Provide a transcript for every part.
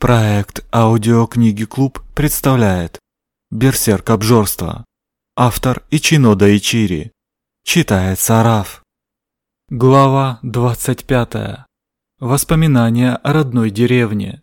Проект «Аудиокниги Клуб» представляет «Берсерк обжорства». Автор Ичинода Ичири. Читает Сараф. Глава 25. Воспоминания о родной деревне.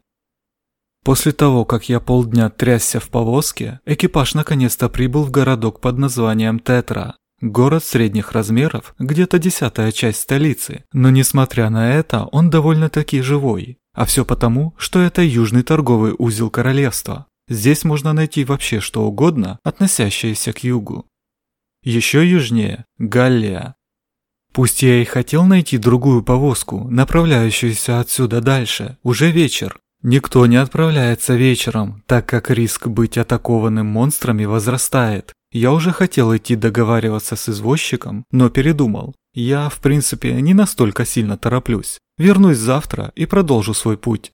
После того, как я полдня трясся в повозке, экипаж наконец-то прибыл в городок под названием Тетра. Город средних размеров, где-то десятая часть столицы, но несмотря на это, он довольно-таки живой. А все потому, что это южный торговый узел королевства. Здесь можно найти вообще что угодно, относящееся к югу. Еще южнее – Галлия. Пусть я и хотел найти другую повозку, направляющуюся отсюда дальше, уже вечер. Никто не отправляется вечером, так как риск быть атакованным монстрами возрастает. Я уже хотел идти договариваться с извозчиком, но передумал. Я, в принципе, не настолько сильно тороплюсь. Вернусь завтра и продолжу свой путь.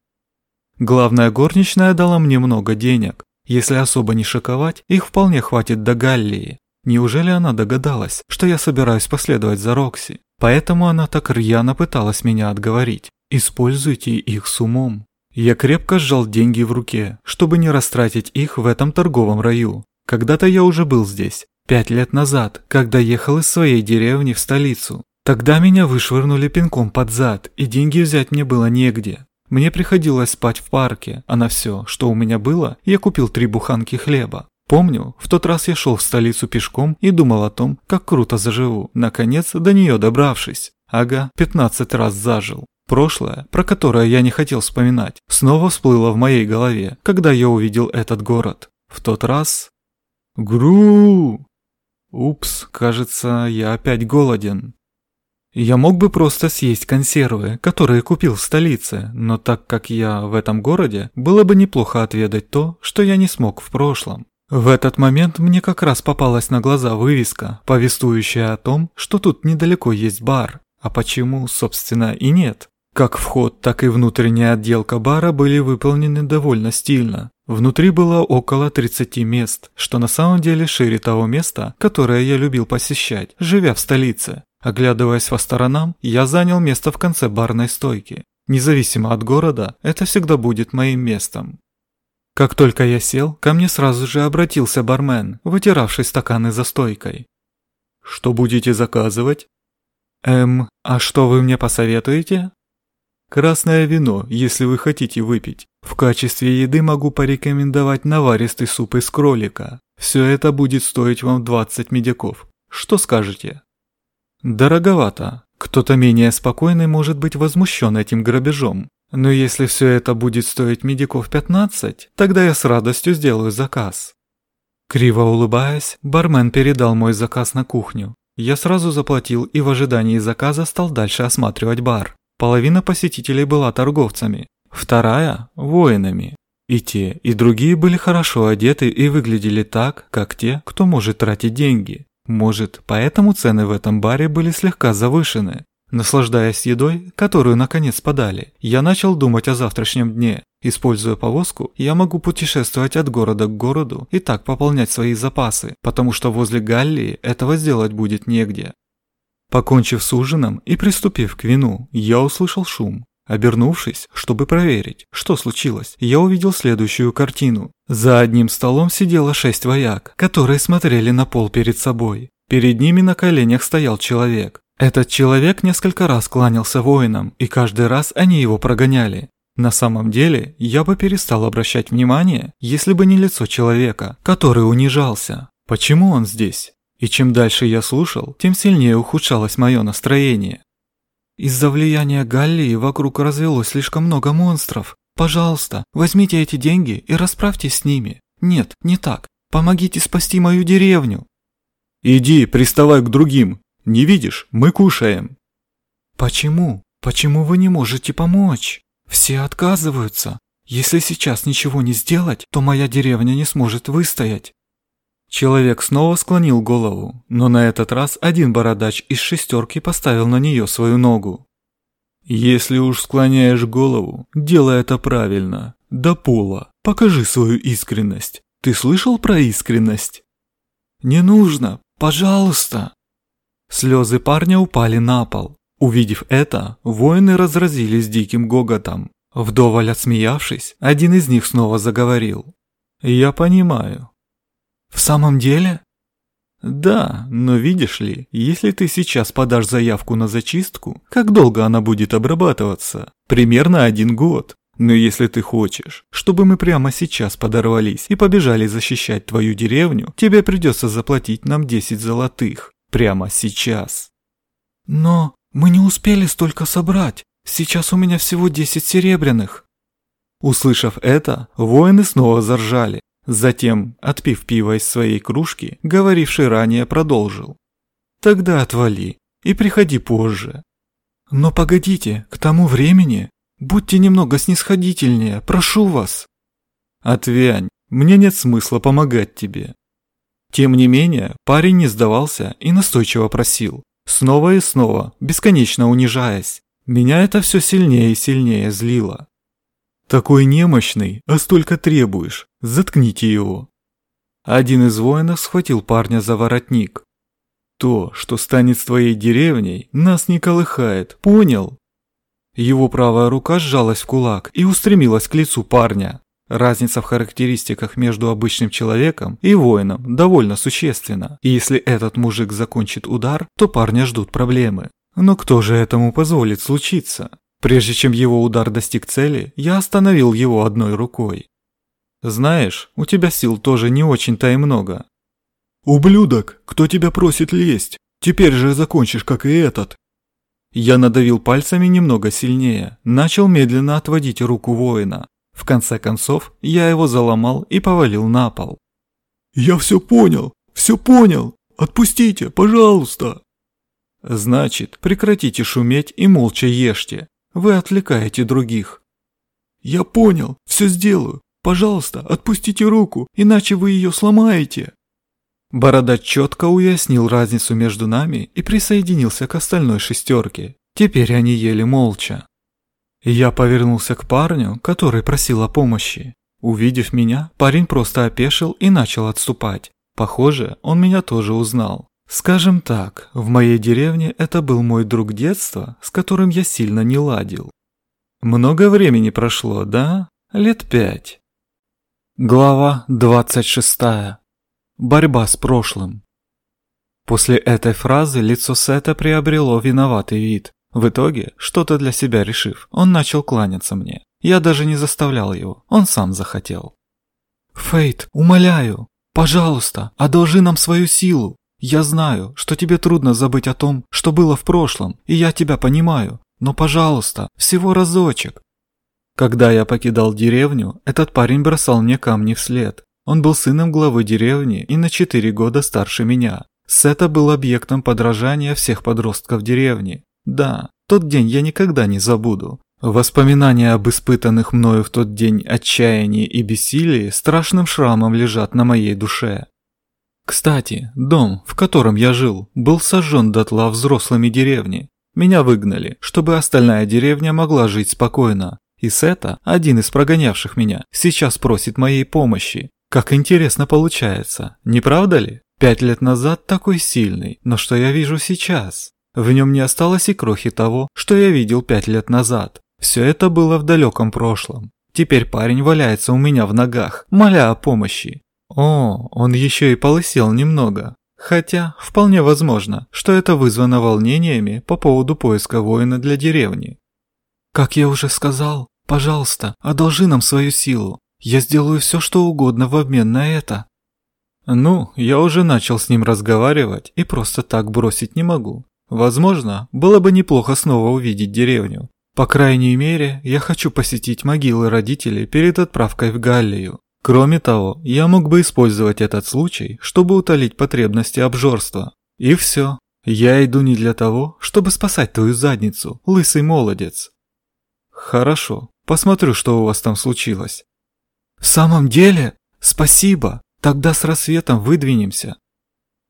Главная горничная дала мне много денег. Если особо не шиковать, их вполне хватит до Галлии. Неужели она догадалась, что я собираюсь последовать за Рокси? Поэтому она так рьяно пыталась меня отговорить. Используйте их с умом. Я крепко сжал деньги в руке, чтобы не растратить их в этом торговом раю. Когда-то я уже был здесь, пять лет назад, когда ехал из своей деревни в столицу. Тогда меня вышвырнули пинком под зад, и деньги взять мне было негде. Мне приходилось спать в парке, а на все, что у меня было, я купил три буханки хлеба. Помню, в тот раз я шел в столицу пешком и думал о том, как круто заживу, наконец до нее добравшись. Ага, 15 раз зажил. Прошлое, про которое я не хотел вспоминать, снова всплыло в моей голове, когда я увидел этот город. В тот раз... Гру! Упс, кажется, я опять голоден. Я мог бы просто съесть консервы, которые купил в столице, но так как я в этом городе, было бы неплохо отведать то, что я не смог в прошлом. В этот момент мне как раз попалась на глаза вывеска, повествующая о том, что тут недалеко есть бар, а почему, собственно, и нет. Как вход, так и внутренняя отделка бара были выполнены довольно стильно. Внутри было около 30 мест, что на самом деле шире того места, которое я любил посещать, живя в столице. Оглядываясь по сторонам, я занял место в конце барной стойки. Независимо от города, это всегда будет моим местом. Как только я сел, ко мне сразу же обратился бармен, вытиравший стаканы за стойкой. «Что будете заказывать?» «Эм, а что вы мне посоветуете?» «Красное вино, если вы хотите выпить. В качестве еды могу порекомендовать наваристый суп из кролика. Все это будет стоить вам 20 медиков. Что скажете?» Дороговато. Кто-то менее спокойный может быть возмущен этим грабежом. Но если все это будет стоить медиков 15, тогда я с радостью сделаю заказ. Криво улыбаясь, бармен передал мой заказ на кухню. Я сразу заплатил и в ожидании заказа стал дальше осматривать бар. Половина посетителей была торговцами, вторая – воинами. И те, и другие были хорошо одеты и выглядели так, как те, кто может тратить деньги. Может, поэтому цены в этом баре были слегка завышены. Наслаждаясь едой, которую наконец подали, я начал думать о завтрашнем дне. Используя повозку, я могу путешествовать от города к городу и так пополнять свои запасы, потому что возле Галлии этого сделать будет негде. Покончив с ужином и приступив к вину, я услышал шум. Обернувшись, чтобы проверить, что случилось, я увидел следующую картину. За одним столом сидело шесть вояк, которые смотрели на пол перед собой. Перед ними на коленях стоял человек. Этот человек несколько раз кланялся воинам, и каждый раз они его прогоняли. На самом деле, я бы перестал обращать внимание, если бы не лицо человека, который унижался. Почему он здесь? И чем дальше я слушал, тем сильнее ухудшалось мое настроение. Из-за влияния Галлии вокруг развелось слишком много монстров. Пожалуйста, возьмите эти деньги и расправьтесь с ними. Нет, не так. Помогите спасти мою деревню. Иди, приставай к другим. Не видишь, мы кушаем. Почему? Почему вы не можете помочь? Все отказываются. Если сейчас ничего не сделать, то моя деревня не сможет выстоять. Человек снова склонил голову, но на этот раз один бородач из шестерки поставил на нее свою ногу. «Если уж склоняешь голову, делай это правильно, до пола. Покажи свою искренность. Ты слышал про искренность?» «Не нужно, пожалуйста!» Слезы парня упали на пол. Увидев это, воины разразились диким гоготом. Вдоволь отсмеявшись, один из них снова заговорил. «Я понимаю». «В самом деле?» «Да, но видишь ли, если ты сейчас подашь заявку на зачистку, как долго она будет обрабатываться? Примерно один год. Но если ты хочешь, чтобы мы прямо сейчас подорвались и побежали защищать твою деревню, тебе придется заплатить нам 10 золотых. Прямо сейчас». «Но мы не успели столько собрать. Сейчас у меня всего 10 серебряных». Услышав это, воины снова заржали. Затем, отпив пиво из своей кружки, говоривший ранее продолжил. «Тогда отвали и приходи позже». «Но погодите, к тому времени будьте немного снисходительнее, прошу вас». «Отвянь, мне нет смысла помогать тебе». Тем не менее, парень не сдавался и настойчиво просил, снова и снова, бесконечно унижаясь. Меня это все сильнее и сильнее злило. Такой немощный, а столько требуешь. Заткните его. Один из воинов схватил парня за воротник. То, что станет с твоей деревней, нас не колыхает, понял? Его правая рука сжалась в кулак и устремилась к лицу парня. Разница в характеристиках между обычным человеком и воином довольно существенна. И если этот мужик закончит удар, то парня ждут проблемы. Но кто же этому позволит случиться? Прежде чем его удар достиг цели, я остановил его одной рукой. Знаешь, у тебя сил тоже не очень-то и много. Ублюдок, кто тебя просит лезть? Теперь же закончишь, как и этот. Я надавил пальцами немного сильнее, начал медленно отводить руку воина. В конце концов, я его заломал и повалил на пол. «Я все понял, все понял! Отпустите, пожалуйста!» «Значит, прекратите шуметь и молча ешьте. Вы отвлекаете других. Я понял, все сделаю. Пожалуйста, отпустите руку, иначе вы ее сломаете. Бородач четко уяснил разницу между нами и присоединился к остальной шестерке. Теперь они ели молча. Я повернулся к парню, который просил о помощи. Увидев меня, парень просто опешил и начал отступать. Похоже, он меня тоже узнал. Скажем так, в моей деревне это был мой друг детства, с которым я сильно не ладил. Много времени прошло, да? Лет пять. Глава 26. Борьба с прошлым. После этой фразы лицо Сета приобрело виноватый вид. В итоге, что-то для себя решив, он начал кланяться мне. Я даже не заставлял его, он сам захотел. «Фейт, умоляю, пожалуйста, одолжи нам свою силу. Я знаю, что тебе трудно забыть о том, что было в прошлом, и я тебя понимаю, но, пожалуйста, всего разочек. Когда я покидал деревню, этот парень бросал мне камни вслед. Он был сыном главы деревни и на 4 года старше меня. Сета был объектом подражания всех подростков деревни. Да, тот день я никогда не забуду. Воспоминания об испытанных мною в тот день отчаянии и бессилии страшным шрамом лежат на моей душе. Кстати, дом, в котором я жил, был сожжен дотла взрослыми деревни. Меня выгнали, чтобы остальная деревня могла жить спокойно. И Сета, один из прогонявших меня, сейчас просит моей помощи. Как интересно получается, не правда ли? Пять лет назад такой сильный, но что я вижу сейчас? В нем не осталось и крохи того, что я видел пять лет назад. Все это было в далеком прошлом. Теперь парень валяется у меня в ногах, моля о помощи. О, он еще и полысел немного. Хотя, вполне возможно, что это вызвано волнениями по поводу поиска воина для деревни. «Как я уже сказал, пожалуйста, одолжи нам свою силу. Я сделаю все, что угодно в обмен на это». Ну, я уже начал с ним разговаривать и просто так бросить не могу. Возможно, было бы неплохо снова увидеть деревню. По крайней мере, я хочу посетить могилы родителей перед отправкой в Галлию. Кроме того, я мог бы использовать этот случай, чтобы утолить потребности обжорства. И все. Я иду не для того, чтобы спасать твою задницу, лысый молодец. Хорошо, посмотрю, что у вас там случилось. В самом деле? Спасибо. Тогда с рассветом выдвинемся.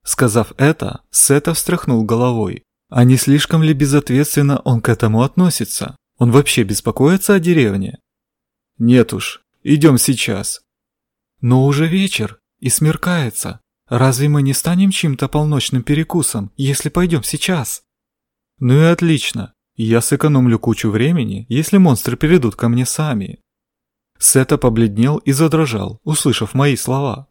Сказав это, Сета встряхнул головой. А не слишком ли безответственно он к этому относится? Он вообще беспокоится о деревне? Нет уж, идем сейчас. Но уже вечер и смеркается. Разве мы не станем чьим-то полночным перекусом, если пойдем сейчас? Ну и отлично. Я сэкономлю кучу времени, если монстры перейдут ко мне сами. Сета побледнел и задрожал, услышав мои слова.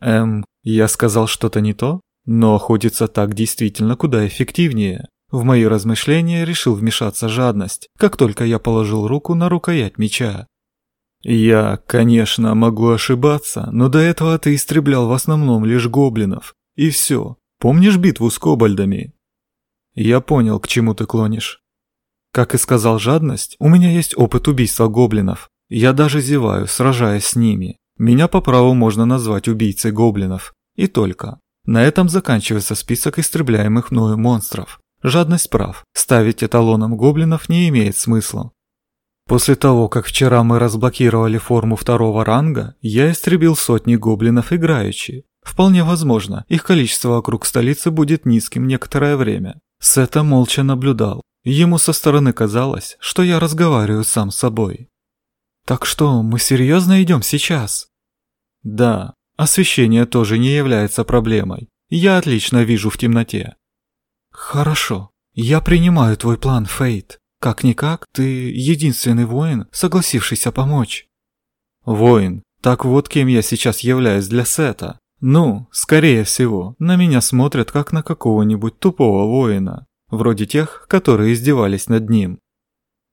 Эм, я сказал что-то не то, но охотиться так действительно куда эффективнее. В мои размышления решил вмешаться жадность, как только я положил руку на рукоять меча. Я, конечно, могу ошибаться, но до этого ты истреблял в основном лишь гоблинов. И все. Помнишь битву с кобальдами? Я понял, к чему ты клонишь. Как и сказал жадность, у меня есть опыт убийства гоблинов. Я даже зеваю, сражаясь с ними. Меня по праву можно назвать убийцей гоблинов. И только. На этом заканчивается список истребляемых мною монстров. Жадность прав. Ставить эталоном гоблинов не имеет смысла. После того, как вчера мы разблокировали форму второго ранга, я истребил сотни гоблинов играючи. Вполне возможно, их количество вокруг столицы будет низким некоторое время. Сета молча наблюдал. Ему со стороны казалось, что я разговариваю сам с собой. «Так что, мы серьезно идем сейчас?» «Да, освещение тоже не является проблемой. Я отлично вижу в темноте. «Хорошо. Я принимаю твой план, Фейт. Как-никак, ты единственный воин, согласившийся помочь». «Воин. Так вот кем я сейчас являюсь для Сета. Ну, скорее всего, на меня смотрят как на какого-нибудь тупого воина, вроде тех, которые издевались над ним.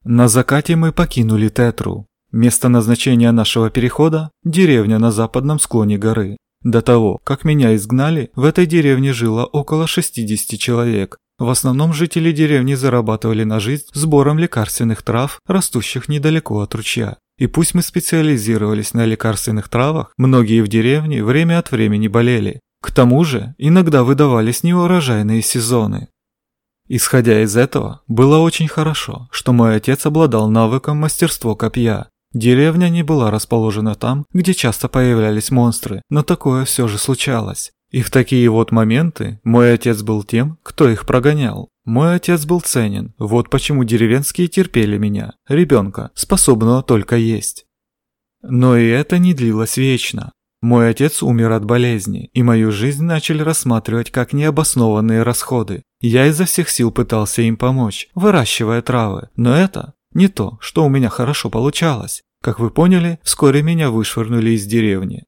На закате мы покинули Тетру. Место назначения нашего перехода – деревня на западном склоне горы. До того, как меня изгнали, в этой деревне жило около 60 человек. В основном жители деревни зарабатывали на жизнь сбором лекарственных трав, растущих недалеко от ручья. И пусть мы специализировались на лекарственных травах, многие в деревне время от времени болели. К тому же, иногда выдавались неурожайные сезоны. Исходя из этого, было очень хорошо, что мой отец обладал навыком мастерство копья, Деревня не была расположена там, где часто появлялись монстры, но такое все же случалось. И в такие вот моменты мой отец был тем, кто их прогонял. Мой отец был ценен, вот почему деревенские терпели меня, ребенка, способного только есть. Но и это не длилось вечно. Мой отец умер от болезни, и мою жизнь начали рассматривать как необоснованные расходы. Я изо всех сил пытался им помочь, выращивая травы, но это не то, что у меня хорошо получалось. Как вы поняли, вскоре меня вышвырнули из деревни.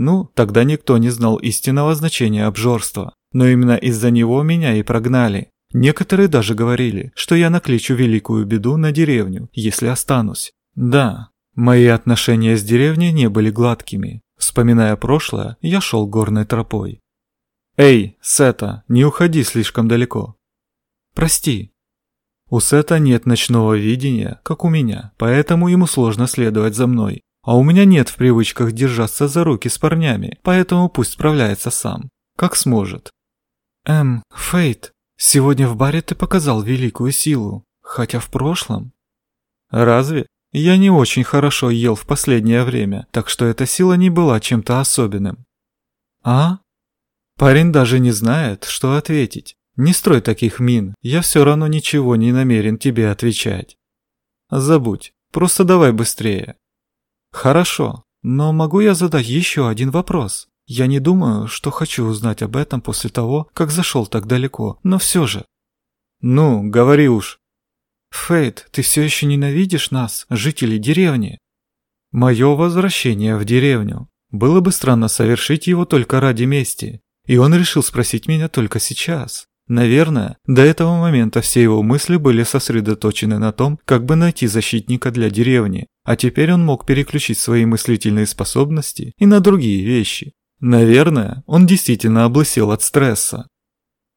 Ну, тогда никто не знал истинного значения обжорства. Но именно из-за него меня и прогнали. Некоторые даже говорили, что я накличу великую беду на деревню, если останусь. Да, мои отношения с деревней не были гладкими. Вспоминая прошлое, я шел горной тропой. «Эй, Сета, не уходи слишком далеко». «Прости», у Сета нет ночного видения, как у меня, поэтому ему сложно следовать за мной. А у меня нет в привычках держаться за руки с парнями, поэтому пусть справляется сам. Как сможет. Эм, Фейт, сегодня в баре ты показал великую силу, хотя в прошлом... Разве? Я не очень хорошо ел в последнее время, так что эта сила не была чем-то особенным. А? Парень даже не знает, что ответить. Не строй таких мин, я все равно ничего не намерен тебе отвечать. Забудь, просто давай быстрее. Хорошо, но могу я задать еще один вопрос? Я не думаю, что хочу узнать об этом после того, как зашел так далеко, но все же. Ну, говори уж. Фейт, ты все еще ненавидишь нас, жителей деревни? Мое возвращение в деревню. Было бы странно совершить его только ради мести. И он решил спросить меня только сейчас. Наверное, до этого момента все его мысли были сосредоточены на том, как бы найти защитника для деревни, а теперь он мог переключить свои мыслительные способности и на другие вещи. Наверное, он действительно облысел от стресса.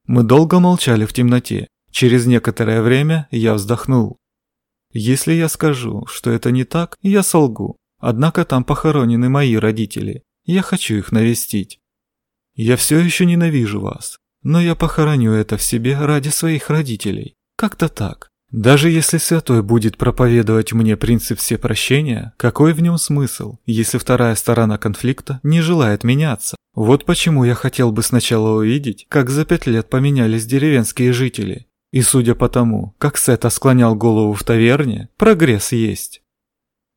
Мы долго молчали в темноте. Через некоторое время я вздохнул. Если я скажу, что это не так, я солгу. Однако там похоронены мои родители. Я хочу их навестить. Я все еще ненавижу вас. Но я похороню это в себе ради своих родителей. Как-то так. Даже если святой будет проповедовать мне принцип всепрощения, какой в нем смысл, если вторая сторона конфликта не желает меняться? Вот почему я хотел бы сначала увидеть, как за пять лет поменялись деревенские жители. И судя по тому, как Сета склонял голову в таверне, прогресс есть.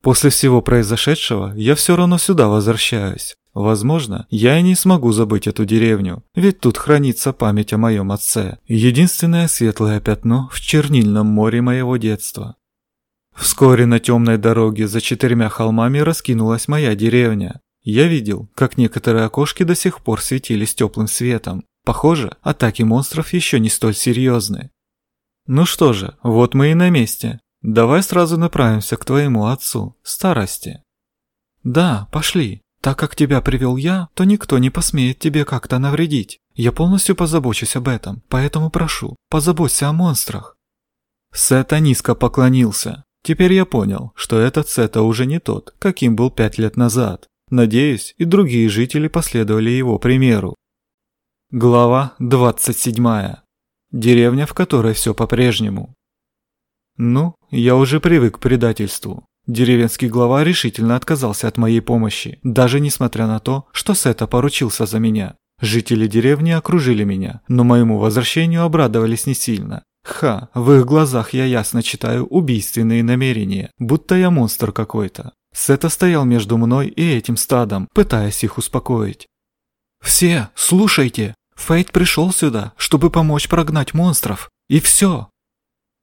После всего произошедшего я все равно сюда возвращаюсь. Возможно, я и не смогу забыть эту деревню, ведь тут хранится память о моем отце. Единственное светлое пятно в чернильном море моего детства. Вскоре на темной дороге за четырьмя холмами раскинулась моя деревня. Я видел, как некоторые окошки до сих пор светились теплым светом. Похоже, атаки монстров еще не столь серьезны. Ну что же, вот мы и на месте. Давай сразу направимся к твоему отцу, старости. Да, пошли. Так как тебя привел я, то никто не посмеет тебе как-то навредить. Я полностью позабочусь об этом, поэтому прошу, позаботься о монстрах. Сета низко поклонился. Теперь я понял, что этот Сета уже не тот, каким был пять лет назад. Надеюсь, и другие жители последовали его примеру. Глава 27. Деревня, в которой все по-прежнему. Ну, я уже привык к предательству. Деревенский глава решительно отказался от моей помощи, даже несмотря на то, что Сета поручился за меня. Жители деревни окружили меня, но моему возвращению обрадовались не сильно. Ха, в их глазах я ясно читаю убийственные намерения, будто я монстр какой-то. Сета стоял между мной и этим стадом, пытаясь их успокоить. «Все, слушайте! Фейт пришел сюда, чтобы помочь прогнать монстров. И все!»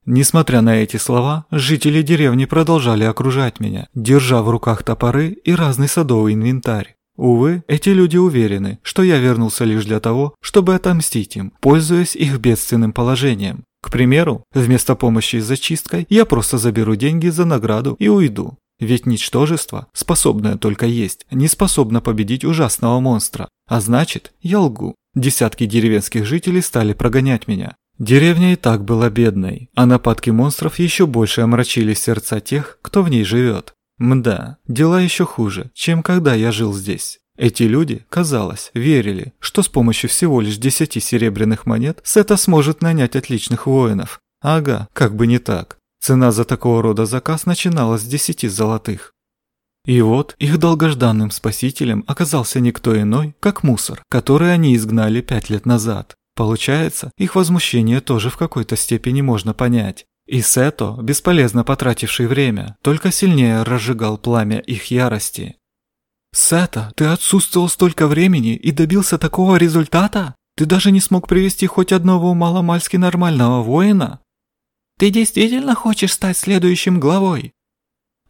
Несмотря на эти слова, жители деревни продолжали окружать меня, держа в руках топоры и разный садовый инвентарь. Увы, эти люди уверены, что я вернулся лишь для того, чтобы отомстить им, пользуясь их бедственным положением. К примеру, вместо помощи с зачисткой я просто заберу деньги за награду и уйду. Ведь ничтожество, способное только есть, не способно победить ужасного монстра. А значит, я лгу. Десятки деревенских жителей стали прогонять меня. Деревня и так была бедной, а нападки монстров еще больше омрачили сердца тех, кто в ней живет. Мда, дела еще хуже, чем когда я жил здесь. Эти люди, казалось, верили, что с помощью всего лишь десяти серебряных монет Сета сможет нанять отличных воинов. Ага, как бы не так. Цена за такого рода заказ начиналась с десяти золотых. И вот их долгожданным спасителем оказался никто иной, как мусор, который они изгнали пять лет назад. Получается, их возмущение тоже в какой-то степени можно понять. И Сето, бесполезно потративший время, только сильнее разжигал пламя их ярости. «Сета, ты отсутствовал столько времени и добился такого результата? Ты даже не смог привести хоть одного маломальски нормального воина?» Ты действительно хочешь стать следующим главой?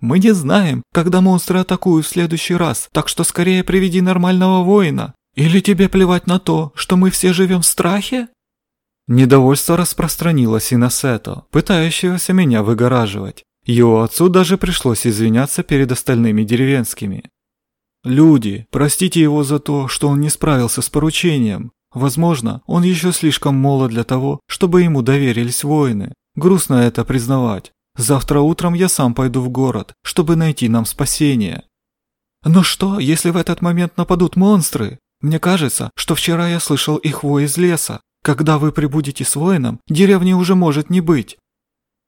Мы не знаем, когда монстры атакуют в следующий раз, так что скорее приведи нормального воина. Или тебе плевать на то, что мы все живем в страхе? Недовольство распространилось и на Сето, пытающегося меня выгораживать. Его отцу даже пришлось извиняться перед остальными деревенскими. «Люди, простите его за то, что он не справился с поручением. Возможно, он еще слишком молод для того, чтобы ему доверились воины. Грустно это признавать. Завтра утром я сам пойду в город, чтобы найти нам спасение. Но что, если в этот момент нападут монстры? Мне кажется, что вчера я слышал их вой из леса. Когда вы прибудете с воином, деревни уже может не быть.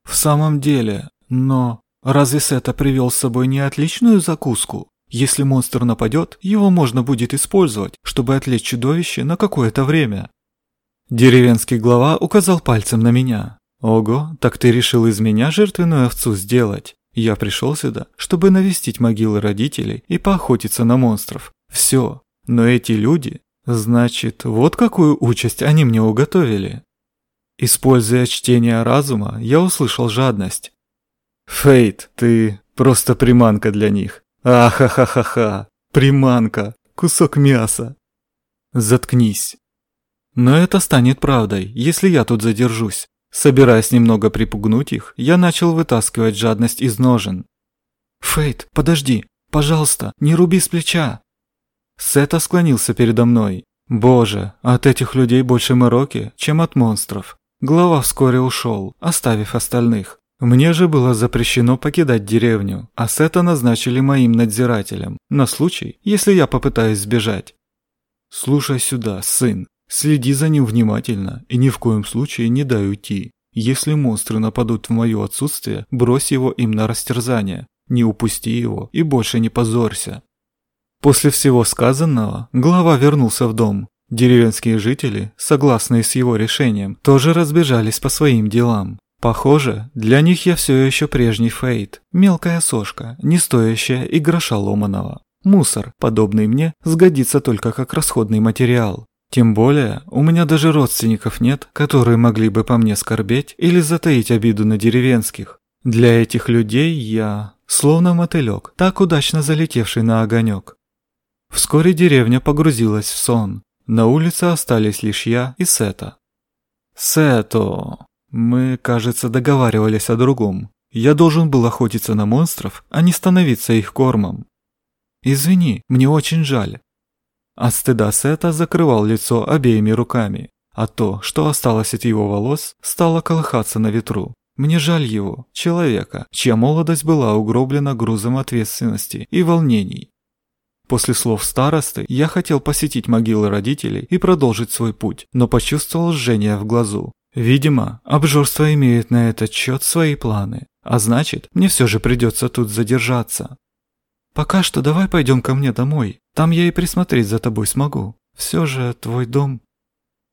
В самом деле, но разве Сета привел с собой не отличную закуску? Если монстр нападет, его можно будет использовать, чтобы отвлечь чудовище на какое-то время. Деревенский глава указал пальцем на меня. «Ого, так ты решил из меня жертвенную овцу сделать? Я пришел сюда, чтобы навестить могилы родителей и поохотиться на монстров. Все. Но эти люди... Значит, вот какую участь они мне уготовили». Используя чтение разума, я услышал жадность. «Фейт, ты просто приманка для них. Ахахахаха! Приманка! Кусок мяса!» «Заткнись!» Но это станет правдой, если я тут задержусь. Собираясь немного припугнуть их, я начал вытаскивать жадность из ножен. «Фейт, подожди! Пожалуйста, не руби с плеча!» Сета склонился передо мной. Боже, от этих людей больше мороки, чем от монстров. Глава вскоре ушел, оставив остальных. Мне же было запрещено покидать деревню, а Сета назначили моим надзирателем, на случай, если я попытаюсь сбежать. «Слушай сюда, сын», Следи за ним внимательно и ни в коем случае не дай уйти. Если монстры нападут в мое отсутствие, брось его им на растерзание. Не упусти его и больше не позорься. После всего сказанного, глава вернулся в дом. Деревенские жители, согласные с его решением, тоже разбежались по своим делам. Похоже, для них я все еще прежний Фейт, мелкая сошка, не стоящая и гроша ломаного. Мусор, подобный мне, сгодится только как расходный материал. Тем более, у меня даже родственников нет, которые могли бы по мне скорбеть или затаить обиду на деревенских. Для этих людей я словно мотылек, так удачно залетевший на огонек. Вскоре деревня погрузилась в сон. На улице остались лишь я и Сета. Сето, мы, кажется, договаривались о другом. Я должен был охотиться на монстров, а не становиться их кормом. Извини, мне очень жаль. От стыда Сета закрывал лицо обеими руками, а то, что осталось от его волос, стало колыхаться на ветру. Мне жаль его, человека, чья молодость была угроблена грузом ответственности и волнений. После слов старосты я хотел посетить могилы родителей и продолжить свой путь, но почувствовал жжение в глазу. Видимо, обжорство имеет на этот счет свои планы, а значит, мне все же придется тут задержаться. Пока что давай пойдем ко мне домой, там я и присмотреть за тобой смогу. Все же твой дом...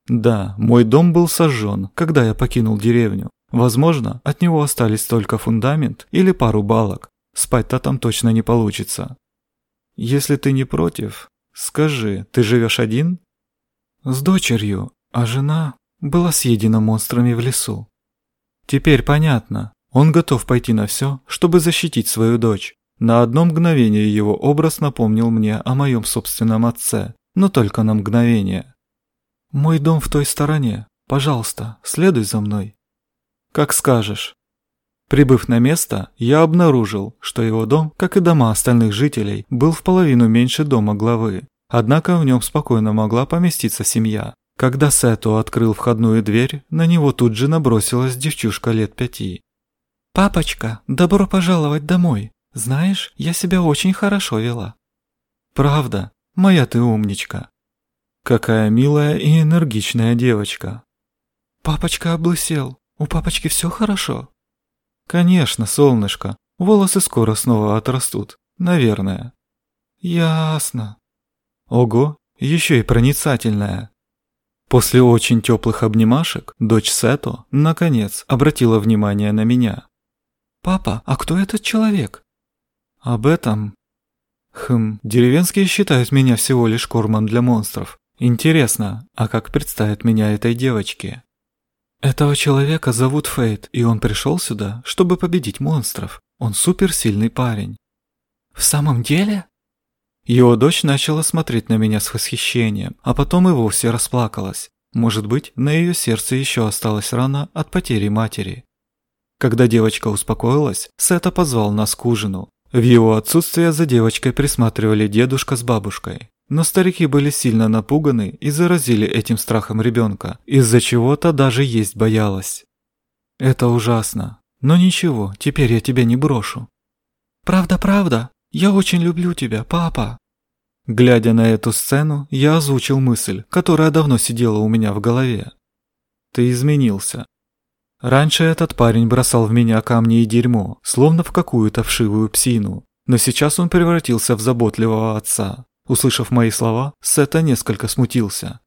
Да, мой дом был сожжен, когда я покинул деревню. Возможно, от него остались только фундамент или пару балок. Спать-то там точно не получится. Если ты не против, скажи, ты живешь один? С дочерью, а жена была съедена монстрами в лесу. Теперь понятно. Он готов пойти на все, чтобы защитить свою дочь. На одно мгновение его образ напомнил мне о моем собственном отце, но только на мгновение. «Мой дом в той стороне. Пожалуйста, следуй за мной». «Как скажешь». Прибыв на место, я обнаружил, что его дом, как и дома остальных жителей, был в половину меньше дома главы. Однако в нем спокойно могла поместиться семья. Когда Сету открыл входную дверь, на него тут же набросилась девчушка лет пяти. «Папочка, добро пожаловать домой. Знаешь, я себя очень хорошо вела». «Правда, моя ты умничка». Какая милая и энергичная девочка. «Папочка облысел. У папочки все хорошо?» Конечно, солнышко. Волосы скоро снова отрастут. Наверное. Ясно. Ого, еще и проницательная. После очень теплых обнимашек дочь Сето, наконец, обратила внимание на меня. «Папа, а кто этот человек?» «Об этом...» «Хм, деревенские считают меня всего лишь кормом для монстров. Интересно, а как представят меня этой девочке?» Этого человека зовут Фейт, и он пришел сюда, чтобы победить монстров. Он суперсильный парень. В самом деле? Его дочь начала смотреть на меня с восхищением, а потом и вовсе расплакалась. Может быть, на ее сердце еще осталась рана от потери матери. Когда девочка успокоилась, Сета позвал нас к ужину. В его отсутствие за девочкой присматривали дедушка с бабушкой. Но старики были сильно напуганы и заразили этим страхом ребенка, из-за чего-то даже есть боялась. Это ужасно. Но ничего, теперь я тебя не брошу. Правда, правда. Я очень люблю тебя, папа. Глядя на эту сцену, я озвучил мысль, которая давно сидела у меня в голове. Ты изменился. Раньше этот парень бросал в меня камни и дерьмо, словно в какую-то вшивую псину, но сейчас он превратился в заботливого отца. Услышав мои слова, Сета несколько смутился.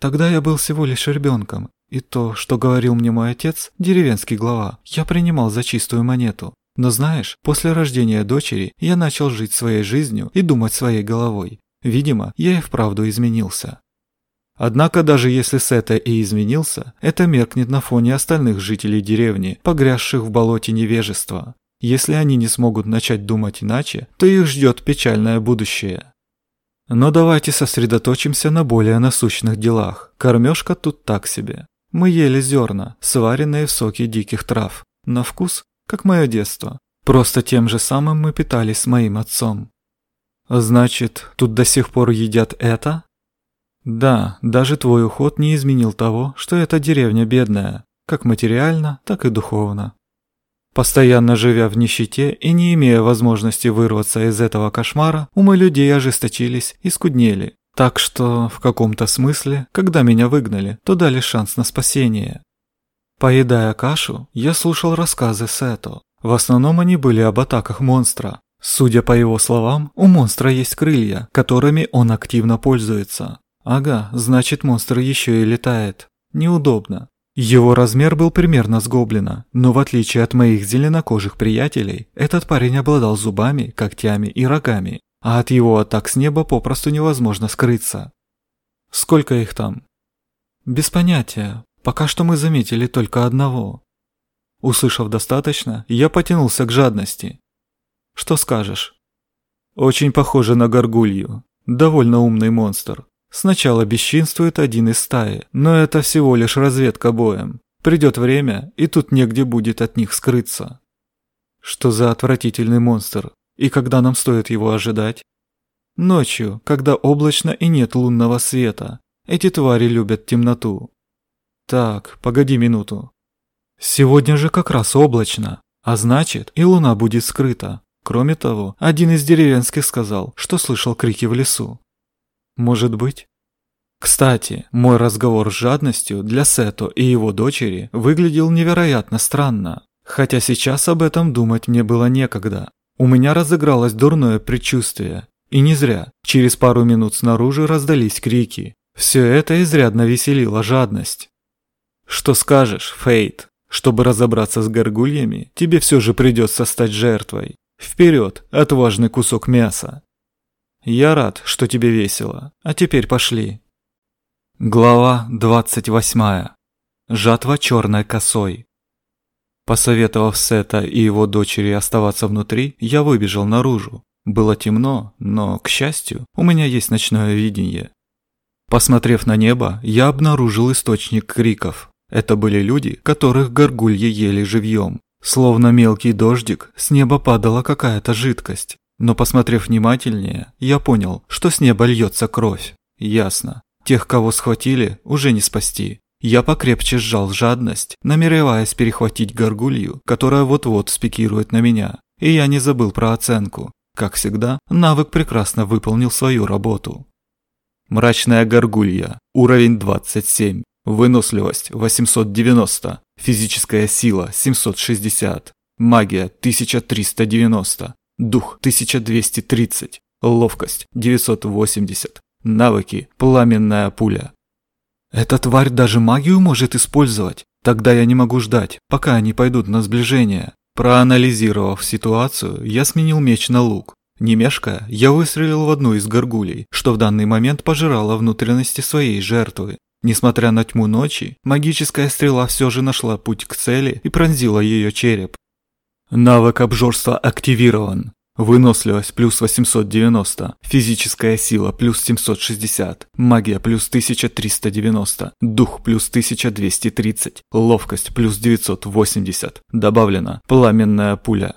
Тогда я был всего лишь ребенком, и то, что говорил мне мой отец, деревенский глава, я принимал за чистую монету. Но знаешь, после рождения дочери я начал жить своей жизнью и думать своей головой. Видимо, я и вправду изменился. Однако даже если Сета и изменился, это меркнет на фоне остальных жителей деревни, погрязших в болоте невежества. Если они не смогут начать думать иначе, то их ждет печальное будущее. Но давайте сосредоточимся на более насущных делах. Кормежка тут так себе. Мы ели зерна, сваренные в соке диких трав. На вкус, как мое детство. Просто тем же самым мы питались с моим отцом. Значит, тут до сих пор едят это? Да, даже твой уход не изменил того, что эта деревня бедная, как материально, так и духовно. Постоянно живя в нищете и не имея возможности вырваться из этого кошмара, умы людей ожесточились и скуднели. Так что, в каком-то смысле, когда меня выгнали, то дали шанс на спасение. Поедая кашу, я слушал рассказы Сето. В основном они были об атаках монстра. Судя по его словам, у монстра есть крылья, которыми он активно пользуется. Ага, значит монстр еще и летает. Неудобно. Его размер был примерно с гоблина, но в отличие от моих зеленокожих приятелей, этот парень обладал зубами, когтями и рогами. а от его атак с неба попросту невозможно скрыться. Сколько их там? Без понятия. Пока что мы заметили только одного. Услышав достаточно, я потянулся к жадности. Что скажешь? Очень похоже на горгулью. Довольно умный монстр. Сначала бесчинствует один из стаи, но это всего лишь разведка боем. Придет время, и тут негде будет от них скрыться. Что за отвратительный монстр? И когда нам стоит его ожидать? Ночью, когда облачно и нет лунного света. Эти твари любят темноту. Так, погоди минуту. Сегодня же как раз облачно, а значит и луна будет скрыта. Кроме того, один из деревенских сказал, что слышал крики в лесу. Может быть? Кстати, мой разговор с жадностью для Сето и его дочери выглядел невероятно странно. Хотя сейчас об этом думать мне было некогда. У меня разыгралось дурное предчувствие. И не зря. Через пару минут снаружи раздались крики. Все это изрядно веселило жадность. Что скажешь, Фейт? Чтобы разобраться с горгульями, тебе все же придется стать жертвой. Вперед, отважный кусок мяса. Я рад, что тебе весело. А теперь пошли. Глава 28. Жатва черной косой. Посоветовав Сета и его дочери оставаться внутри, я выбежал наружу. Было темно, но, к счастью, у меня есть ночное видение. Посмотрев на небо, я обнаружил источник криков. Это были люди, которых горгульи ели живьем. Словно мелкий дождик, с неба падала какая-то жидкость. Но посмотрев внимательнее, я понял, что с неба льется кровь. Ясно. Тех, кого схватили, уже не спасти. Я покрепче сжал жадность, намереваясь перехватить горгулью, которая вот-вот спикирует на меня. И я не забыл про оценку. Как всегда, навык прекрасно выполнил свою работу. Мрачная горгулья. Уровень 27. Выносливость 890, физическая сила 760, магия 1390, дух 1230, ловкость 980, навыки пламенная пуля. Эта тварь даже магию может использовать. Тогда я не могу ждать, пока они пойдут на сближение. Проанализировав ситуацию, я сменил меч на лук. Не мешкая, я выстрелил в одну из горгулей, что в данный момент пожирала внутренности своей жертвы. Несмотря на тьму ночи, магическая стрела все же нашла путь к цели и пронзила ее череп. Навык обжорства активирован. Выносливость плюс 890, физическая сила плюс 760, магия плюс 1390, дух плюс 1230, ловкость плюс 980, добавлена пламенная пуля.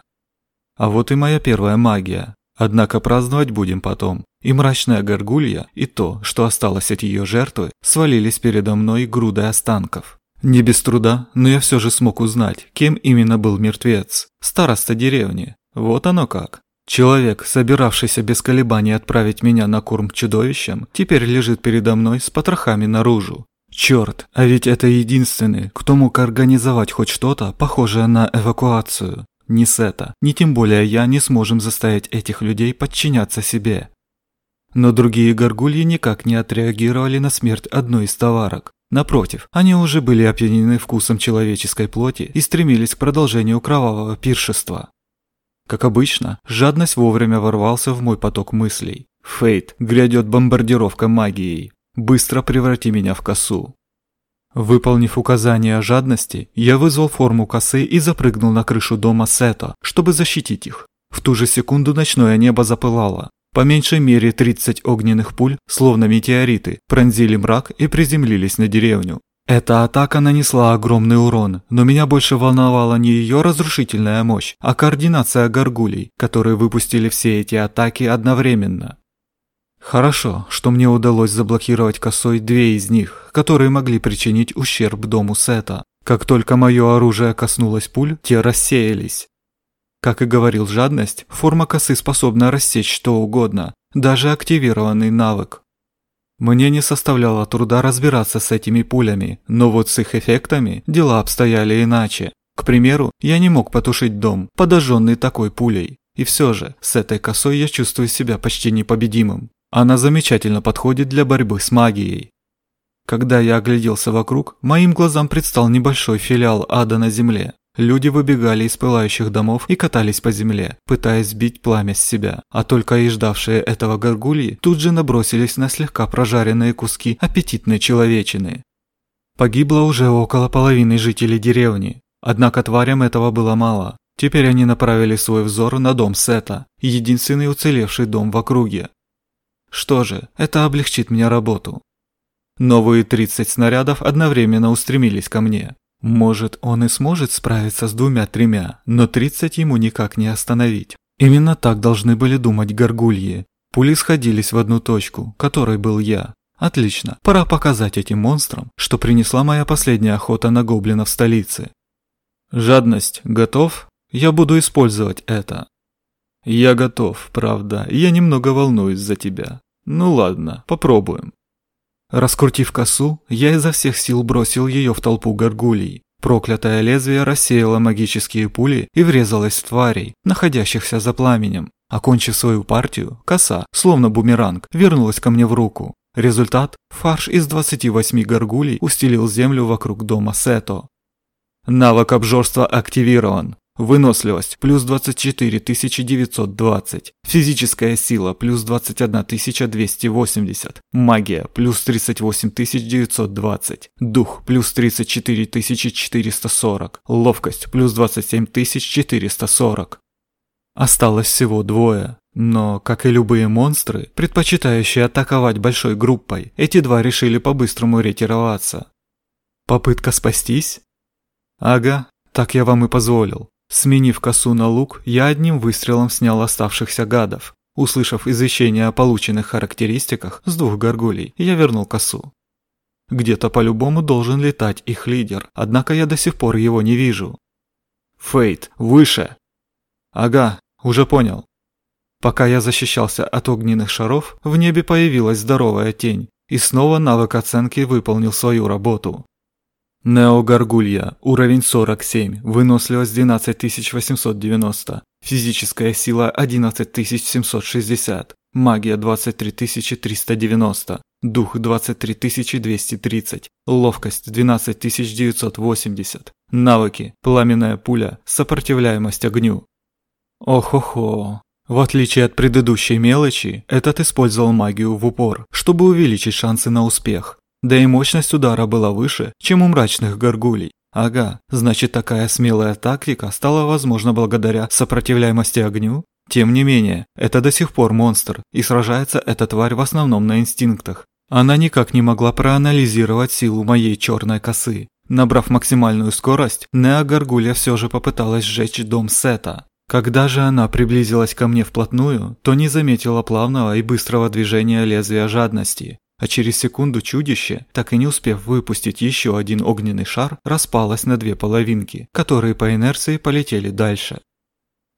А вот и моя первая магия. Однако праздновать будем потом. И мрачная горгулья, и то, что осталось от ее жертвы, свалились передо мной грудой останков. Не без труда, но я все же смог узнать, кем именно был мертвец. Староста деревни. Вот оно как. Человек, собиравшийся без колебаний отправить меня на корм чудовищам, теперь лежит передо мной с потрохами наружу. Черт, а ведь это единственный, кто мог организовать хоть что-то, похожее на эвакуацию. Ни Сета, ни тем более я не сможем заставить этих людей подчиняться себе. Но другие горгульи никак не отреагировали на смерть одной из товарок. Напротив, они уже были опьянены вкусом человеческой плоти и стремились к продолжению кровавого пиршества. Как обычно, жадность вовремя ворвался в мой поток мыслей. Фейт, грядет бомбардировка магией. Быстро преврати меня в косу. Выполнив указание жадности, я вызвал форму косы и запрыгнул на крышу дома Сета, чтобы защитить их. В ту же секунду ночное небо запылало. По меньшей мере 30 огненных пуль, словно метеориты, пронзили мрак и приземлились на деревню. Эта атака нанесла огромный урон, но меня больше волновала не ее разрушительная мощь, а координация горгулей, которые выпустили все эти атаки одновременно. Хорошо, что мне удалось заблокировать косой две из них, которые могли причинить ущерб дому Сета. Как только мое оружие коснулось пуль, те рассеялись. Как и говорил жадность, форма косы способна рассечь что угодно, даже активированный навык. Мне не составляло труда разбираться с этими пулями, но вот с их эффектами дела обстояли иначе. К примеру, я не мог потушить дом, подожженный такой пулей. И все же, с этой косой я чувствую себя почти непобедимым. Она замечательно подходит для борьбы с магией. Когда я огляделся вокруг, моим глазам предстал небольшой филиал ада на земле. Люди выбегали из пылающих домов и катались по земле, пытаясь сбить пламя с себя, а только и ждавшие этого горгульи тут же набросились на слегка прожаренные куски аппетитной человечины. Погибло уже около половины жителей деревни, однако тварям этого было мало. Теперь они направили свой взор на дом Сета, единственный уцелевший дом в округе. Что же, это облегчит мне работу. Новые 30 снарядов одновременно устремились ко мне. Может, он и сможет справиться с двумя-тремя, но 30 ему никак не остановить. Именно так должны были думать горгульи. Пули сходились в одну точку, которой был я. Отлично, пора показать этим монстрам, что принесла моя последняя охота на гоблинов столицы. Жадность готов? Я буду использовать это. Я готов, правда, я немного волнуюсь за тебя. Ну ладно, попробуем. Раскрутив косу, я изо всех сил бросил ее в толпу горгулей. Проклятое лезвие рассеяло магические пули и врезалось в тварей, находящихся за пламенем. Окончив свою партию, коса, словно бумеранг, вернулась ко мне в руку. Результат – фарш из 28 горгулей устелил землю вокруг дома Сето. Навык обжорства активирован. Выносливость плюс 24 920. Физическая сила плюс 21 280. Магия плюс 38 920. Дух плюс 34 440. Ловкость плюс 27 440. Осталось всего двое. Но, как и любые монстры, предпочитающие атаковать большой группой, эти два решили по-быстрому ретироваться. Попытка спастись? Ага, так я вам и позволил. Сменив косу на лук, я одним выстрелом снял оставшихся гадов. Услышав извещение о полученных характеристиках с двух горгулей, я вернул косу. Где-то по-любому должен летать их лидер, однако я до сих пор его не вижу. Фейт, выше! Ага, уже понял. Пока я защищался от огненных шаров, в небе появилась здоровая тень, и снова навык оценки выполнил свою работу. Неогаргулья, уровень 47, выносливость 12890, физическая сила 11760, магия 23390, дух 23230, ловкость 12980, навыки, пламенная пуля, сопротивляемость огню. Ох-охо. В отличие от предыдущей мелочи, этот использовал магию в упор, чтобы увеличить шансы на успех. Да и мощность удара была выше, чем у мрачных горгулей. Ага, значит такая смелая тактика стала возможна благодаря сопротивляемости огню? Тем не менее, это до сих пор монстр, и сражается эта тварь в основном на инстинктах. Она никак не могла проанализировать силу моей черной косы. Набрав максимальную скорость, Неа Гаргулья все же попыталась сжечь дом Сета. Когда же она приблизилась ко мне вплотную, то не заметила плавного и быстрого движения лезвия жадности а через секунду чудище, так и не успев выпустить еще один огненный шар, распалось на две половинки, которые по инерции полетели дальше.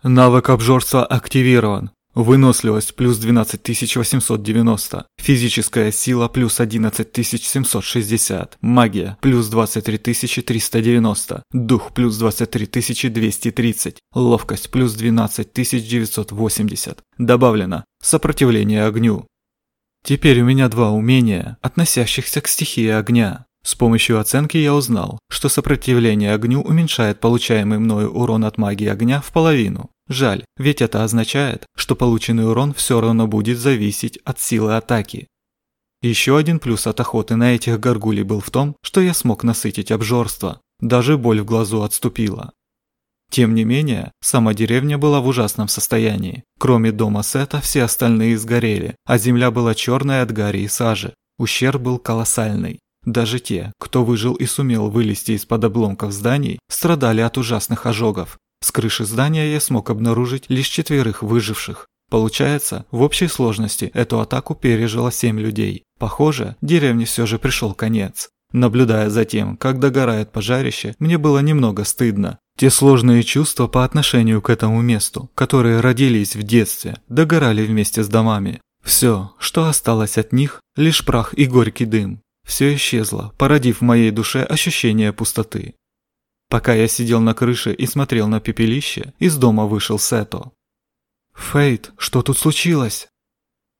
Навык обжорства активирован. Выносливость плюс 12890, физическая сила плюс 11760, магия плюс 23390, дух плюс 23230, ловкость плюс 12980. Добавлено сопротивление огню, Теперь у меня два умения, относящихся к стихии огня. С помощью оценки я узнал, что сопротивление огню уменьшает получаемый мною урон от магии огня в половину. Жаль, ведь это означает, что полученный урон все равно будет зависеть от силы атаки. Еще один плюс от охоты на этих горгулей был в том, что я смог насытить обжорство. Даже боль в глазу отступила. Тем не менее, сама деревня была в ужасном состоянии. Кроме дома Сета, все остальные сгорели, а земля была черная от гари и сажи. Ущерб был колоссальный. Даже те, кто выжил и сумел вылезти из-под обломков зданий, страдали от ужасных ожогов. С крыши здания я смог обнаружить лишь четверых выживших. Получается, в общей сложности эту атаку пережило семь людей. Похоже, деревне все же пришел конец. Наблюдая за тем, как догорает пожарище, мне было немного стыдно. Те сложные чувства по отношению к этому месту, которые родились в детстве, догорали вместе с домами. Все, что осталось от них, лишь прах и горький дым. Все исчезло, породив в моей душе ощущение пустоты. Пока я сидел на крыше и смотрел на пепелище, из дома вышел Сето. «Фейт, что тут случилось?»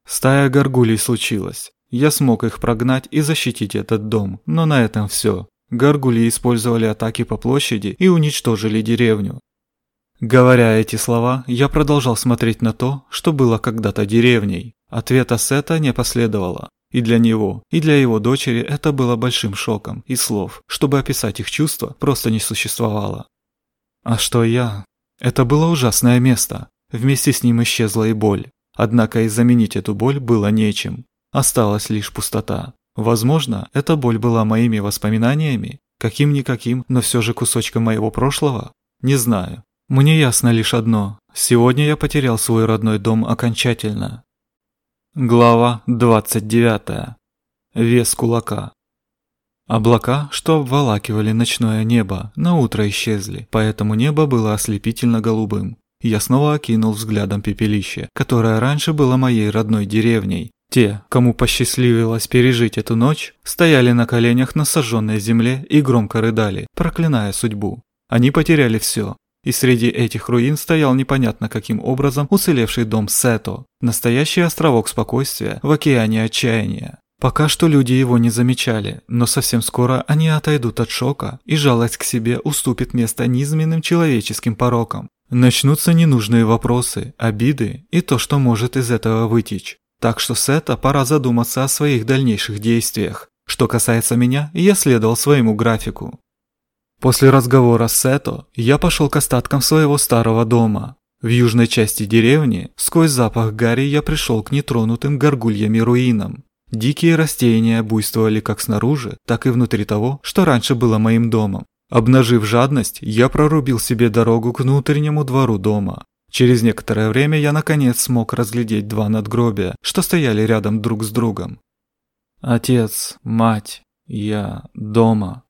Стая горгулей случилась. Я смог их прогнать и защитить этот дом, но на этом все. Гаргульи использовали атаки по площади и уничтожили деревню. Говоря эти слова, я продолжал смотреть на то, что было когда-то деревней. Ответа Сета не последовало. И для него, и для его дочери это было большим шоком, и слов, чтобы описать их чувства, просто не существовало. А что я? Это было ужасное место. Вместе с ним исчезла и боль. Однако и заменить эту боль было нечем. Осталась лишь пустота. Возможно, эта боль была моими воспоминаниями, каким-никаким, но все же кусочком моего прошлого. Не знаю. Мне ясно лишь одно. Сегодня я потерял свой родной дом окончательно. Глава 29. Вес кулака. Облака, что обволакивали ночное небо, на утро исчезли, поэтому небо было ослепительно голубым. Я снова окинул взглядом пепелище, которое раньше было моей родной деревней. Те, кому посчастливилось пережить эту ночь, стояли на коленях на сожженной земле и громко рыдали, проклиная судьбу. Они потеряли все, и среди этих руин стоял непонятно каким образом уцелевший дом Сето, настоящий островок спокойствия в океане отчаяния. Пока что люди его не замечали, но совсем скоро они отойдут от шока, и жалость к себе уступит место низменным человеческим порокам. Начнутся ненужные вопросы, обиды и то, что может из этого вытечь. Так что Сета пора задуматься о своих дальнейших действиях. Что касается меня, я следовал своему графику. После разговора с Сето я пошел к остаткам своего старого дома. В южной части деревни, сквозь запах гари, я пришел к нетронутым горгульями руинам. Дикие растения буйствовали как снаружи, так и внутри того, что раньше было моим домом. Обнажив жадность, я прорубил себе дорогу к внутреннему двору дома. Через некоторое время я наконец смог разглядеть два надгробия, что стояли рядом друг с другом. Отец, мать, я дома.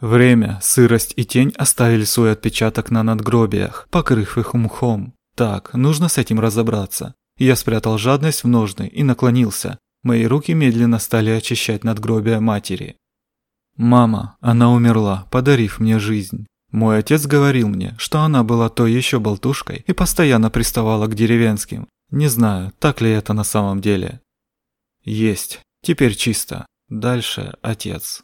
Время, сырость и тень оставили свой отпечаток на надгробиях, покрыв их мхом. Так, нужно с этим разобраться. Я спрятал жадность в ножны и наклонился. Мои руки медленно стали очищать надгробия матери. Мама, она умерла, подарив мне жизнь. Мой отец говорил мне, что она была той еще болтушкой и постоянно приставала к деревенским. Не знаю, так ли это на самом деле. Есть. Теперь чисто. Дальше отец.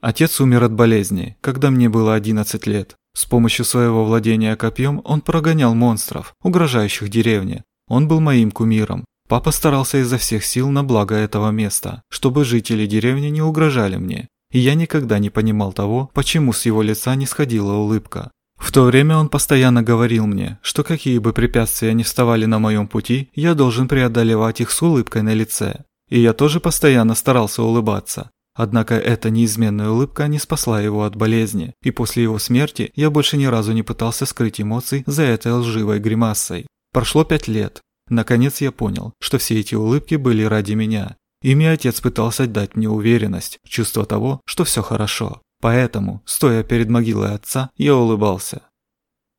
Отец умер от болезни, когда мне было 11 лет. С помощью своего владения копьем он прогонял монстров, угрожающих деревне. Он был моим кумиром. Папа старался изо всех сил на благо этого места, чтобы жители деревни не угрожали мне. И я никогда не понимал того, почему с его лица не сходила улыбка. В то время он постоянно говорил мне, что какие бы препятствия ни вставали на моем пути, я должен преодолевать их с улыбкой на лице. И я тоже постоянно старался улыбаться. Однако эта неизменная улыбка не спасла его от болезни, и после его смерти я больше ни разу не пытался скрыть эмоций за этой лживой гримасой. Прошло пять лет. Наконец я понял, что все эти улыбки были ради меня. Ими отец пытался дать мне уверенность, чувство того, что все хорошо. Поэтому, стоя перед могилой отца, я улыбался.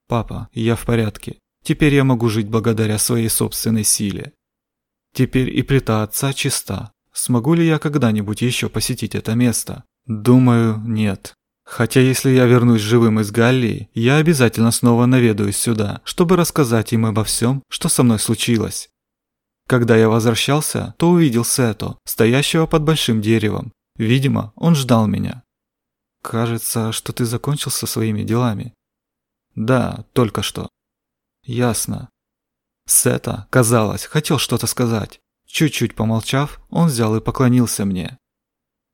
«Папа, я в порядке. Теперь я могу жить благодаря своей собственной силе. Теперь и плита отца чиста, Смогу ли я когда-нибудь еще посетить это место? Думаю, нет. Хотя если я вернусь живым из Галлии, я обязательно снова наведаюсь сюда, чтобы рассказать им обо всем, что со мной случилось. Когда я возвращался, то увидел Сето, стоящего под большим деревом. Видимо, он ждал меня. Кажется, что ты закончил со своими делами. Да, только что. Ясно. Сета, казалось, хотел что-то сказать. Чуть-чуть помолчав, он взял и поклонился мне.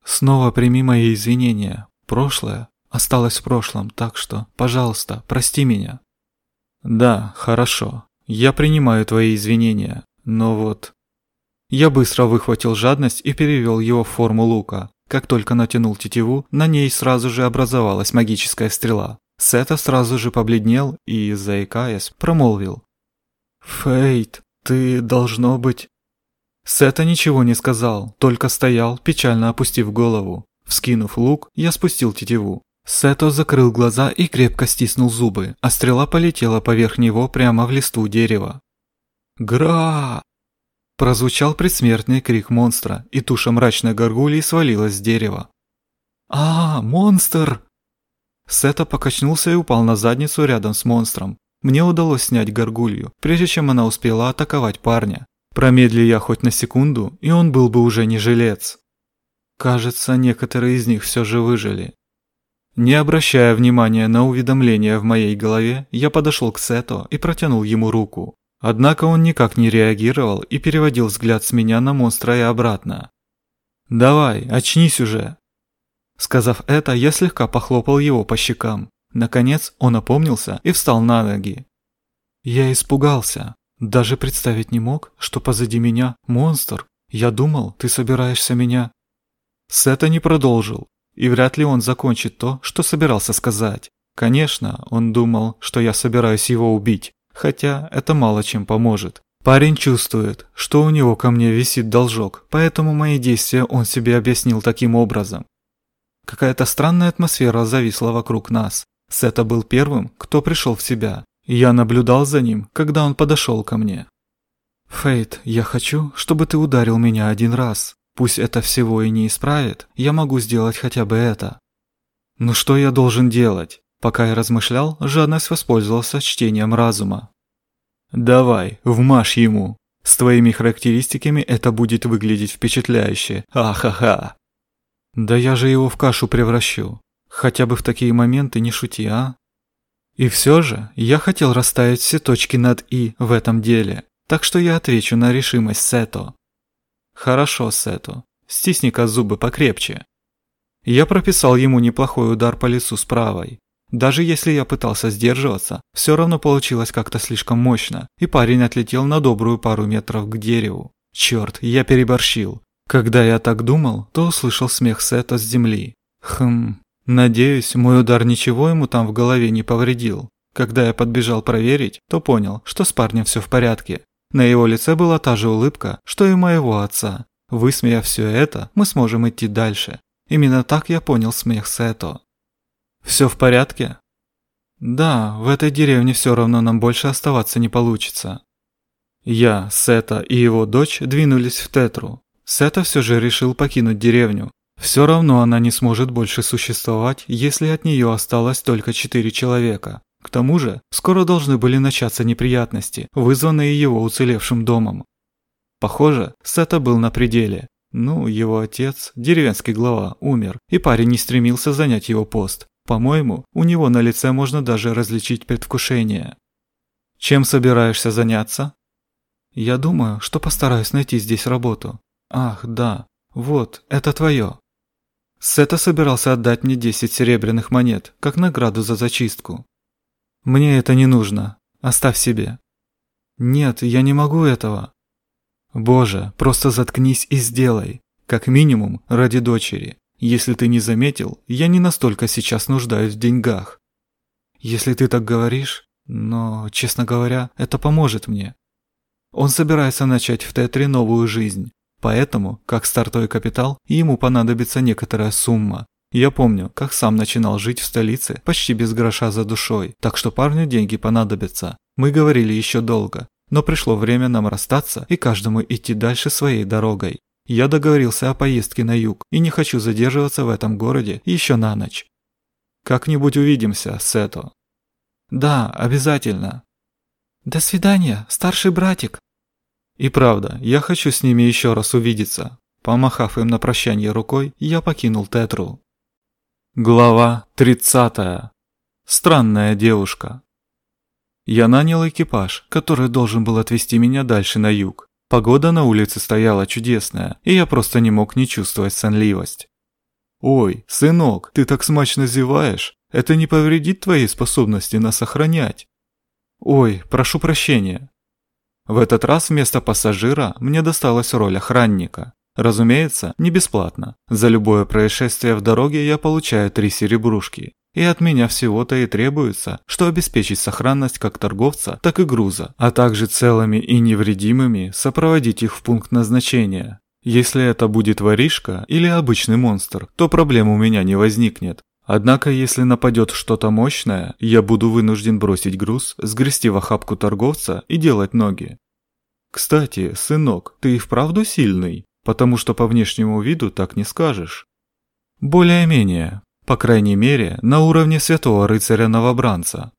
«Снова прими мои извинения. Прошлое осталось в прошлом, так что, пожалуйста, прости меня». «Да, хорошо. Я принимаю твои извинения, но вот...» Я быстро выхватил жадность и перевел его в форму лука. Как только натянул тетиву, на ней сразу же образовалась магическая стрела. Сета сразу же побледнел и, заикаясь, промолвил. «Фейт, ты, должно быть, Сета ничего не сказал, только стоял, печально опустив голову. Вскинув лук, я спустил тетиву. Сето закрыл глаза и крепко стиснул зубы, а стрела полетела поверх него прямо в листву дерева. «Гра!» Прозвучал предсмертный крик монстра, и туша мрачной горгульи свалилась с дерева. «А, монстр!» Сета покачнулся и упал на задницу рядом с монстром. Мне удалось снять горгулью, прежде чем она успела атаковать парня. Промедли я хоть на секунду, и он был бы уже не жилец. Кажется, некоторые из них все же выжили. Не обращая внимания на уведомления в моей голове, я подошел к Сето и протянул ему руку. Однако он никак не реагировал и переводил взгляд с меня на монстра и обратно. «Давай, очнись уже!» Сказав это, я слегка похлопал его по щекам. Наконец он опомнился и встал на ноги. Я испугался. Даже представить не мог, что позади меня монстр. Я думал, ты собираешься меня... Сета не продолжил, и вряд ли он закончит то, что собирался сказать. Конечно, он думал, что я собираюсь его убить, хотя это мало чем поможет. Парень чувствует, что у него ко мне висит должок, поэтому мои действия он себе объяснил таким образом. Какая-то странная атмосфера зависла вокруг нас. Сета был первым, кто пришел в себя. Я наблюдал за ним, когда он подошел ко мне. «Фейт, я хочу, чтобы ты ударил меня один раз. Пусть это всего и не исправит, я могу сделать хотя бы это». «Ну что я должен делать?» Пока я размышлял, жадность воспользовался чтением разума. «Давай, вмажь ему. С твоими характеристиками это будет выглядеть впечатляюще. Ахаха!» «Да я же его в кашу превращу. Хотя бы в такие моменты не шути, а?» И все же я хотел расставить все точки над «и» в этом деле, так что я отвечу на решимость Сето. Хорошо, Сето, стисни-ка зубы покрепче. Я прописал ему неплохой удар по лицу с правой. Даже если я пытался сдерживаться, все равно получилось как-то слишком мощно, и парень отлетел на добрую пару метров к дереву. Черт, я переборщил. Когда я так думал, то услышал смех Сета с земли. Хм, Надеюсь, мой удар ничего ему там в голове не повредил. Когда я подбежал проверить, то понял, что с парнем все в порядке. На его лице была та же улыбка, что и моего отца. Высмеяв все это, мы сможем идти дальше. Именно так я понял смех Сето. «Все в порядке?» «Да, в этой деревне все равно нам больше оставаться не получится». Я, Сета и его дочь двинулись в Тетру. Сета все же решил покинуть деревню, все равно она не сможет больше существовать, если от нее осталось только четыре человека. К тому же, скоро должны были начаться неприятности, вызванные его уцелевшим домом. Похоже, Сета был на пределе. Ну, его отец, деревенский глава, умер, и парень не стремился занять его пост. По-моему, у него на лице можно даже различить предвкушение. Чем собираешься заняться? Я думаю, что постараюсь найти здесь работу. Ах, да, вот, это твое. Сета собирался отдать мне 10 серебряных монет, как награду за зачистку. Мне это не нужно. Оставь себе. Нет, я не могу этого. Боже, просто заткнись и сделай. Как минимум, ради дочери. Если ты не заметил, я не настолько сейчас нуждаюсь в деньгах. Если ты так говоришь, но, честно говоря, это поможет мне. Он собирается начать в Тетре новую жизнь, Поэтому, как стартовый капитал, ему понадобится некоторая сумма. Я помню, как сам начинал жить в столице почти без гроша за душой, так что парню деньги понадобятся. Мы говорили еще долго, но пришло время нам расстаться и каждому идти дальше своей дорогой. Я договорился о поездке на юг и не хочу задерживаться в этом городе еще на ночь. Как-нибудь увидимся, Сето. Да, обязательно. До свидания, старший братик. И правда, я хочу с ними еще раз увидеться. Помахав им на прощание рукой, я покинул Тетру. Глава 30. Странная девушка. Я нанял экипаж, который должен был отвезти меня дальше на юг. Погода на улице стояла чудесная, и я просто не мог не чувствовать сонливость. «Ой, сынок, ты так смачно зеваешь. Это не повредит твоей способности нас охранять?» «Ой, прошу прощения. В этот раз вместо пассажира мне досталась роль охранника. Разумеется, не бесплатно. За любое происшествие в дороге я получаю три серебрушки. И от меня всего-то и требуется, что обеспечить сохранность как торговца, так и груза, а также целыми и невредимыми сопроводить их в пункт назначения. Если это будет воришка или обычный монстр, то проблем у меня не возникнет. Однако, если нападет что-то мощное, я буду вынужден бросить груз, сгрести в охапку торговца и делать ноги. Кстати, сынок, ты и вправду сильный, потому что по внешнему виду так не скажешь. Более-менее, по крайней мере, на уровне святого рыцаря-новобранца.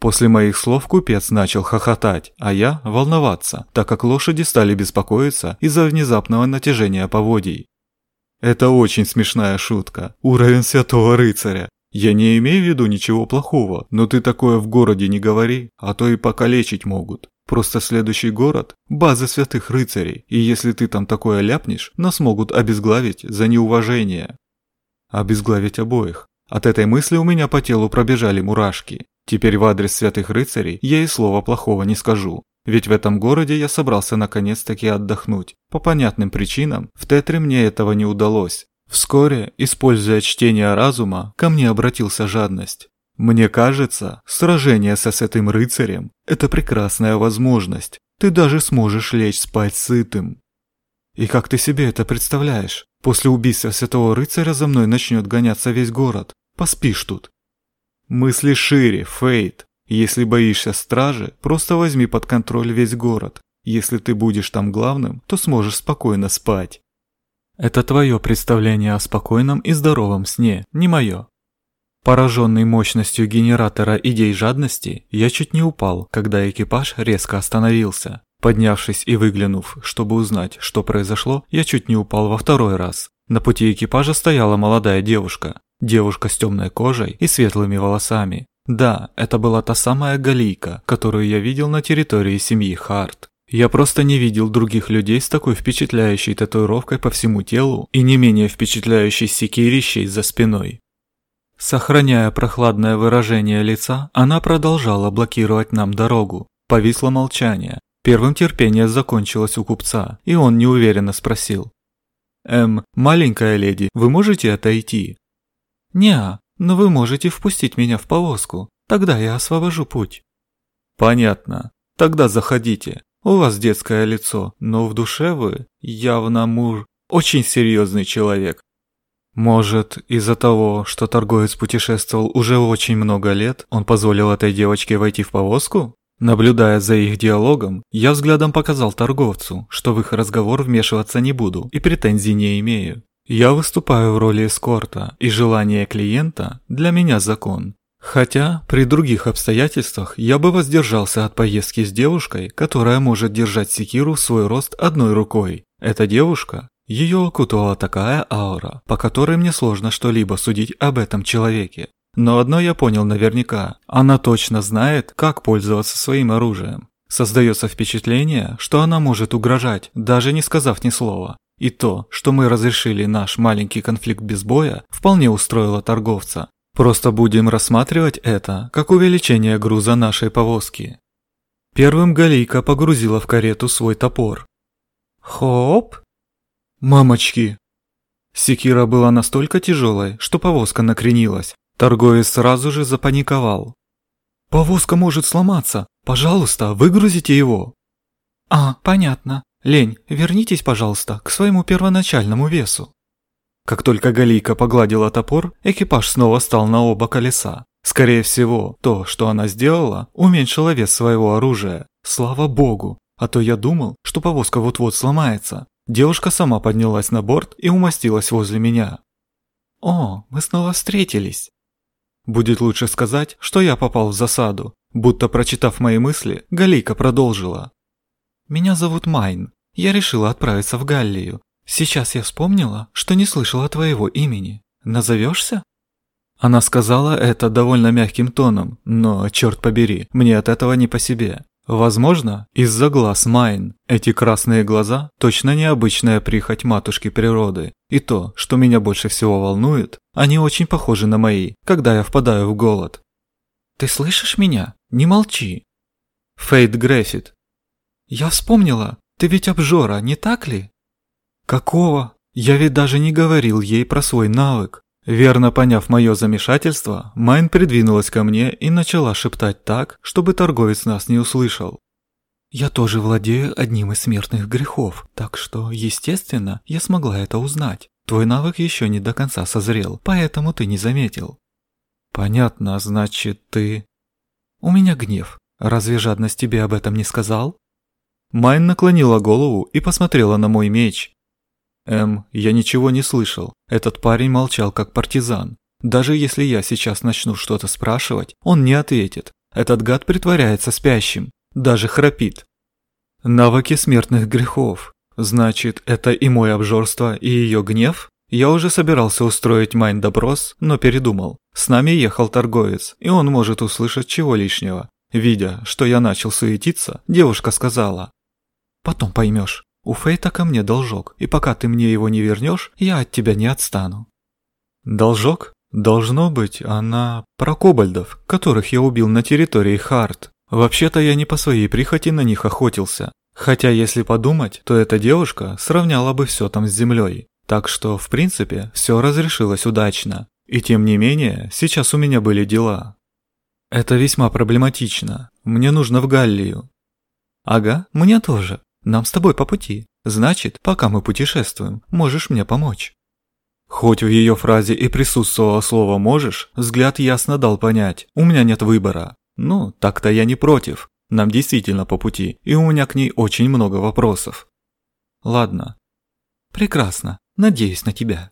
После моих слов купец начал хохотать, а я волноваться, так как лошади стали беспокоиться из-за внезапного натяжения поводий. Это очень смешная шутка. Уровень святого рыцаря. Я не имею в виду ничего плохого, но ты такое в городе не говори, а то и покалечить могут. Просто следующий город – база святых рыцарей, и если ты там такое ляпнешь, нас могут обезглавить за неуважение. Обезглавить обоих. От этой мысли у меня по телу пробежали мурашки. Теперь в адрес святых рыцарей я и слова плохого не скажу. Ведь в этом городе я собрался наконец-таки отдохнуть. По понятным причинам в Тетре мне этого не удалось. Вскоре, используя чтение разума, ко мне обратился жадность. Мне кажется, сражение со святым рыцарем – это прекрасная возможность. Ты даже сможешь лечь спать сытым. И как ты себе это представляешь? После убийства святого рыцаря за мной начнет гоняться весь город. Поспишь тут. Мысли шире, Фейт. Если боишься стражи, просто возьми под контроль весь город. Если ты будешь там главным, то сможешь спокойно спать. Это твое представление о спокойном и здоровом сне, не мое. Пораженный мощностью генератора идей жадности, я чуть не упал, когда экипаж резко остановился. Поднявшись и выглянув, чтобы узнать, что произошло, я чуть не упал во второй раз. На пути экипажа стояла молодая девушка. Девушка с темной кожей и светлыми волосами. Да, это была та самая Галийка, которую я видел на территории семьи Харт. Я просто не видел других людей с такой впечатляющей татуировкой по всему телу и не менее впечатляющей секирищей за спиной. Сохраняя прохладное выражение лица, она продолжала блокировать нам дорогу. Повисло молчание. Первым терпение закончилось у купца, и он неуверенно спросил. «Эм, маленькая леди, вы можете отойти?» «Не, но вы можете впустить меня в повозку. Тогда я освобожу путь». «Понятно. Тогда заходите. У вас детское лицо, но в душе вы явно муж, очень серьезный человек. Может, из-за того, что торговец путешествовал уже очень много лет, он позволил этой девочке войти в повозку? Наблюдая за их диалогом, я взглядом показал торговцу, что в их разговор вмешиваться не буду и претензий не имею. Я выступаю в роли эскорта, и желание клиента для меня закон. Хотя, при других обстоятельствах я бы воздержался от поездки с девушкой, которая может держать секиру в свой рост одной рукой. Эта девушка ее окутывала такая аура, по которой мне сложно что-либо судить об этом человеке. Но одно я понял наверняка, она точно знает, как пользоваться своим оружием. Создается впечатление, что она может угрожать, даже не сказав ни слова. И то, что мы разрешили наш маленький конфликт без боя, вполне устроило торговца. Просто будем рассматривать это как увеличение груза нашей повозки. Первым Галийка погрузила в карету свой топор. Хоп! Мамочки! Секира была настолько тяжелой, что повозка накренилась. Торговец сразу же запаниковал. «Повозка может сломаться. Пожалуйста, выгрузите его». «А, понятно. Лень, вернитесь, пожалуйста, к своему первоначальному весу». Как только Галийка погладила топор, экипаж снова стал на оба колеса. Скорее всего, то, что она сделала, уменьшило вес своего оружия. Слава богу! А то я думал, что повозка вот-вот сломается. Девушка сама поднялась на борт и умостилась возле меня. «О, мы снова встретились!» Будет лучше сказать, что я попал в засаду. Будто прочитав мои мысли, Галийка продолжила. «Меня зовут Майн. Я решила отправиться в Галлию. Сейчас я вспомнила, что не слышала твоего имени. Назовешься?» Она сказала это довольно мягким тоном, но, черт побери, мне от этого не по себе. Возможно, из-за глаз Майн. Эти красные глаза – точно необычная прихоть матушки природы. И то, что меня больше всего волнует, они очень похожи на мои, когда я впадаю в голод. «Ты слышишь меня? Не молчи!» Фейт Графит. «Я вспомнила, ты ведь обжора, не так ли?» «Какого? Я ведь даже не говорил ей про свой навык. Верно поняв мое замешательство, Майн придвинулась ко мне и начала шептать так, чтобы торговец нас не услышал. «Я тоже владею одним из смертных грехов, так что, естественно, я смогла это узнать. Твой навык еще не до конца созрел, поэтому ты не заметил». «Понятно, значит, ты...» «У меня гнев. Разве жадность тебе об этом не сказал?» Майн наклонила голову и посмотрела на мой меч, Эм, я ничего не слышал. Этот парень молчал как партизан. Даже если я сейчас начну что-то спрашивать, он не ответит. Этот гад притворяется спящим, даже храпит. Навыки смертных грехов. Значит, это и мое обжорство, и ее гнев? Я уже собирался устроить майн-допрос, но передумал. С нами ехал торговец, и он может услышать чего лишнего. Видя, что я начал суетиться, девушка сказала. «Потом поймешь. У Фейта ко мне должок, и пока ты мне его не вернешь, я от тебя не отстану». «Должок? Должно быть, она про кобальдов, которых я убил на территории Харт. Вообще-то я не по своей прихоти на них охотился. Хотя, если подумать, то эта девушка сравняла бы все там с землей. Так что, в принципе, все разрешилось удачно. И тем не менее, сейчас у меня были дела. Это весьма проблематично. Мне нужно в Галлию. Ага, мне тоже. Нам с тобой по пути. Значит, пока мы путешествуем, можешь мне помочь. Хоть в ее фразе и присутствовало слово «можешь», взгляд ясно дал понять, у меня нет выбора. Ну, так-то я не против. Нам действительно по пути, и у меня к ней очень много вопросов. Ладно. Прекрасно. Надеюсь на тебя.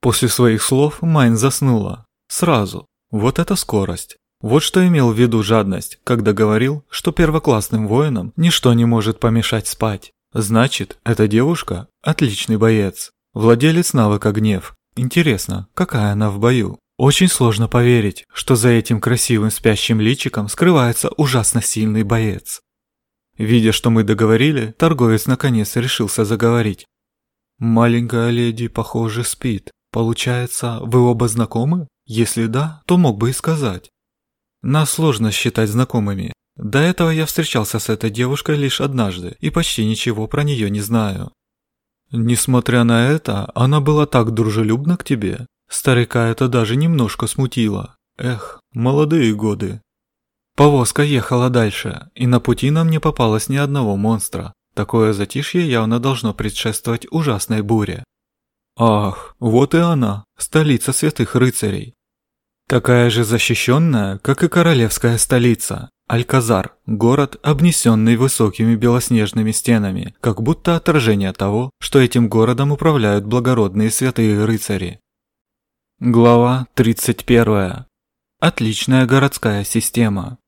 После своих слов Майн заснула. Сразу. Вот это скорость. Вот что имел в виду жадность, когда говорил, что первоклассным воинам ничто не может помешать спать. Значит, эта девушка – отличный боец. Владелец навыка гнев. Интересно, какая она в бою? Очень сложно поверить, что за этим красивым спящим личиком скрывается ужасно сильный боец. Видя, что мы договорили, торговец наконец решился заговорить. «Маленькая леди, похоже, спит. Получается, вы оба знакомы? Если да, то мог бы и сказать». Нас сложно считать знакомыми. До этого я встречался с этой девушкой лишь однажды и почти ничего про нее не знаю. Несмотря на это, она была так дружелюбна к тебе, Старика это даже немножко смутило. Эх, молодые годы. Повозка ехала дальше, и на пути нам не попалось ни одного монстра. Такое затишье явно должно предшествовать ужасной буре. Ах, вот и она, столица святых рыцарей. Такая же защищенная, как и королевская столица. Альказар – город, обнесенный высокими белоснежными стенами, как будто отражение того, что этим городом управляют благородные святые рыцари. Глава 31. Отличная городская система.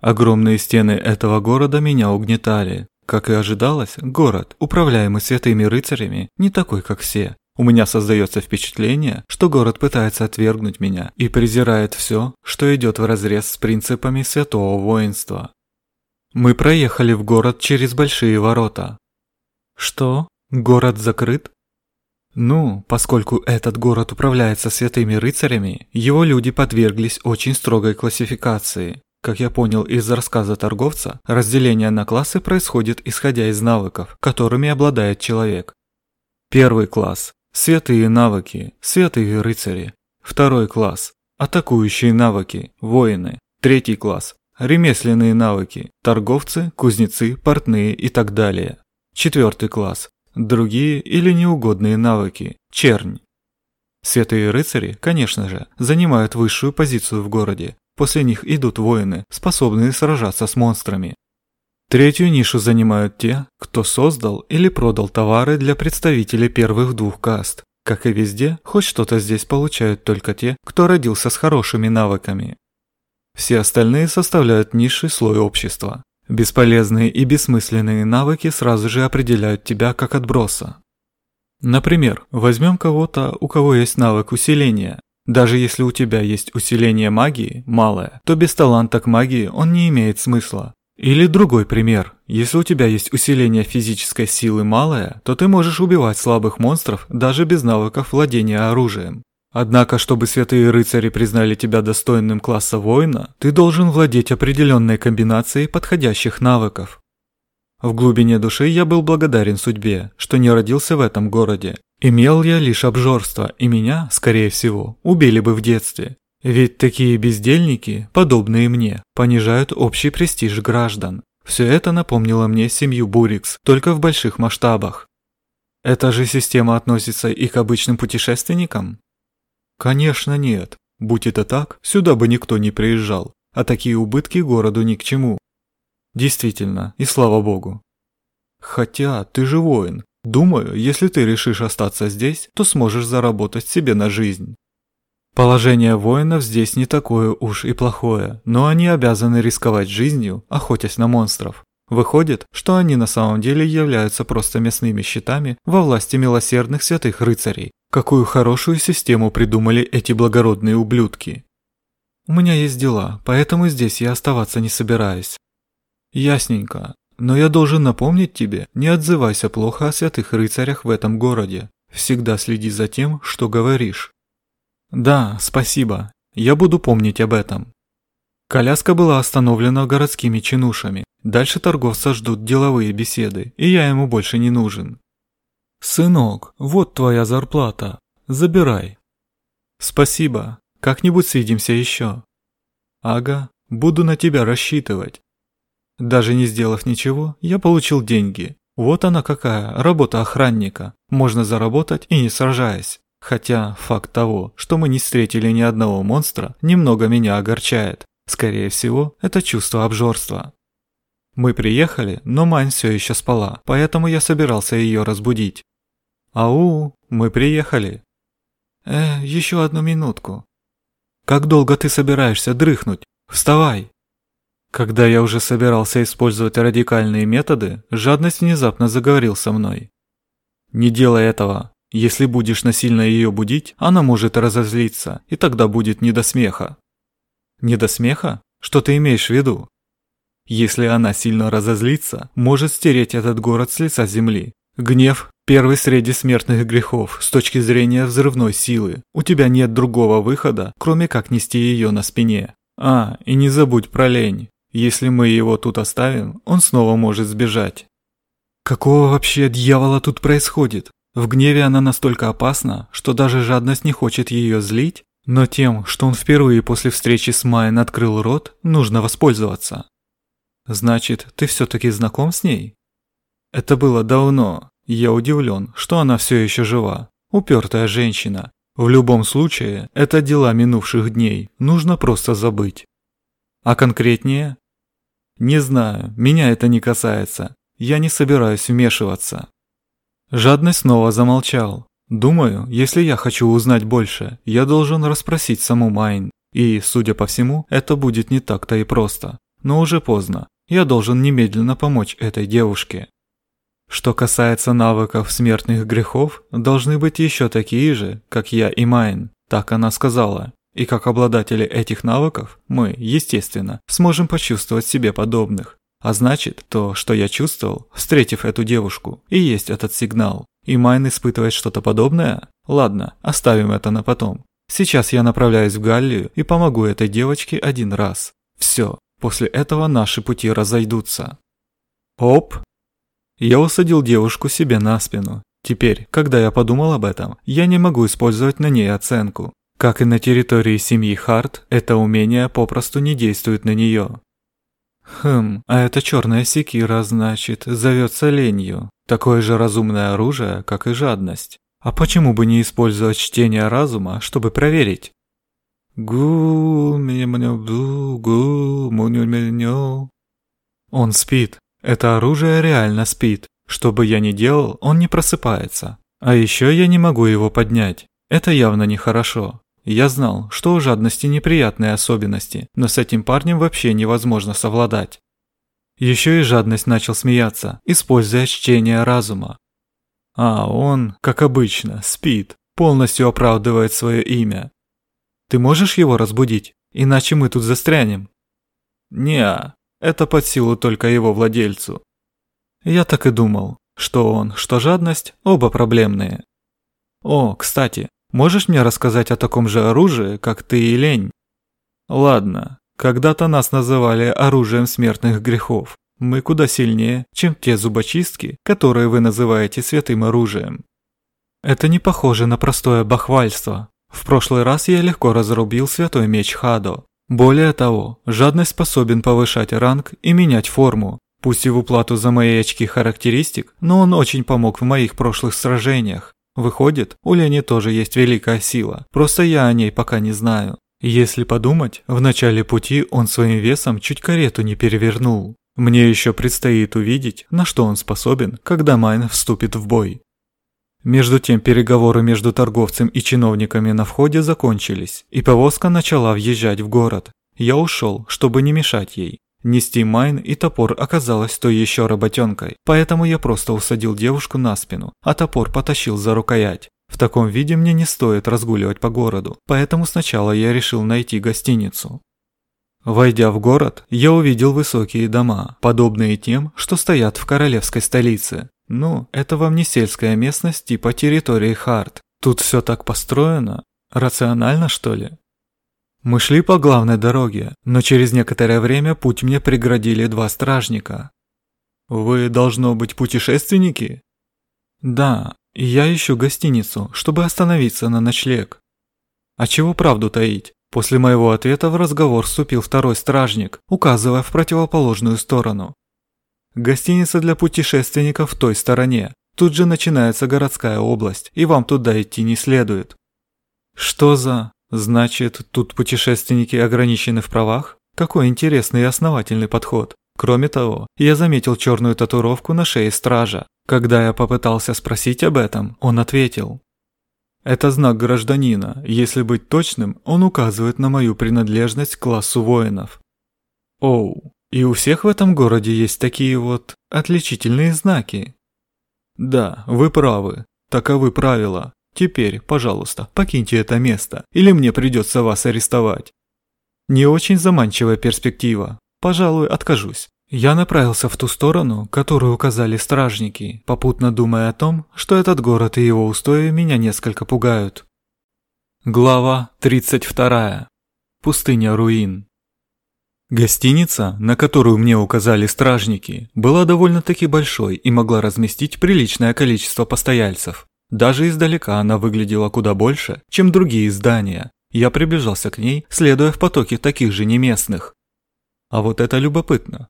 Огромные стены этого города меня угнетали. Как и ожидалось, город, управляемый святыми рыцарями, не такой, как все. У меня создается впечатление, что город пытается отвергнуть меня и презирает все, что идет вразрез с принципами святого воинства. Мы проехали в город через большие ворота. Что? Город закрыт? Ну, поскольку этот город управляется святыми рыцарями, его люди подверглись очень строгой классификации. Как я понял из рассказа торговца, разделение на классы происходит исходя из навыков, которыми обладает человек. Первый класс – святые навыки, святые рыцари. Второй класс – атакующие навыки, воины. Третий класс – ремесленные навыки, торговцы, кузнецы, портные и так далее. Четвертый класс другие или неугодные навыки, чернь. Святые рыцари, конечно же, занимают высшую позицию в городе. После них идут воины, способные сражаться с монстрами. Третью нишу занимают те, кто создал или продал товары для представителей первых двух каст. Как и везде, хоть что-то здесь получают только те, кто родился с хорошими навыками. Все остальные составляют низший слой общества. Бесполезные и бессмысленные навыки сразу же определяют тебя как отброса. Например, возьмем кого-то, у кого есть навык усиления. Даже если у тебя есть усиление магии, малое, то без таланта к магии он не имеет смысла. Или другой пример. Если у тебя есть усиление физической силы малое, то ты можешь убивать слабых монстров даже без навыков владения оружием. Однако, чтобы святые рыцари признали тебя достойным класса воина, ты должен владеть определенной комбинацией подходящих навыков. В глубине души я был благодарен судьбе, что не родился в этом городе. Имел я лишь обжорство, и меня, скорее всего, убили бы в детстве. Ведь такие бездельники, подобные мне, понижают общий престиж граждан. Все это напомнило мне семью Бурикс, только в больших масштабах. Эта же система относится и к обычным путешественникам? Конечно нет. Будь это так, сюда бы никто не приезжал, а такие убытки городу ни к чему. Действительно, и слава богу. Хотя, ты же воин. Думаю, если ты решишь остаться здесь, то сможешь заработать себе на жизнь. Положение воинов здесь не такое уж и плохое, но они обязаны рисковать жизнью, охотясь на монстров. Выходит, что они на самом деле являются просто мясными щитами во власти милосердных святых рыцарей. Какую хорошую систему придумали эти благородные ублюдки. У меня есть дела, поэтому здесь я оставаться не собираюсь. Ясненько. Но я должен напомнить тебе, не отзывайся плохо о святых рыцарях в этом городе. Всегда следи за тем, что говоришь. Да, спасибо. Я буду помнить об этом. Коляска была остановлена городскими чинушами. Дальше торговца ждут деловые беседы, и я ему больше не нужен. Сынок, вот твоя зарплата. Забирай. Спасибо. Как-нибудь свидимся еще. Ага, буду на тебя рассчитывать. Даже не сделав ничего, я получил деньги. Вот она какая, работа охранника. Можно заработать и не сражаясь. Хотя факт того, что мы не встретили ни одного монстра, немного меня огорчает. Скорее всего, это чувство обжорства. Мы приехали, но Мань все еще спала, поэтому я собирался ее разбудить. «Ау, мы приехали». «Э, еще одну минутку». «Как долго ты собираешься дрыхнуть? Вставай!» Когда я уже собирался использовать радикальные методы, жадность внезапно заговорил со мной. «Не делай этого. Если будешь насильно ее будить, она может разозлиться, и тогда будет не до смеха». «Не до смеха? Что ты имеешь в виду?» Если она сильно разозлится, может стереть этот город с лица земли. Гнев – первый среди смертных грехов с точки зрения взрывной силы. У тебя нет другого выхода, кроме как нести ее на спине. А, и не забудь про лень. Если мы его тут оставим, он снова может сбежать. Какого вообще дьявола тут происходит? В гневе она настолько опасна, что даже жадность не хочет ее злить, но тем, что он впервые после встречи с Майен открыл рот, нужно воспользоваться. Значит, ты все-таки знаком с ней? Это было давно. Я удивлен, что она все еще жива. Упертая женщина. В любом случае, это дела минувших дней. Нужно просто забыть. А конкретнее? Не знаю, меня это не касается. Я не собираюсь вмешиваться. Жадность снова замолчал. Думаю, если я хочу узнать больше, я должен расспросить саму Майн. И, судя по всему, это будет не так-то и просто. Но уже поздно. Я должен немедленно помочь этой девушке. Что касается навыков смертных грехов, должны быть еще такие же, как я и Майн. Так она сказала. И как обладатели этих навыков, мы, естественно, сможем почувствовать себе подобных. А значит, то, что я чувствовал, встретив эту девушку, и есть этот сигнал. И Майн испытывает что-то подобное? Ладно, оставим это на потом. Сейчас я направляюсь в Галлию и помогу этой девочке один раз. Все, после этого наши пути разойдутся. Оп! Я усадил девушку себе на спину. Теперь, когда я подумал об этом, я не могу использовать на ней оценку. Как и на территории семьи Харт, это умение попросту не действует на нее. Хм, а эта черная секира, значит, зовется ленью. Такое же разумное оружие, как и жадность. А почему бы не использовать чтение разума, чтобы проверить? Гу, меня меня гу, муню Он спит. Это оружие реально спит. Что бы я ни делал, он не просыпается. А еще я не могу его поднять. Это явно нехорошо. Я знал, что у жадности неприятные особенности, но с этим парнем вообще невозможно совладать. Еще и жадность начал смеяться, используя чтение разума. А он, как обычно, спит, полностью оправдывает свое имя. Ты можешь его разбудить? Иначе мы тут застрянем. Неа, это под силу только его владельцу. Я так и думал, что он, что жадность, оба проблемные. О, кстати, Можешь мне рассказать о таком же оружии, как ты и лень? Ладно, когда-то нас называли оружием смертных грехов. Мы куда сильнее, чем те зубочистки, которые вы называете святым оружием. Это не похоже на простое бахвальство. В прошлый раз я легко разрубил святой меч Хадо. Более того, жадность способен повышать ранг и менять форму, пусть и в уплату за мои очки характеристик, но он очень помог в моих прошлых сражениях. Выходит, у Лени тоже есть великая сила, просто я о ней пока не знаю. Если подумать, в начале пути он своим весом чуть карету не перевернул. Мне еще предстоит увидеть, на что он способен, когда Майн вступит в бой. Между тем переговоры между торговцем и чиновниками на входе закончились, и повозка начала въезжать в город. Я ушел, чтобы не мешать ей. Нести майн и топор оказалось той еще работенкой, поэтому я просто усадил девушку на спину, а топор потащил за рукоять. В таком виде мне не стоит разгуливать по городу, поэтому сначала я решил найти гостиницу. Войдя в город, я увидел высокие дома, подобные тем, что стоят в королевской столице. Ну, это вам не сельская местность типа территории Харт. Тут все так построено. Рационально, что ли? Мы шли по главной дороге, но через некоторое время путь мне преградили два стражника. «Вы, должно быть, путешественники?» «Да, я ищу гостиницу, чтобы остановиться на ночлег». «А чего правду таить?» После моего ответа в разговор вступил второй стражник, указывая в противоположную сторону. «Гостиница для путешественников в той стороне. Тут же начинается городская область, и вам туда идти не следует». «Что за...» Значит, тут путешественники ограничены в правах? Какой интересный и основательный подход. Кроме того, я заметил черную татуировку на шее стража. Когда я попытался спросить об этом, он ответил. Это знак гражданина. Если быть точным, он указывает на мою принадлежность к классу воинов. Оу, и у всех в этом городе есть такие вот отличительные знаки. Да, вы правы. Таковы правила. Теперь, пожалуйста, покиньте это место, или мне придется вас арестовать. Не очень заманчивая перспектива. Пожалуй, откажусь. Я направился в ту сторону, которую указали стражники, попутно думая о том, что этот город и его устои меня несколько пугают. Глава 32. Пустыня руин. Гостиница, на которую мне указали стражники, была довольно-таки большой и могла разместить приличное количество постояльцев. Даже издалека она выглядела куда больше, чем другие здания. Я приближался к ней, следуя в потоке таких же неместных. А вот это любопытно.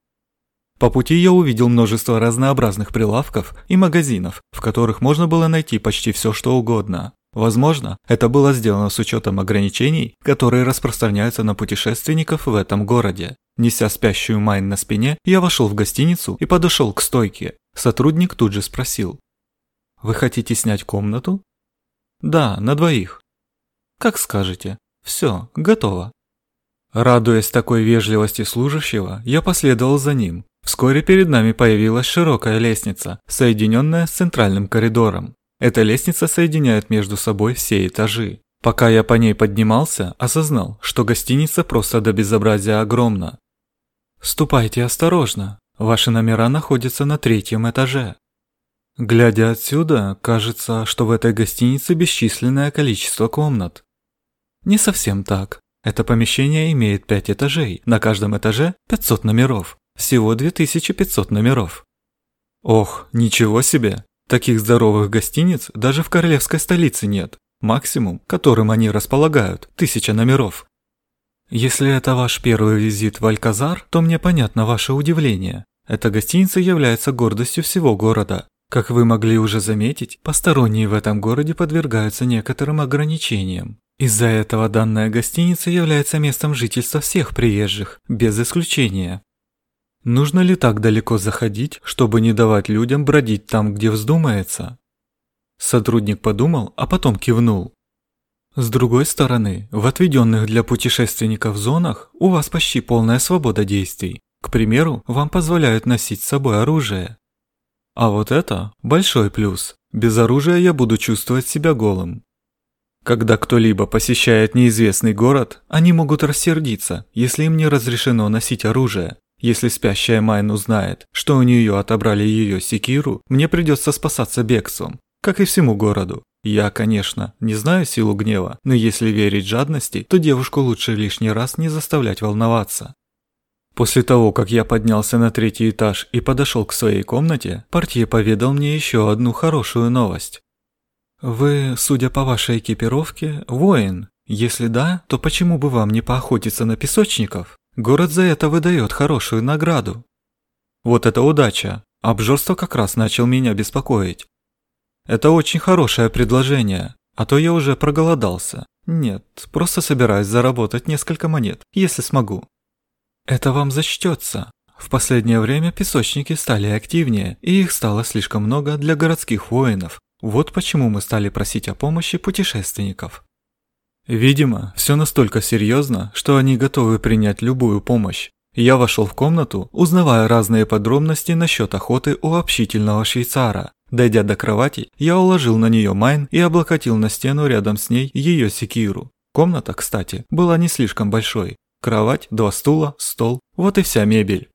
По пути я увидел множество разнообразных прилавков и магазинов, в которых можно было найти почти все, что угодно. Возможно, это было сделано с учетом ограничений, которые распространяются на путешественников в этом городе. Неся спящую Майн на спине, я вошел в гостиницу и подошел к стойке. Сотрудник тут же спросил, вы хотите снять комнату? Да, на двоих. Как скажете. Все, готово. Радуясь такой вежливости служащего, я последовал за ним. Вскоре перед нами появилась широкая лестница, соединенная с центральным коридором. Эта лестница соединяет между собой все этажи. Пока я по ней поднимался, осознал, что гостиница просто до безобразия огромна. «Ступайте осторожно, ваши номера находятся на третьем этаже», Глядя отсюда, кажется, что в этой гостинице бесчисленное количество комнат. Не совсем так. Это помещение имеет 5 этажей, на каждом этаже 500 номеров. Всего 2500 номеров. Ох, ничего себе! Таких здоровых гостиниц даже в королевской столице нет. Максимум, которым они располагают, тысяча номеров. Если это ваш первый визит в Альказар, то мне понятно ваше удивление. Эта гостиница является гордостью всего города. Как вы могли уже заметить, посторонние в этом городе подвергаются некоторым ограничениям. Из-за этого данная гостиница является местом жительства всех приезжих, без исключения. Нужно ли так далеко заходить, чтобы не давать людям бродить там, где вздумается? Сотрудник подумал, а потом кивнул. С другой стороны, в отведенных для путешественников зонах у вас почти полная свобода действий. К примеру, вам позволяют носить с собой оружие. А вот это большой плюс. Без оружия я буду чувствовать себя голым. Когда кто-либо посещает неизвестный город, они могут рассердиться, если им не разрешено носить оружие. Если спящая Майн узнает, что у нее отобрали ее секиру, мне придется спасаться бегством, как и всему городу. Я, конечно, не знаю силу гнева, но если верить жадности, то девушку лучше лишний раз не заставлять волноваться. После того, как я поднялся на третий этаж и подошел к своей комнате, портье поведал мне еще одну хорошую новость. «Вы, судя по вашей экипировке, воин. Если да, то почему бы вам не поохотиться на песочников? Город за это выдает хорошую награду». Вот это удача. Обжорство как раз начал меня беспокоить. Это очень хорошее предложение, а то я уже проголодался. Нет, просто собираюсь заработать несколько монет, если смогу. Это вам зачтется. В последнее время песочники стали активнее, и их стало слишком много для городских воинов. Вот почему мы стали просить о помощи путешественников. Видимо, все настолько серьезно, что они готовы принять любую помощь. Я вошел в комнату, узнавая разные подробности насчет охоты у общительного швейцара. Дойдя до кровати, я уложил на нее майн и облокотил на стену рядом с ней ее секиру. Комната, кстати, была не слишком большой. Кровать, два стула, стол, вот и вся мебель.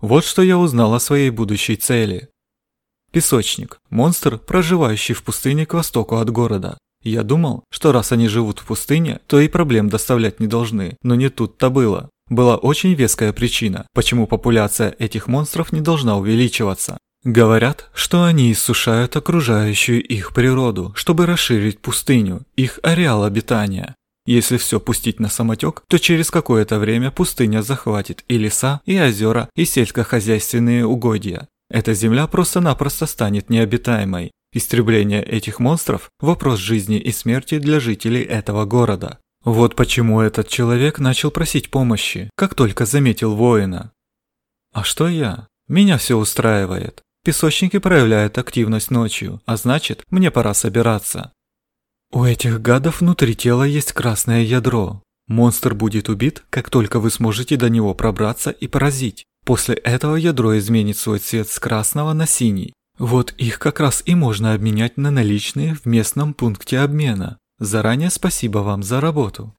Вот что я узнал о своей будущей цели. Песочник – монстр, проживающий в пустыне к востоку от города. Я думал, что раз они живут в пустыне, то и проблем доставлять не должны, но не тут-то было. Была очень веская причина, почему популяция этих монстров не должна увеличиваться. Говорят, что они иссушают окружающую их природу, чтобы расширить пустыню, их ареал обитания. Если все пустить на самотек, то через какое-то время пустыня захватит и леса, и озера, и сельскохозяйственные угодья. Эта земля просто-напросто станет необитаемой, Истребление этих монстров – вопрос жизни и смерти для жителей этого города. Вот почему этот человек начал просить помощи, как только заметил воина. А что я? Меня все устраивает. Песочники проявляют активность ночью, а значит, мне пора собираться. У этих гадов внутри тела есть красное ядро. Монстр будет убит, как только вы сможете до него пробраться и поразить. После этого ядро изменит свой цвет с красного на синий. Вот их как раз и можно обменять на наличные в местном пункте обмена. Заранее спасибо вам за работу.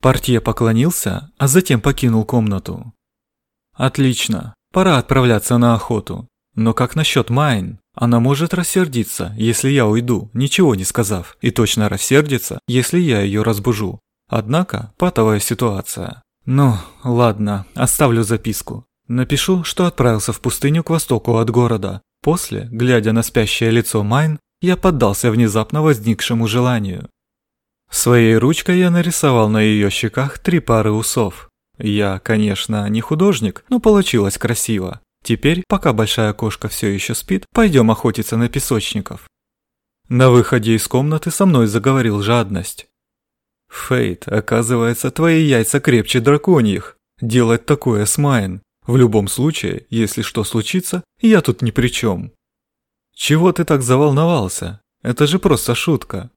Портье поклонился, а затем покинул комнату. Отлично, пора отправляться на охоту. Но как насчет Майн? Она может рассердиться, если я уйду, ничего не сказав, и точно рассердится, если я ее разбужу. Однако, патовая ситуация. Ну, ладно, оставлю записку. Напишу, что отправился в пустыню к востоку от города, После, глядя на спящее лицо Майн, я поддался внезапно возникшему желанию. Своей ручкой я нарисовал на ее щеках три пары усов. Я, конечно, не художник, но получилось красиво. Теперь, пока большая кошка все еще спит, пойдем охотиться на песочников. На выходе из комнаты со мной заговорил жадность. Фейт, оказывается, твои яйца крепче драконьих. Делать такое с Майн. В любом случае, если что случится, я тут ни при чем. Чего ты так заволновался? Это же просто шутка.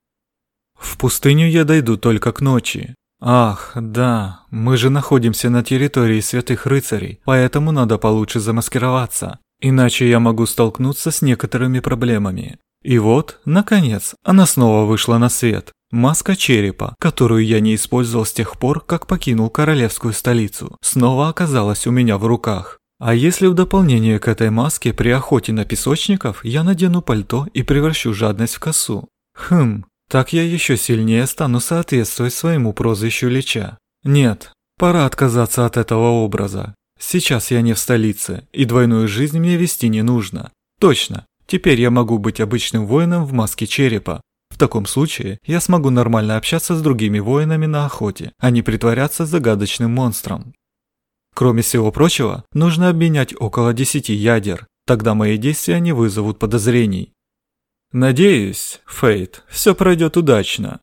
В пустыню я дойду только к ночи. Ах, да, мы же находимся на территории святых рыцарей, поэтому надо получше замаскироваться. Иначе я могу столкнуться с некоторыми проблемами. И вот, наконец, она снова вышла на свет. Маска черепа, которую я не использовал с тех пор, как покинул королевскую столицу, снова оказалась у меня в руках. А если в дополнение к этой маске при охоте на песочников я надену пальто и превращу жадность в косу? Хм, так я еще сильнее стану соответствовать своему прозвищу Лича. Нет, пора отказаться от этого образа. Сейчас я не в столице, и двойную жизнь мне вести не нужно. Точно, теперь я могу быть обычным воином в маске черепа, в таком случае я смогу нормально общаться с другими воинами на охоте, а не притворяться загадочным монстром. Кроме всего прочего, нужно обменять около 10 ядер, тогда мои действия не вызовут подозрений. Надеюсь, Фейт, все пройдет удачно.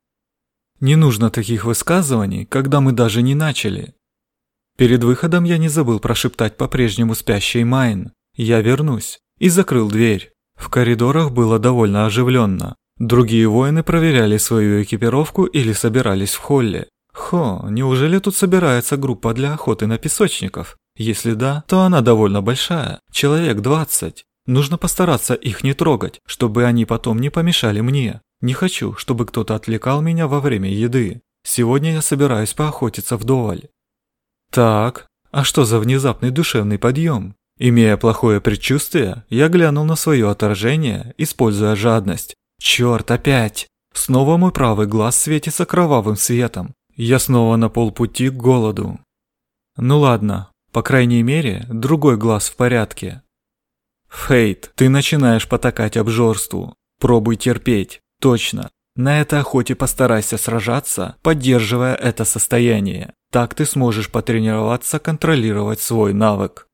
Не нужно таких высказываний, когда мы даже не начали. Перед выходом я не забыл прошептать по-прежнему спящей Майн. Я вернусь. И закрыл дверь. В коридорах было довольно оживленно. Другие воины проверяли свою экипировку или собирались в холле. Хо, неужели тут собирается группа для охоты на песочников? Если да, то она довольно большая, человек 20. Нужно постараться их не трогать, чтобы они потом не помешали мне. Не хочу, чтобы кто-то отвлекал меня во время еды. Сегодня я собираюсь поохотиться вдоволь. Так, а что за внезапный душевный подъем? Имея плохое предчувствие, я глянул на свое отражение, используя жадность, Черт, опять! Снова мой правый глаз светится кровавым светом. Я снова на полпути к голоду. Ну ладно, по крайней мере, другой глаз в порядке. Фейт, ты начинаешь потакать обжорству. Пробуй терпеть. Точно. На этой охоте постарайся сражаться, поддерживая это состояние. Так ты сможешь потренироваться контролировать свой навык.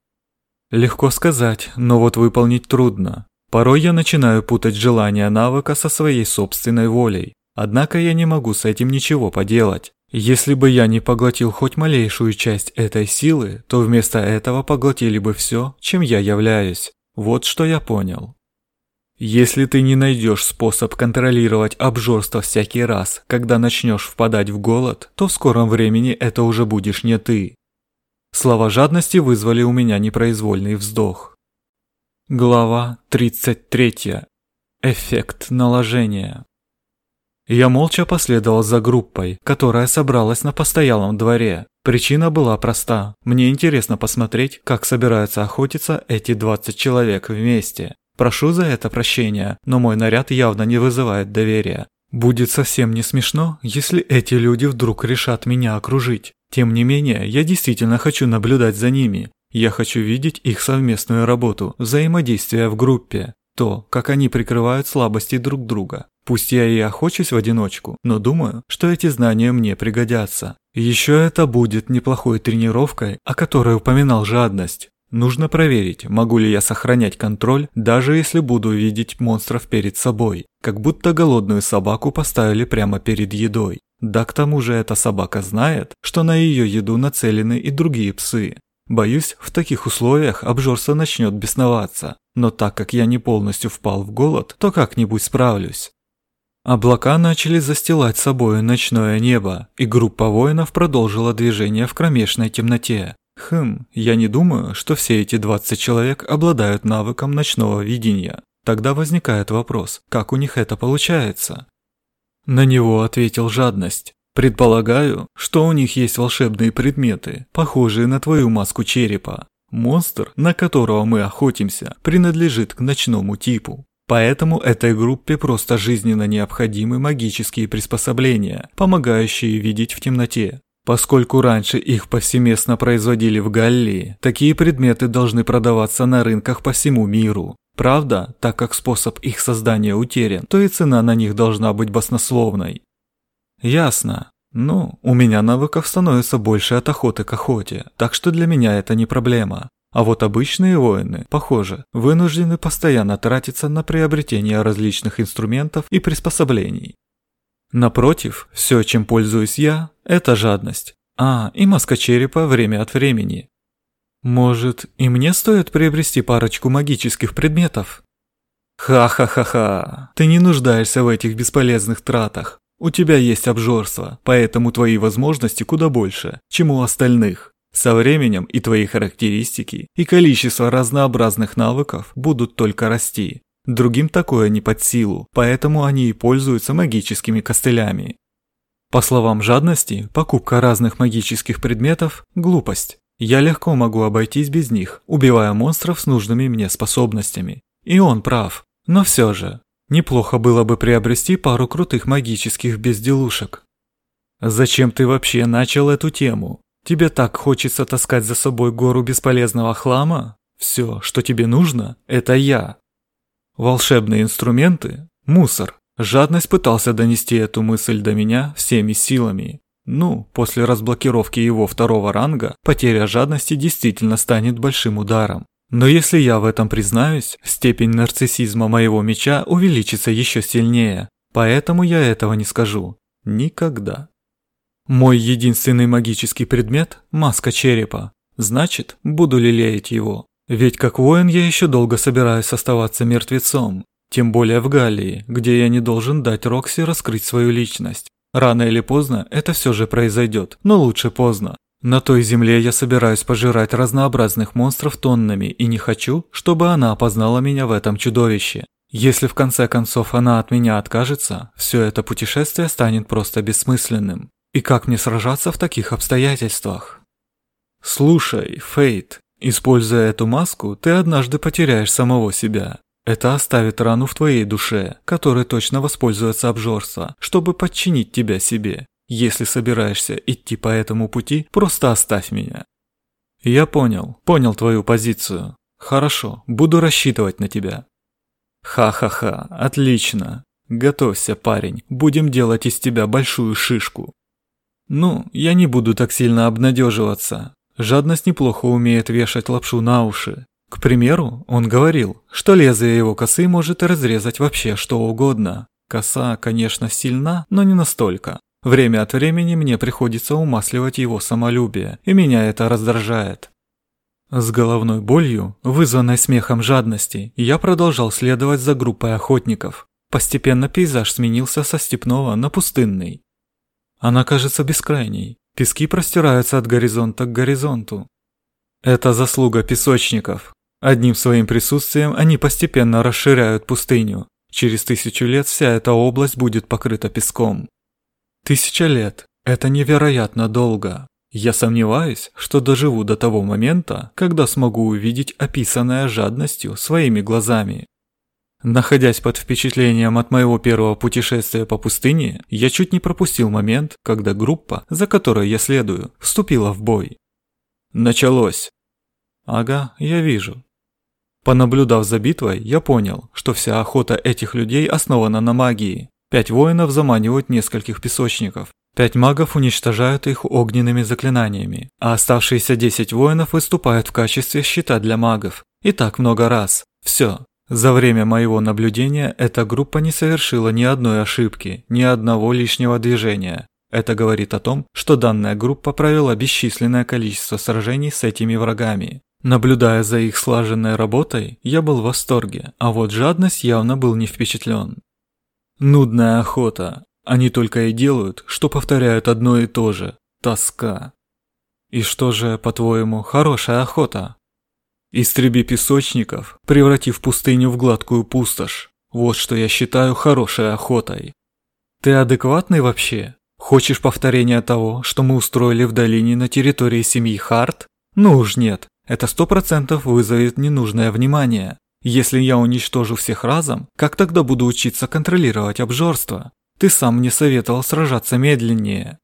Легко сказать, но вот выполнить трудно. Порой я начинаю путать желание навыка со своей собственной волей. Однако я не могу с этим ничего поделать. Если бы я не поглотил хоть малейшую часть этой силы, то вместо этого поглотили бы все, чем я являюсь. Вот что я понял. Если ты не найдешь способ контролировать обжорство всякий раз, когда начнешь впадать в голод, то в скором времени это уже будешь не ты. Слова жадности вызвали у меня непроизвольный вздох. Глава 33. Эффект наложения. Я молча последовал за группой, которая собралась на постоялом дворе. Причина была проста. Мне интересно посмотреть, как собираются охотиться эти 20 человек вместе. Прошу за это прощения, но мой наряд явно не вызывает доверия. Будет совсем не смешно, если эти люди вдруг решат меня окружить. Тем не менее, я действительно хочу наблюдать за ними. Я хочу видеть их совместную работу, взаимодействие в группе, то, как они прикрывают слабости друг друга. Пусть я и охочусь в одиночку, но думаю, что эти знания мне пригодятся. Еще это будет неплохой тренировкой, о которой упоминал жадность. Нужно проверить, могу ли я сохранять контроль, даже если буду видеть монстров перед собой. Как будто голодную собаку поставили прямо перед едой. Да к тому же эта собака знает, что на ее еду нацелены и другие псы. Боюсь, в таких условиях обжорство начнет бесноваться. Но так как я не полностью впал в голод, то как-нибудь справлюсь. Облака начали застилать собою ночное небо, и группа воинов продолжила движение в кромешной темноте. Хм, я не думаю, что все эти 20 человек обладают навыком ночного видения. Тогда возникает вопрос, как у них это получается? На него ответил жадность. Предполагаю, что у них есть волшебные предметы, похожие на твою маску черепа. Монстр, на которого мы охотимся, принадлежит к ночному типу. Поэтому этой группе просто жизненно необходимы магические приспособления, помогающие видеть в темноте. Поскольку раньше их повсеместно производили в Галлии, такие предметы должны продаваться на рынках по всему миру. Правда, так как способ их создания утерян, то и цена на них должна быть баснословной. Ясно. Ну, у меня навыков становится больше от охоты к охоте, так что для меня это не проблема. А вот обычные воины, похоже, вынуждены постоянно тратиться на приобретение различных инструментов и приспособлений. Напротив, все, чем пользуюсь я, это жадность. А, и маска черепа время от времени. Может, и мне стоит приобрести парочку магических предметов? Ха-ха-ха-ха, ты не нуждаешься в этих бесполезных тратах. У тебя есть обжорство, поэтому твои возможности куда больше, чем у остальных. Со временем и твои характеристики, и количество разнообразных навыков будут только расти. Другим такое не под силу, поэтому они и пользуются магическими костылями. По словам жадности, покупка разных магических предметов – глупость. Я легко могу обойтись без них, убивая монстров с нужными мне способностями. И он прав. Но все же, неплохо было бы приобрести пару крутых магических безделушек. Зачем ты вообще начал эту тему? Тебе так хочется таскать за собой гору бесполезного хлама? Все, что тебе нужно, это я. Волшебные инструменты – мусор. Жадность пытался донести эту мысль до меня всеми силами. Ну, после разблокировки его второго ранга, потеря жадности действительно станет большим ударом. Но если я в этом признаюсь, степень нарциссизма моего меча увеличится еще сильнее. Поэтому я этого не скажу. Никогда. Мой единственный магический предмет – маска черепа. Значит, буду лелеять его. Ведь как воин я еще долго собираюсь оставаться мертвецом, тем более в Галлии, где я не должен дать Рокси раскрыть свою личность. Рано или поздно это все же произойдет, но лучше поздно. На той земле я собираюсь пожирать разнообразных монстров тоннами и не хочу, чтобы она опознала меня в этом чудовище. Если в конце концов она от меня откажется, все это путешествие станет просто бессмысленным. И как мне сражаться в таких обстоятельствах? Слушай, Фейт, Используя эту маску, ты однажды потеряешь самого себя. Это оставит рану в твоей душе, которой точно воспользуется обжорство, чтобы подчинить тебя себе. Если собираешься идти по этому пути, просто оставь меня. Я понял, понял твою позицию. Хорошо, буду рассчитывать на тебя. Ха-ха-ха, отлично. Готовься, парень, будем делать из тебя большую шишку. Ну, я не буду так сильно обнадеживаться. Жадность неплохо умеет вешать лапшу на уши. К примеру, он говорил, что лезвие его косы может разрезать вообще что угодно. Коса, конечно, сильна, но не настолько. Время от времени мне приходится умасливать его самолюбие, и меня это раздражает. С головной болью, вызванной смехом жадности, я продолжал следовать за группой охотников. Постепенно пейзаж сменился со степного на пустынный. Она кажется бескрайней, Пески простираются от горизонта к горизонту. Это заслуга песочников. Одним своим присутствием они постепенно расширяют пустыню. Через тысячу лет вся эта область будет покрыта песком. Тысяча лет – это невероятно долго. Я сомневаюсь, что доживу до того момента, когда смогу увидеть описанное жадностью своими глазами. Находясь под впечатлением от моего первого путешествия по пустыне, я чуть не пропустил момент, когда группа, за которой я следую, вступила в бой. Началось. Ага, я вижу. Понаблюдав за битвой, я понял, что вся охота этих людей основана на магии. Пять воинов заманивают нескольких песочников, Пять магов уничтожают их огненными заклинаниями, а оставшиеся десять воинов выступают в качестве щита для магов. И так много раз. Все. За время моего наблюдения эта группа не совершила ни одной ошибки, ни одного лишнего движения. Это говорит о том, что данная группа провела бесчисленное количество сражений с этими врагами. Наблюдая за их слаженной работой, я был в восторге, а вот жадность явно был не впечатлен. Нудная охота. Они только и делают, что повторяют одно и то же – тоска. И что же, по-твоему, хорошая охота? Истреби песочников, превратив пустыню в гладкую пустошь. Вот что я считаю хорошей охотой. Ты адекватный вообще? Хочешь повторения того, что мы устроили в долине на территории семьи Харт? Ну уж нет, это сто процентов вызовет ненужное внимание. Если я уничтожу всех разом, как тогда буду учиться контролировать обжорство? Ты сам мне советовал сражаться медленнее.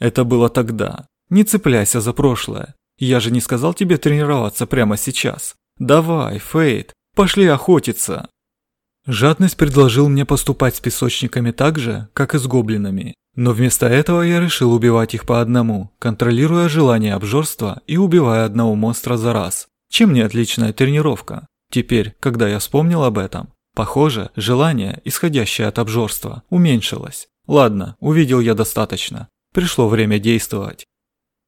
Это было тогда. Не цепляйся за прошлое. Я же не сказал тебе тренироваться прямо сейчас. Давай, Фейт, пошли охотиться. Жадность предложил мне поступать с песочниками так же, как и с гоблинами. Но вместо этого я решил убивать их по одному, контролируя желание обжорства и убивая одного монстра за раз. Чем не отличная тренировка? Теперь, когда я вспомнил об этом, Похоже, желание, исходящее от обжорства, уменьшилось. Ладно, увидел я достаточно. Пришло время действовать.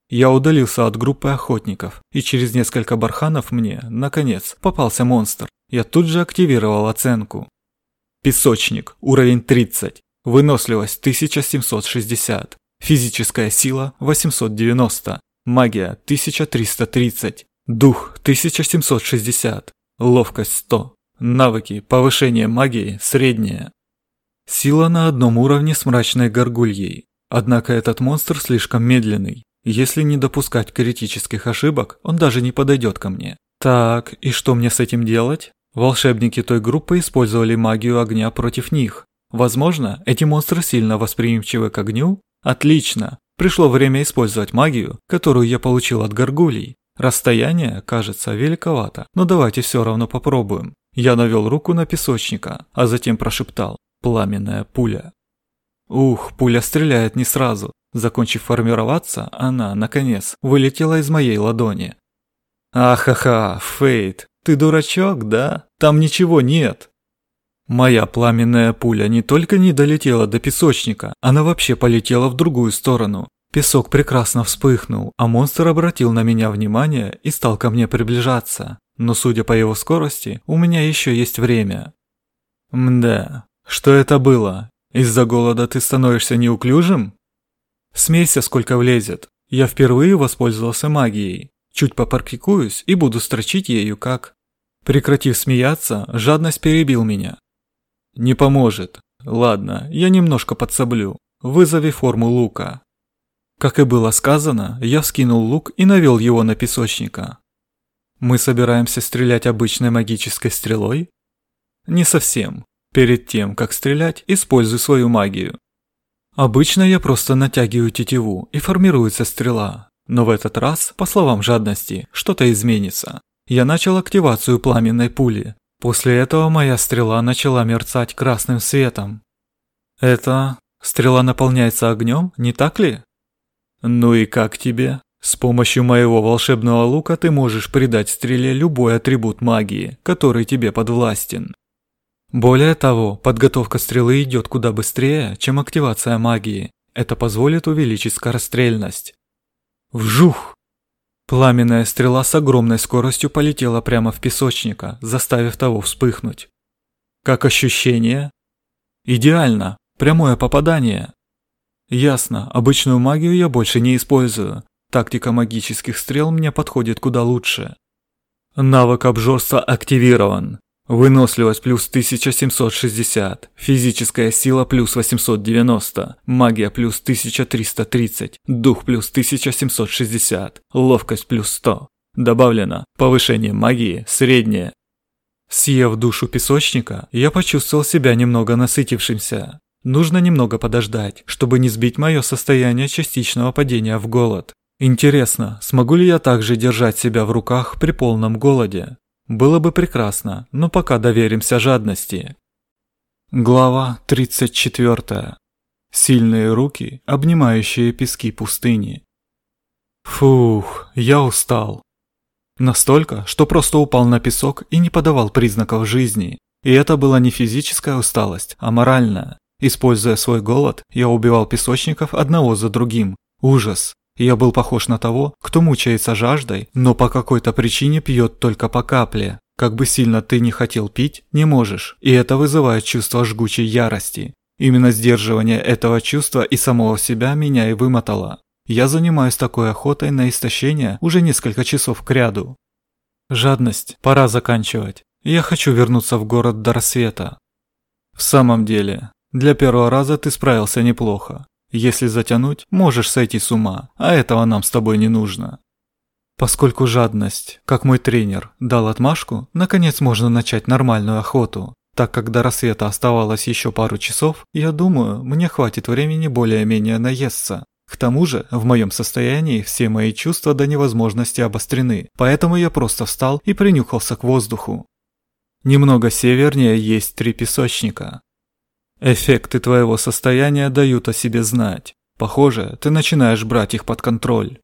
Я удалился от группы охотников, и через несколько барханов мне, наконец, попался монстр. Я тут же активировал оценку. Песочник, уровень 30, выносливость 1760, физическая сила 890, магия 1330, дух 1760, ловкость 100, Навыки, повышение магии, среднее. Сила на одном уровне с мрачной горгульей. Однако этот монстр слишком медленный. Если не допускать критических ошибок, он даже не подойдет ко мне. Так, и что мне с этим делать? Волшебники той группы использовали магию огня против них. Возможно, эти монстры сильно восприимчивы к огню? Отлично. Пришло время использовать магию, которую я получил от горгулей. Расстояние, кажется, великовато, но давайте все равно попробуем. Я навел руку на песочника, а затем прошептал «пламенная пуля». Ух, пуля стреляет не сразу. Закончив формироваться, она, наконец, вылетела из моей ладони. Ахаха, Фейт, ты дурачок, да? Там ничего нет. Моя пламенная пуля не только не долетела до песочника, она вообще полетела в другую сторону. Песок прекрасно вспыхнул, а монстр обратил на меня внимание и стал ко мне приближаться. Но судя по его скорости, у меня еще есть время. Мда, что это было? Из-за голода ты становишься неуклюжим? Смейся, сколько влезет. Я впервые воспользовался магией. Чуть попаркикуюсь и буду строчить ею как... Прекратив смеяться, жадность перебил меня. Не поможет. Ладно, я немножко подсоблю. Вызови форму лука. Как и было сказано, я вскинул лук и навел его на песочника. Мы собираемся стрелять обычной магической стрелой? Не совсем. Перед тем, как стрелять, используй свою магию. Обычно я просто натягиваю тетиву и формируется стрела. Но в этот раз, по словам жадности, что-то изменится. Я начал активацию пламенной пули. После этого моя стрела начала мерцать красным светом. Это... Стрела наполняется огнем, не так ли? Ну и как тебе? С помощью моего волшебного лука ты можешь придать стреле любой атрибут магии, который тебе подвластен. Более того, подготовка стрелы идет куда быстрее, чем активация магии. Это позволит увеличить скорострельность. Вжух! Пламенная стрела с огромной скоростью полетела прямо в песочника, заставив того вспыхнуть. Как ощущение? Идеально! Прямое попадание! Ясно, обычную магию я больше не использую. Тактика магических стрел мне подходит куда лучше. Навык обжорства активирован. Выносливость плюс 1760, физическая сила плюс 890, магия плюс 1330, дух плюс 1760, ловкость плюс 100. Добавлено повышение магии среднее. Съев душу песочника, я почувствовал себя немного насытившимся. Нужно немного подождать, чтобы не сбить мое состояние частичного падения в голод. Интересно, смогу ли я также держать себя в руках при полном голоде? Было бы прекрасно, но пока доверимся жадности. Глава 34. Сильные руки, обнимающие пески пустыни. Фух, я устал. Настолько, что просто упал на песок и не подавал признаков жизни. И это была не физическая усталость, а моральная. Используя свой голод, я убивал песочников одного за другим. Ужас. Я был похож на того, кто мучается жаждой, но по какой-то причине пьет только по капле. Как бы сильно ты не хотел пить, не можешь, и это вызывает чувство жгучей ярости. Именно сдерживание этого чувства и самого себя меня и вымотало. Я занимаюсь такой охотой на истощение уже несколько часов кряду. Жадность, пора заканчивать. Я хочу вернуться в город до рассвета. В самом деле, для первого раза ты справился неплохо. Если затянуть, можешь сойти с ума, а этого нам с тобой не нужно. Поскольку жадность, как мой тренер, дал отмашку, наконец можно начать нормальную охоту. Так как до рассвета оставалось еще пару часов, я думаю, мне хватит времени более-менее наесться. К тому же, в моем состоянии все мои чувства до невозможности обострены, поэтому я просто встал и принюхался к воздуху. Немного севернее есть три песочника. Эффекты твоего состояния дают о себе знать. Похоже, ты начинаешь брать их под контроль.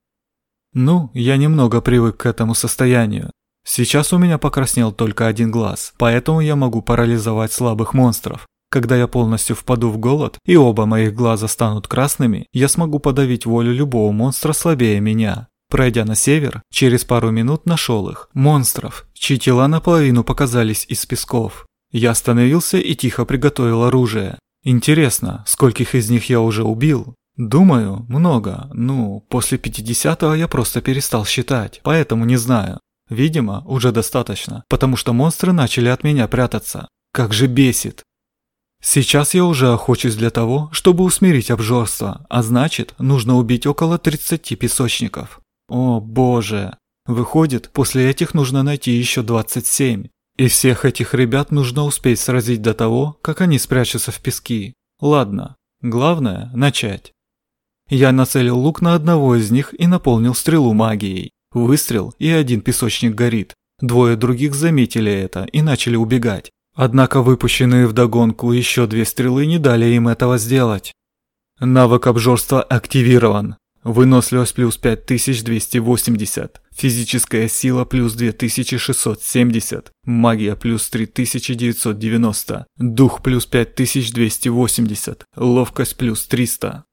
Ну, я немного привык к этому состоянию. Сейчас у меня покраснел только один глаз, поэтому я могу парализовать слабых монстров. Когда я полностью впаду в голод и оба моих глаза станут красными, я смогу подавить волю любого монстра слабее меня. Пройдя на север, через пару минут нашел их, монстров, чьи тела наполовину показались из песков. Я остановился и тихо приготовил оружие. Интересно, скольких из них я уже убил? Думаю, много. Ну, после 50-го я просто перестал считать, поэтому не знаю. Видимо, уже достаточно, потому что монстры начали от меня прятаться. Как же бесит. Сейчас я уже охочусь для того, чтобы усмирить обжорство, а значит, нужно убить около 30 песочников. О боже. Выходит, после этих нужно найти еще 27. И всех этих ребят нужно успеть сразить до того, как они спрячутся в пески. Ладно, главное – начать. Я нацелил лук на одного из них и наполнил стрелу магией. Выстрел, и один песочник горит. Двое других заметили это и начали убегать. Однако выпущенные вдогонку еще две стрелы не дали им этого сделать. Навык обжорства активирован. Выносливость плюс 5280, физическая сила плюс 2670, магия плюс 3990, дух плюс 5280, ловкость плюс 300.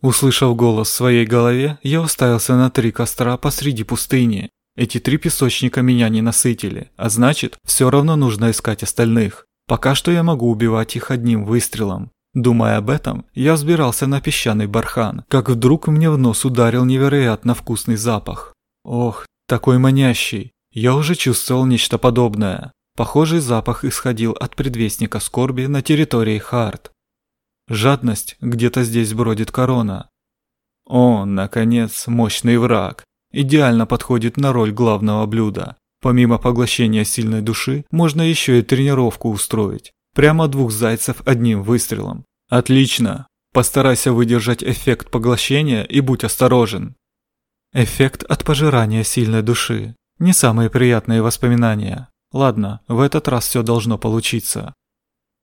Услышав голос в своей голове, я уставился на три костра посреди пустыни. Эти три песочника меня не насытили, а значит, все равно нужно искать остальных. Пока что я могу убивать их одним выстрелом. Думая об этом, я взбирался на песчаный бархан, как вдруг мне в нос ударил невероятно вкусный запах. Ох, такой манящий. Я уже чувствовал нечто подобное. Похожий запах исходил от предвестника скорби на территории Харт. Жадность, где-то здесь бродит корона. О, наконец, мощный враг. Идеально подходит на роль главного блюда. Помимо поглощения сильной души, можно еще и тренировку устроить. Прямо двух зайцев одним выстрелом. Отлично. Постарайся выдержать эффект поглощения и будь осторожен. Эффект от пожирания сильной души. Не самые приятные воспоминания. Ладно, в этот раз все должно получиться.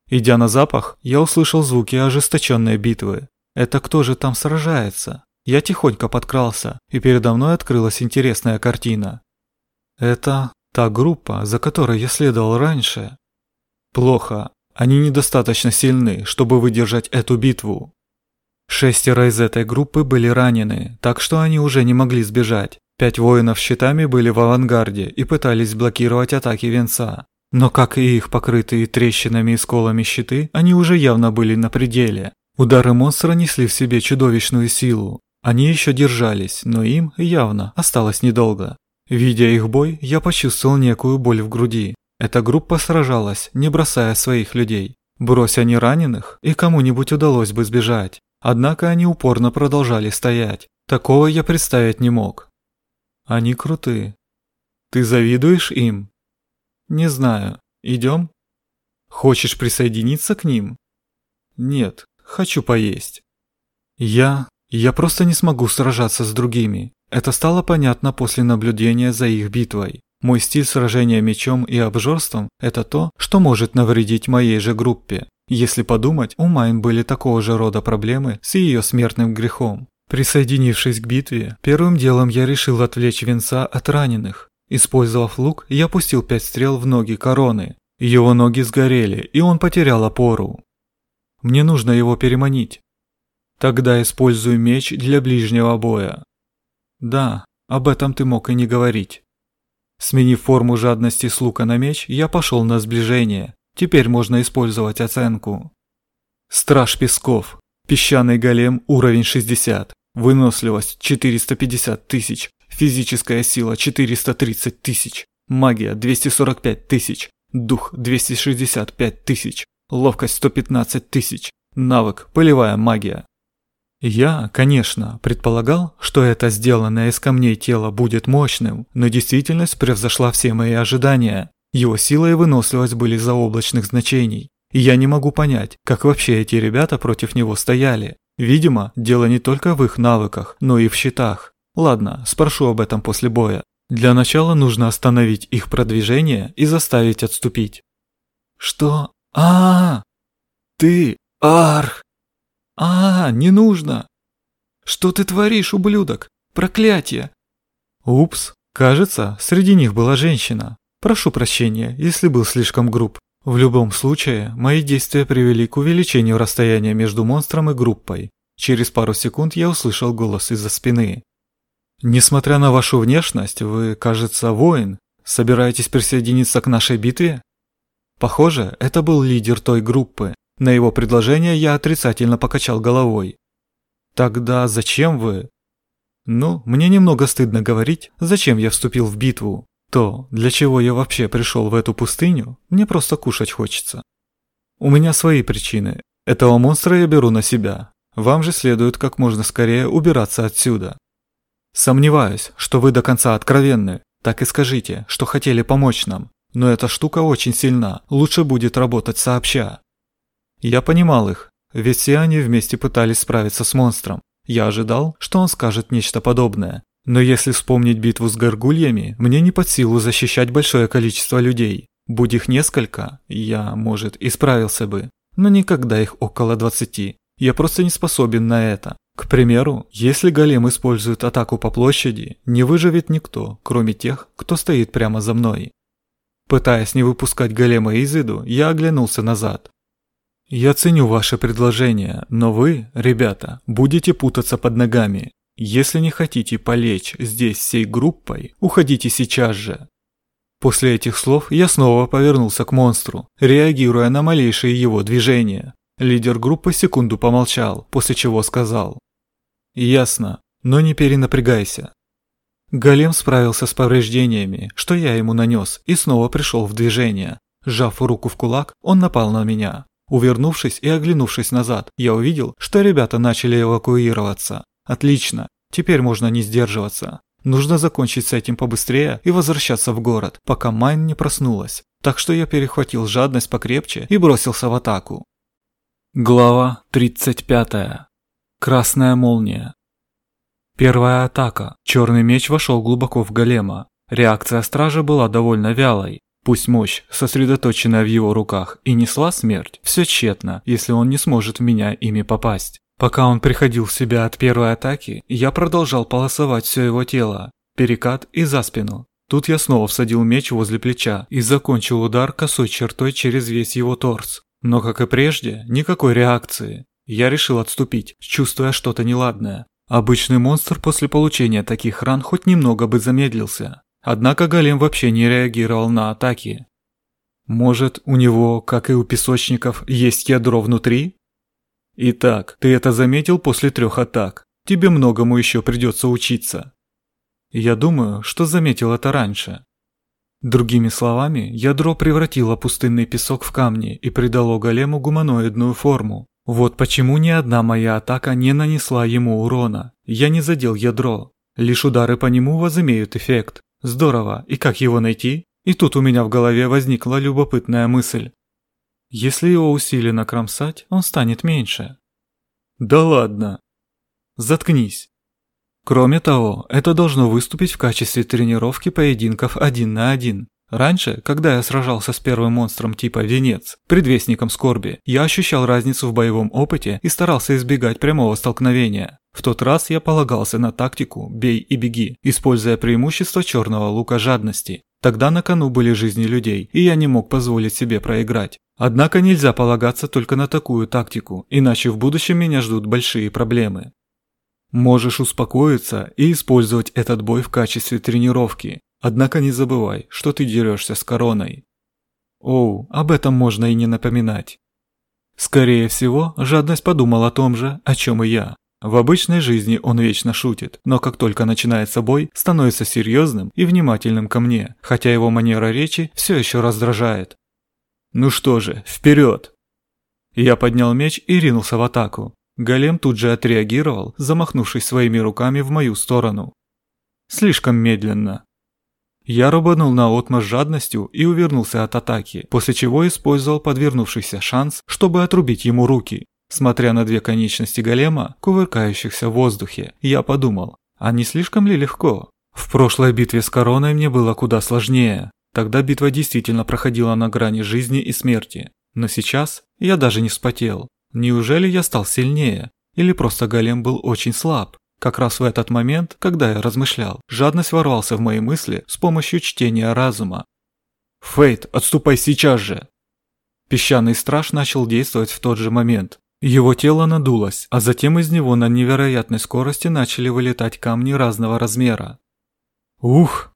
Идя на запах, я услышал звуки ожесточенной битвы. Это кто же там сражается? Я тихонько подкрался, и передо мной открылась интересная картина. Это та группа, за которой я следовал раньше. Плохо, они недостаточно сильны, чтобы выдержать эту битву. Шестеро из этой группы были ранены, так что они уже не могли сбежать. Пять воинов щитами были в авангарде и пытались блокировать атаки Венца. Но как и их покрытые трещинами и сколами щиты, они уже явно были на пределе. Удары монстра несли в себе чудовищную силу. Они еще держались, но им явно осталось недолго. Видя их бой, я почувствовал некую боль в груди. Эта группа сражалась, не бросая своих людей. Брось они раненых, и кому-нибудь удалось бы сбежать. Однако они упорно продолжали стоять. Такого я представить не мог. Они крутые. Ты завидуешь им? Не знаю. Идем? Хочешь присоединиться к ним? Нет, хочу поесть. Я... я просто не смогу сражаться с другими. Это стало понятно после наблюдения за их битвой. Мой стиль сражения мечом и обжорством – это то, что может навредить моей же группе. Если подумать, у Майн были такого же рода проблемы с ее смертным грехом. Присоединившись к битве, первым делом я решил отвлечь венца от раненых. Использовав лук, я пустил пять стрел в ноги короны. Его ноги сгорели, и он потерял опору. Мне нужно его переманить. Тогда использую меч для ближнего боя. Да, об этом ты мог и не говорить. Сменив форму жадности с лука на меч, я пошел на сближение. Теперь можно использовать оценку. Страж Песков. Песчаный голем уровень 60. Выносливость 450 тысяч. Физическая сила 430 тысяч. Магия 245 тысяч. Дух 265 тысяч. Ловкость 115 тысяч. Навык полевая магия. Я, конечно, предполагал, что это сделанное из камней тело будет мощным, но действительность превзошла все мои ожидания. Его сила и выносливость были заоблачных значений. И я не могу понять, как вообще эти ребята против него стояли. Видимо, дело не только в их навыках, но и в щитах. Ладно, спрошу об этом после боя. Для начала нужно остановить их продвижение и заставить отступить. Что? А, -а, -а! Ты, Арх! «А, не нужно!» «Что ты творишь, ублюдок? Проклятие!» Упс, кажется, среди них была женщина. Прошу прощения, если был слишком груб. В любом случае, мои действия привели к увеличению расстояния между монстром и группой. Через пару секунд я услышал голос из-за спины. «Несмотря на вашу внешность, вы, кажется, воин. Собираетесь присоединиться к нашей битве?» Похоже, это был лидер той группы, на его предложение я отрицательно покачал головой. «Тогда зачем вы?» «Ну, мне немного стыдно говорить, зачем я вступил в битву. То, для чего я вообще пришел в эту пустыню, мне просто кушать хочется. У меня свои причины. Этого монстра я беру на себя. Вам же следует как можно скорее убираться отсюда. Сомневаюсь, что вы до конца откровенны. Так и скажите, что хотели помочь нам. Но эта штука очень сильна, лучше будет работать сообща. Я понимал их, ведь все они вместе пытались справиться с монстром. Я ожидал, что он скажет нечто подобное. Но если вспомнить битву с горгульями, мне не под силу защищать большое количество людей. Будь их несколько, я, может, и справился бы. Но никогда их около двадцати. Я просто не способен на это. К примеру, если голем использует атаку по площади, не выживет никто, кроме тех, кто стоит прямо за мной. Пытаясь не выпускать голема из виду, я оглянулся назад. Я ценю ваше предложение, но вы, ребята, будете путаться под ногами. Если не хотите полечь здесь всей группой, уходите сейчас же. После этих слов я снова повернулся к монстру, реагируя на малейшие его движения. Лидер группы секунду помолчал, после чего сказал. «Ясно, но не перенапрягайся». Голем справился с повреждениями, что я ему нанес, и снова пришел в движение. Сжав руку в кулак, он напал на меня. Увернувшись и оглянувшись назад, я увидел, что ребята начали эвакуироваться. Отлично, теперь можно не сдерживаться. Нужно закончить с этим побыстрее и возвращаться в город, пока Майн не проснулась. Так что я перехватил жадность покрепче и бросился в атаку. Глава 35. Красная молния. Первая атака. Черный меч вошел глубоко в голема. Реакция стража была довольно вялой. Пусть мощь, сосредоточенная в его руках, и несла смерть, все тщетно, если он не сможет в меня ими попасть. Пока он приходил в себя от первой атаки, я продолжал полосовать все его тело, перекат и за спину. Тут я снова всадил меч возле плеча и закончил удар косой чертой через весь его торс. Но, как и прежде, никакой реакции. Я решил отступить, чувствуя что-то неладное. Обычный монстр после получения таких ран хоть немного бы замедлился, Однако голем вообще не реагировал на атаки. Может, у него, как и у песочников, есть ядро внутри? Итак, ты это заметил после трех атак. тебе многому еще придется учиться. Я думаю, что заметил это раньше. Другими словами, ядро превратило пустынный песок в камни и придало голему гуманоидную форму. Вот почему ни одна моя атака не нанесла ему урона. Я не задел ядро. Лишь удары по нему возымеют эффект. Здорово, и как его найти? И тут у меня в голове возникла любопытная мысль. Если его усиленно кромсать, он станет меньше. Да ладно. Заткнись. Кроме того, это должно выступить в качестве тренировки поединков один на один. Раньше, когда я сражался с первым монстром типа Венец, предвестником скорби, я ощущал разницу в боевом опыте и старался избегать прямого столкновения. В тот раз я полагался на тактику «бей и беги», используя преимущество черного лука жадности. Тогда на кону были жизни людей, и я не мог позволить себе проиграть. Однако нельзя полагаться только на такую тактику, иначе в будущем меня ждут большие проблемы. Можешь успокоиться и использовать этот бой в качестве тренировки. Однако не забывай, что ты дерешься с короной. Оу, об этом можно и не напоминать. Скорее всего, жадность подумал о том же, о чем и я. В обычной жизни он вечно шутит, но как только начинается бой, становится серьезным и внимательным ко мне, хотя его манера речи все еще раздражает. Ну что же, вперед! Я поднял меч и ринулся в атаку. Голем тут же отреагировал, замахнувшись своими руками в мою сторону. Слишком медленно. Я рубанул на отмаш жадностью и увернулся от атаки, после чего использовал подвернувшийся шанс, чтобы отрубить ему руки. Смотря на две конечности голема, кувыркающихся в воздухе, я подумал, а не слишком ли легко? В прошлой битве с короной мне было куда сложнее. Тогда битва действительно проходила на грани жизни и смерти. Но сейчас я даже не вспотел. Неужели я стал сильнее? Или просто голем был очень слаб? Как раз в этот момент, когда я размышлял, жадность ворвался в мои мысли с помощью чтения разума. «Фейт, отступай сейчас же!» Песчаный страж начал действовать в тот же момент. Его тело надулось, а затем из него на невероятной скорости начали вылетать камни разного размера. Ух!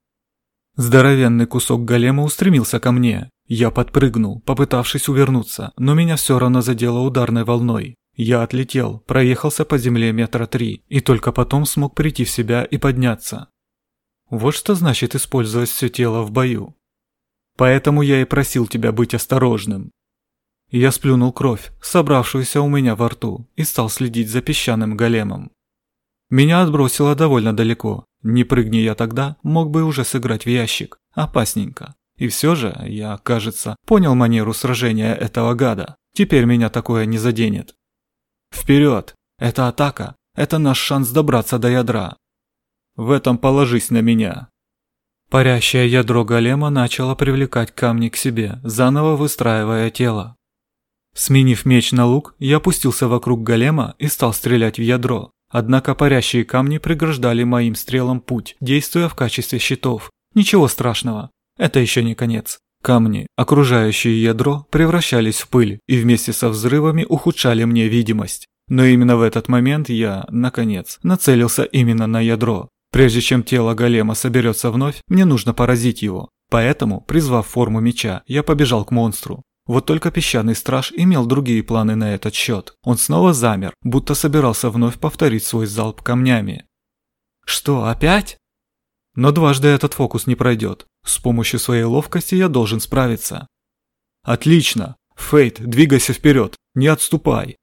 Здоровенный кусок голема устремился ко мне. Я подпрыгнул, попытавшись увернуться, но меня все равно задело ударной волной. Я отлетел, проехался по земле метра три, и только потом смог прийти в себя и подняться. Вот что значит использовать все тело в бою. Поэтому я и просил тебя быть осторожным. Я сплюнул кровь, собравшуюся у меня во рту, и стал следить за песчаным големом. Меня отбросило довольно далеко. Не прыгни я тогда, мог бы уже сыграть в ящик. Опасненько. И все же, я, кажется, понял манеру сражения этого гада. Теперь меня такое не заденет. Вперед! Это атака. Это наш шанс добраться до ядра. В этом положись на меня. Парящее ядро голема начало привлекать камни к себе, заново выстраивая тело. Сменив меч на лук, я опустился вокруг голема и стал стрелять в ядро. Однако парящие камни преграждали моим стрелам путь, действуя в качестве щитов. Ничего страшного. Это еще не конец. Камни, окружающие ядро, превращались в пыль и вместе со взрывами ухудшали мне видимость. Но именно в этот момент я, наконец, нацелился именно на ядро. Прежде чем тело голема соберется вновь, мне нужно поразить его. Поэтому, призвав форму меча, я побежал к монстру. Вот только песчаный страж имел другие планы на этот счет. Он снова замер, будто собирался вновь повторить свой залп камнями. «Что, опять?» Но дважды этот фокус не пройдет. С помощью своей ловкости я должен справиться. Отлично. Фейт, двигайся вперед. Не отступай.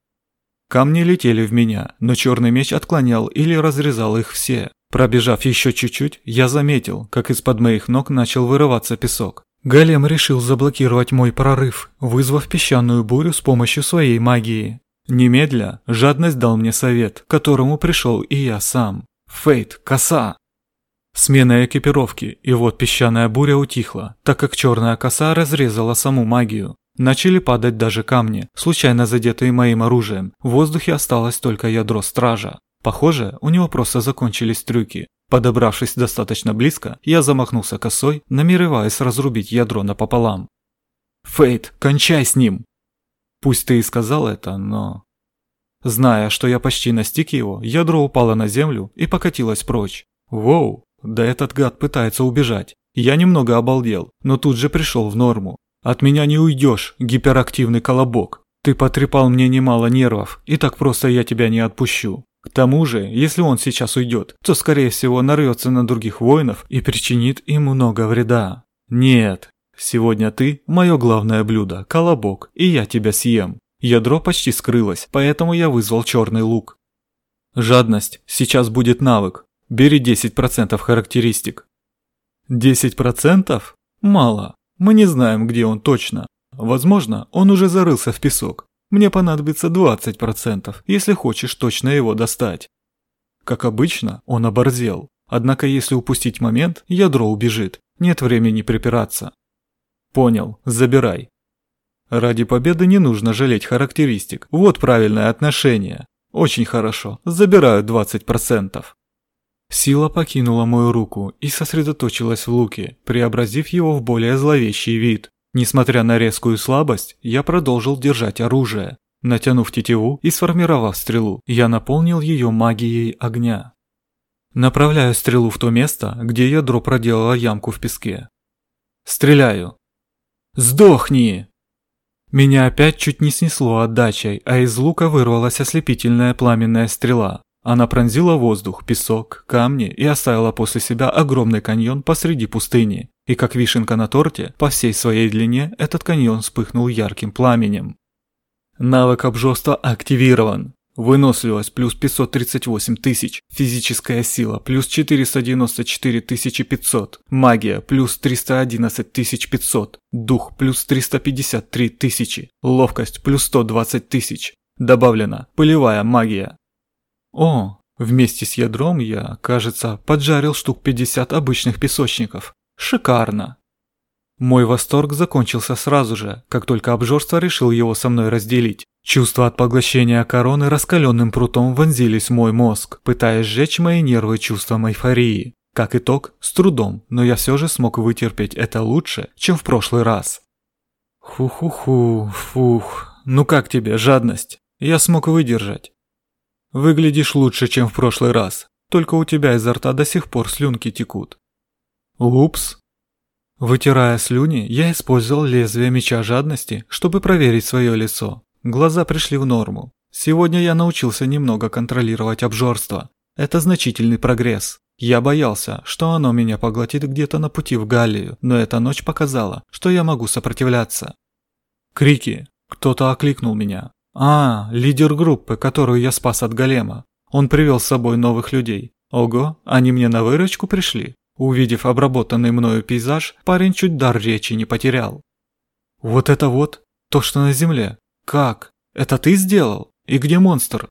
Камни летели в меня, но черный меч отклонял или разрезал их все. Пробежав еще чуть-чуть, я заметил, как из-под моих ног начал вырываться песок. Голем решил заблокировать мой прорыв, вызвав песчаную бурю с помощью своей магии. Немедля жадность дал мне совет, к которому пришел и я сам. Фейт, коса! Смена экипировки, и вот песчаная буря утихла, так как черная коса разрезала саму магию. Начали падать даже камни, случайно задетые моим оружием. В воздухе осталось только ядро стража. Похоже, у него просто закончились трюки. Подобравшись достаточно близко, я замахнулся косой, намереваясь разрубить ядро напополам. «Фейт, кончай с ним!» Пусть ты и сказал это, но... Зная, что я почти настиг его, ядро упало на землю и покатилось прочь. Воу, да этот гад пытается убежать. Я немного обалдел, но тут же пришел в норму. От меня не уйдешь, гиперактивный колобок. Ты потрепал мне немало нервов, и так просто я тебя не отпущу. К тому же, если он сейчас уйдет, то скорее всего нарвется на других воинов и причинит им много вреда. Нет, сегодня ты – мое главное блюдо, колобок, и я тебя съем. Ядро почти скрылось, поэтому я вызвал черный лук. Жадность, сейчас будет навык. Бери 10% характеристик. 10%? Мало. Мы не знаем, где он точно. Возможно, он уже зарылся в песок. Мне понадобится 20%, если хочешь точно его достать. Как обычно, он оборзел. Однако если упустить момент, ядро убежит. Нет времени припираться. Понял, забирай. Ради победы не нужно жалеть характеристик. Вот правильное отношение. Очень хорошо, забираю 20%. Сила покинула мою руку и сосредоточилась в луке, преобразив его в более зловещий вид. Несмотря на резкую слабость, я продолжил держать оружие. Натянув тетиву и сформировав стрелу, я наполнил ее магией огня. Направляю стрелу в то место, где ядро проделало ямку в песке. Стреляю. «Сдохни!» Меня опять чуть не снесло отдачей, а из лука вырвалась ослепительная пламенная стрела. Она пронзила воздух, песок, камни и оставила после себя огромный каньон посреди пустыни. И как вишенка на торте, по всей своей длине этот каньон вспыхнул ярким пламенем. Навык обжорства активирован. Выносливость плюс 538 тысяч, физическая сила плюс 494 500, магия плюс 311 500, дух плюс 353 тысячи, ловкость плюс 120 тысяч. Добавлена пылевая магия. О, вместе с ядром я, кажется, поджарил штук 50 обычных песочников. Шикарно. Мой восторг закончился сразу же, как только обжорство решил его со мной разделить. Чувства от поглощения короны раскаленным прутом вонзились в мой мозг, пытаясь сжечь мои нервы чувством эйфории. Как итог, с трудом, но я все же смог вытерпеть это лучше, чем в прошлый раз. Ху-ху-ху, фух. Ну как тебе, жадность? Я смог выдержать. Выглядишь лучше, чем в прошлый раз, только у тебя изо рта до сих пор слюнки текут. Упс. Вытирая слюни, я использовал лезвие меча жадности, чтобы проверить свое лицо. Глаза пришли в норму. Сегодня я научился немного контролировать обжорство. Это значительный прогресс. Я боялся, что оно меня поглотит где-то на пути в Галлию, но эта ночь показала, что я могу сопротивляться. Крики. Кто-то окликнул меня. А, лидер группы, которую я спас от голема. Он привел с собой новых людей. Ого, они мне на выручку пришли. Увидев обработанный мною пейзаж, парень чуть дар речи не потерял. Вот это вот, то, что на земле. «Как? Это ты сделал? И где монстр?»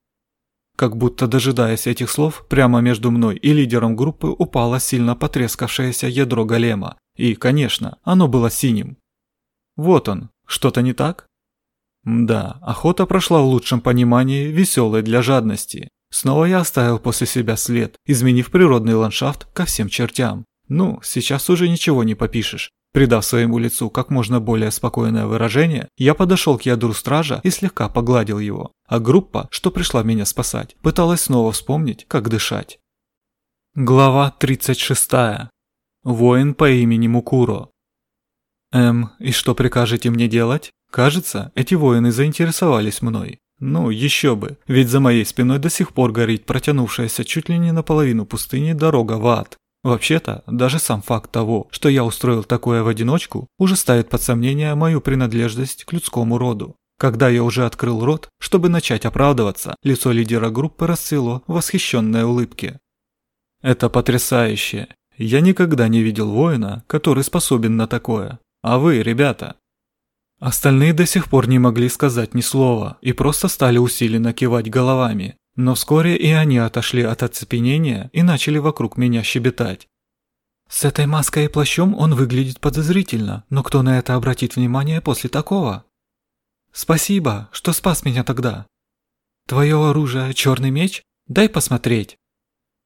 Как будто дожидаясь этих слов, прямо между мной и лидером группы упало сильно потрескавшееся ядро голема. И, конечно, оно было синим. Вот он. Что-то не так? Да, охота прошла в лучшем понимании, веселой для жадности. Снова я оставил после себя след, изменив природный ландшафт ко всем чертям. Ну, сейчас уже ничего не попишешь. Придав своему лицу как можно более спокойное выражение, я подошел к ядру стража и слегка погладил его, а группа, что пришла меня спасать, пыталась снова вспомнить, как дышать. Глава 36. Воин по имени Мукуро. Эм, и что прикажете мне делать? Кажется, эти воины заинтересовались мной. Ну, еще бы, ведь за моей спиной до сих пор горит протянувшаяся чуть ли не наполовину пустыни дорога в ад. Вообще-то, даже сам факт того, что я устроил такое в одиночку, уже ставит под сомнение мою принадлежность к людскому роду. Когда я уже открыл рот, чтобы начать оправдываться, лицо лидера группы расцвело в восхищенной улыбке. Это потрясающе. Я никогда не видел воина, который способен на такое. А вы, ребята? Остальные до сих пор не могли сказать ни слова и просто стали усиленно кивать головами, но вскоре и они отошли от оцепенения и начали вокруг меня щебетать. С этой маской и плащом он выглядит подозрительно, но кто на это обратит внимание после такого? Спасибо, что спас меня тогда. Твое оружие – черный меч? Дай посмотреть.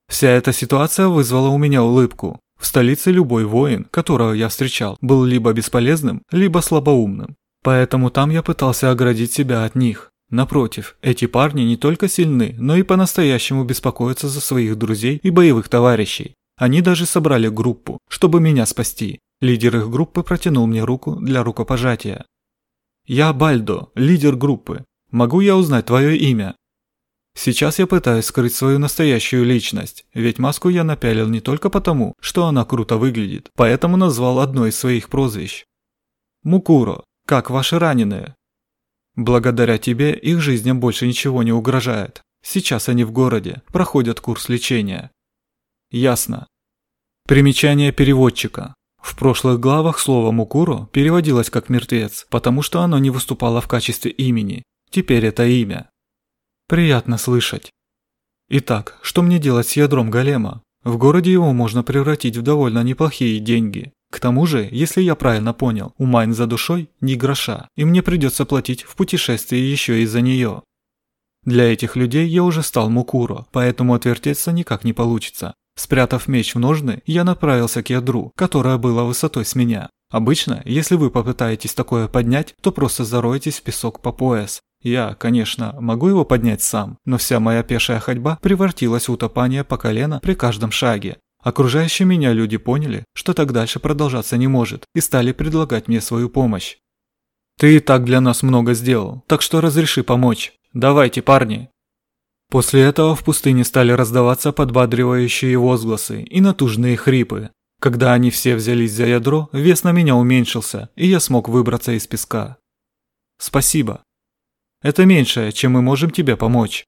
Вся эта ситуация вызвала у меня улыбку. В столице любой воин, которого я встречал, был либо бесполезным, либо слабоумным. Поэтому там я пытался оградить себя от них. Напротив, эти парни не только сильны, но и по-настоящему беспокоятся за своих друзей и боевых товарищей. Они даже собрали группу, чтобы меня спасти. Лидер их группы протянул мне руку для рукопожатия. «Я Бальдо, лидер группы. Могу я узнать твое имя?» Сейчас я пытаюсь скрыть свою настоящую личность, ведь маску я напялил не только потому, что она круто выглядит, поэтому назвал одно из своих прозвищ. Мукуро, как ваши раненые? Благодаря тебе их жизням больше ничего не угрожает. Сейчас они в городе, проходят курс лечения. Ясно. Примечание переводчика. В прошлых главах слово «мукуро» переводилось как «мертвец», потому что оно не выступало в качестве имени. Теперь это имя. Приятно слышать. Итак, что мне делать с ядром голема? В городе его можно превратить в довольно неплохие деньги. К тому же, если я правильно понял, у Майн за душой ни гроша, и мне придется платить в путешествии еще и за нее. Для этих людей я уже стал Мукуро, поэтому отвертеться никак не получится. Спрятав меч в ножны, я направился к ядру, которое было высотой с меня. Обычно, если вы попытаетесь такое поднять, то просто зароетесь в песок по пояс, я, конечно, могу его поднять сам, но вся моя пешая ходьба превратилась в утопание по колено при каждом шаге. Окружающие меня люди поняли, что так дальше продолжаться не может, и стали предлагать мне свою помощь. «Ты и так для нас много сделал, так что разреши помочь. Давайте, парни!» После этого в пустыне стали раздаваться подбадривающие возгласы и натужные хрипы. Когда они все взялись за ядро, вес на меня уменьшился, и я смог выбраться из песка. «Спасибо», это меньшее, чем мы можем тебе помочь».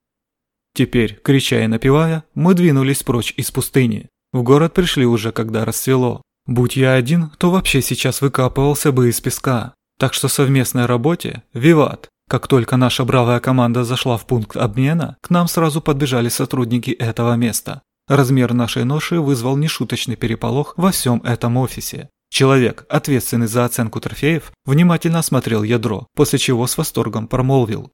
Теперь, крича и напевая, мы двинулись прочь из пустыни. В город пришли уже, когда рассвело. Будь я один, то вообще сейчас выкапывался бы из песка. Так что совместной работе – виват. Как только наша бравая команда зашла в пункт обмена, к нам сразу подбежали сотрудники этого места. Размер нашей ноши вызвал нешуточный переполох во всем этом офисе. Человек, ответственный за оценку трофеев, внимательно осмотрел ядро, после чего с восторгом промолвил.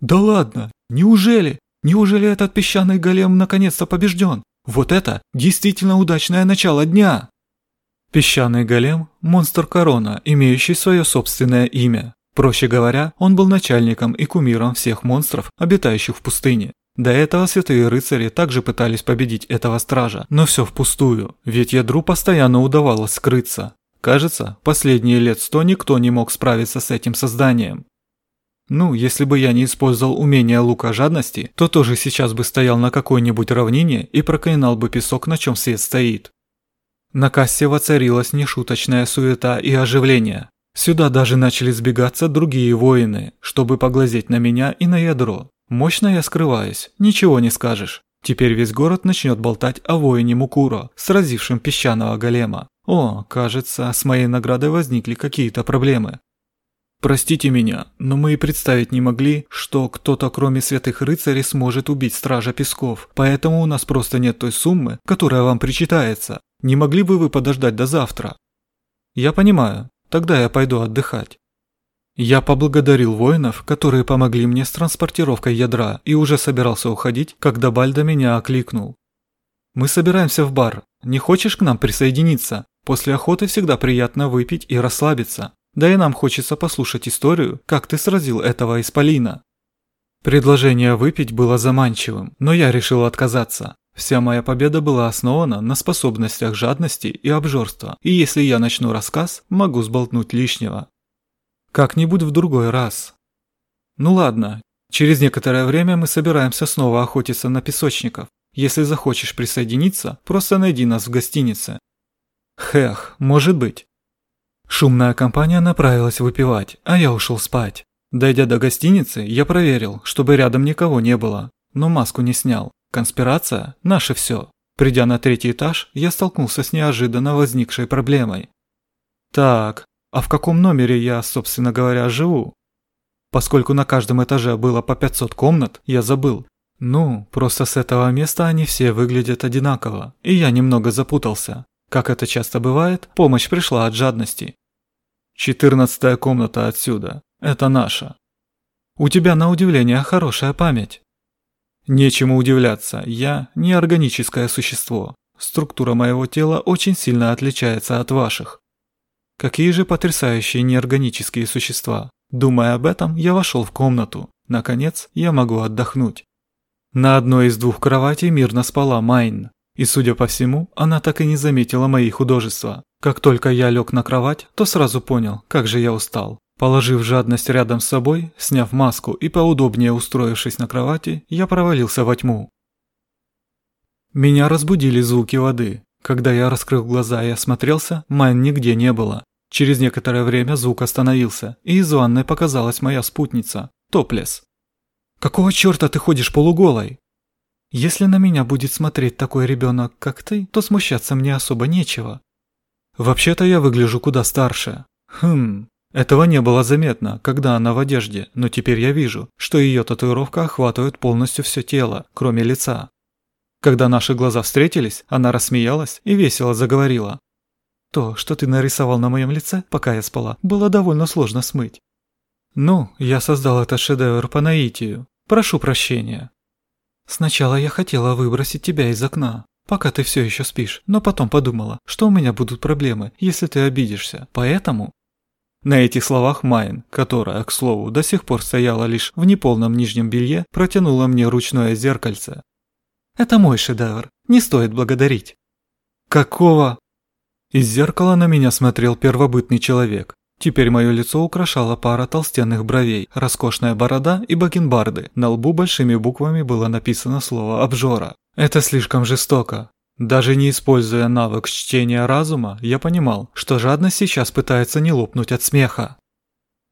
«Да ладно! Неужели? Неужели этот песчаный голем наконец-то побежден? Вот это действительно удачное начало дня!» Песчаный голем – монстр корона, имеющий свое собственное имя. Проще говоря, он был начальником и кумиром всех монстров, обитающих в пустыне. До этого святые рыцари также пытались победить этого стража, но все впустую, ведь ядру постоянно удавалось скрыться. Кажется, последние лет сто никто не мог справиться с этим созданием. Ну, если бы я не использовал умение лука жадности, то тоже сейчас бы стоял на какой-нибудь равнине и проклинал бы песок, на чем свет стоит. На кассе воцарилась нешуточная суета и оживление. Сюда даже начали сбегаться другие воины, чтобы поглазеть на меня и на ядро. Мощно я скрываюсь, ничего не скажешь. Теперь весь город начнет болтать о воине Мукуро, сразившем песчаного голема. О, кажется, с моей наградой возникли какие-то проблемы. Простите меня, но мы и представить не могли, что кто-то кроме святых рыцарей сможет убить стража песков, поэтому у нас просто нет той суммы, которая вам причитается. Не могли бы вы подождать до завтра? Я понимаю, тогда я пойду отдыхать. Я поблагодарил воинов, которые помогли мне с транспортировкой ядра, и уже собирался уходить, когда Бальда меня окликнул. «Мы собираемся в бар. Не хочешь к нам присоединиться? После охоты всегда приятно выпить и расслабиться. Да и нам хочется послушать историю, как ты сразил этого исполина». Предложение выпить было заманчивым, но я решил отказаться. Вся моя победа была основана на способностях жадности и обжорства, и если я начну рассказ, могу сболтнуть лишнего. Как-нибудь в другой раз. Ну ладно, через некоторое время мы собираемся снова охотиться на песочников. Если захочешь присоединиться, просто найди нас в гостинице. Хех, может быть. Шумная компания направилась выпивать, а я ушел спать. Дойдя до гостиницы, я проверил, чтобы рядом никого не было, но маску не снял. Конспирация – наше все. Придя на третий этаж, я столкнулся с неожиданно возникшей проблемой. Так, а в каком номере я, собственно говоря, живу? Поскольку на каждом этаже было по 500 комнат, я забыл. Ну, просто с этого места они все выглядят одинаково, и я немного запутался. Как это часто бывает, помощь пришла от жадности. Четырнадцатая комната отсюда. Это наша. У тебя, на удивление, хорошая память. Нечему удивляться, я не органическое существо. Структура моего тела очень сильно отличается от ваших. Какие же потрясающие неорганические существа. Думая об этом, я вошел в комнату. Наконец, я могу отдохнуть. На одной из двух кроватей мирно спала Майн. И, судя по всему, она так и не заметила мои художества. Как только я лег на кровать, то сразу понял, как же я устал. Положив жадность рядом с собой, сняв маску и поудобнее устроившись на кровати, я провалился во тьму. Меня разбудили звуки воды. Когда я раскрыл глаза и осмотрелся, Майн нигде не было. Через некоторое время звук остановился, и из ванной показалась моя спутница, Топлес. «Какого черта ты ходишь полуголой?» «Если на меня будет смотреть такой ребенок, как ты, то смущаться мне особо нечего». «Вообще-то я выгляжу куда старше». «Хм, этого не было заметно, когда она в одежде, но теперь я вижу, что ее татуировка охватывает полностью все тело, кроме лица. Когда наши глаза встретились, она рассмеялась и весело заговорила. «То, что ты нарисовал на моем лице, пока я спала, было довольно сложно смыть. Ну, я создал этот шедевр по наитию. Прошу прощения. Сначала я хотела выбросить тебя из окна, пока ты все еще спишь, но потом подумала, что у меня будут проблемы, если ты обидишься, поэтому на этих словах Майн, которая, к слову, до сих пор стояла лишь в неполном нижнем белье, протянула мне ручное зеркальце. «Это мой шедевр, не стоит благодарить». «Какого?» Из зеркала на меня смотрел первобытный человек. Теперь мое лицо украшала пара толстенных бровей, роскошная борода и бакенбарды. На лбу большими буквами было написано слово «обжора». Это слишком жестоко. Даже не используя навык чтения разума, я понимал, что жадность сейчас пытается не лопнуть от смеха.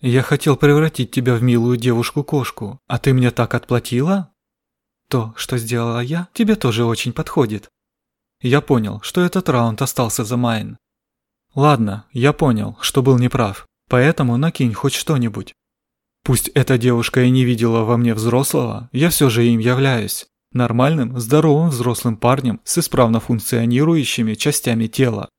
«Я хотел превратить тебя в милую девушку-кошку, а ты мне так отплатила?» «То, что сделала я, тебе тоже очень подходит». Я понял, что этот раунд остался за Майн. «Ладно, я понял, что был неправ, поэтому накинь хоть что-нибудь. Пусть эта девушка и не видела во мне взрослого, я все же им являюсь. Нормальным, здоровым взрослым парнем с исправно функционирующими частями тела.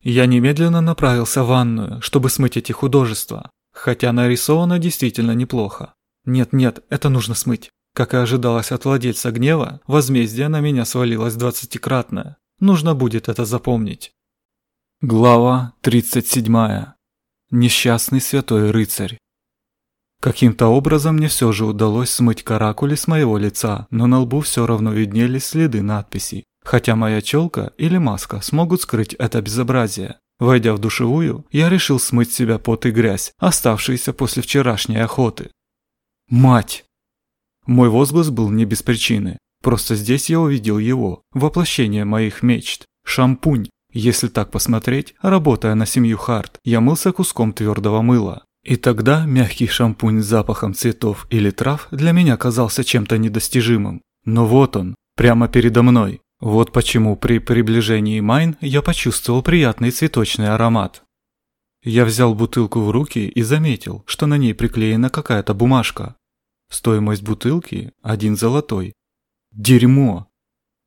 Я немедленно направился в ванную, чтобы смыть эти художества, хотя нарисовано действительно неплохо. Нет-нет, это нужно смыть. Как и ожидалось от владельца гнева, возмездие на меня свалилось двадцатикратное. Нужно будет это запомнить. Глава 37. Несчастный святой рыцарь. Каким-то образом мне все же удалось смыть каракули с моего лица, но на лбу все равно виднелись следы надписей. Хотя моя челка или маска смогут скрыть это безобразие. Войдя в душевую, я решил смыть с себя пот и грязь, оставшиеся после вчерашней охоты. Мать! Мой возглас был не без причины. Просто здесь я увидел его, воплощение моих мечт. Шампунь. Если так посмотреть, работая на семью Харт, я мылся куском твердого мыла. И тогда мягкий шампунь с запахом цветов или трав для меня казался чем-то недостижимым. Но вот он, прямо передо мной. Вот почему при приближении Майн я почувствовал приятный цветочный аромат. Я взял бутылку в руки и заметил, что на ней приклеена какая-то бумажка. Стоимость бутылки – один золотой. Дерьмо!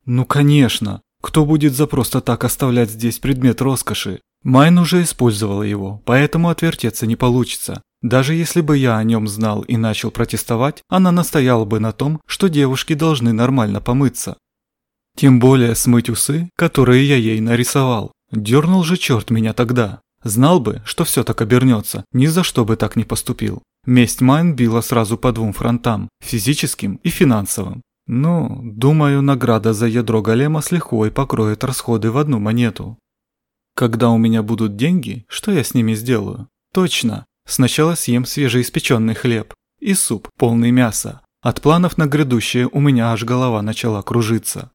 Ну конечно, кто будет за просто так оставлять здесь предмет роскоши? Майн уже использовала его, поэтому отвертеться не получится. Даже если бы я о нем знал и начал протестовать, она настояла бы на том, что девушки должны нормально помыться. Тем более смыть усы, которые я ей нарисовал. Дернул же черт меня тогда. Знал бы, что все так обернется, ни за что бы так не поступил. Месть Майн била сразу по двум фронтам – физическим и финансовым. Ну, думаю, награда за ядро голема с лихвой покроет расходы в одну монету. Когда у меня будут деньги, что я с ними сделаю? Точно, сначала съем свежеиспеченный хлеб и суп, полный мяса. От планов на грядущее у меня аж голова начала кружиться.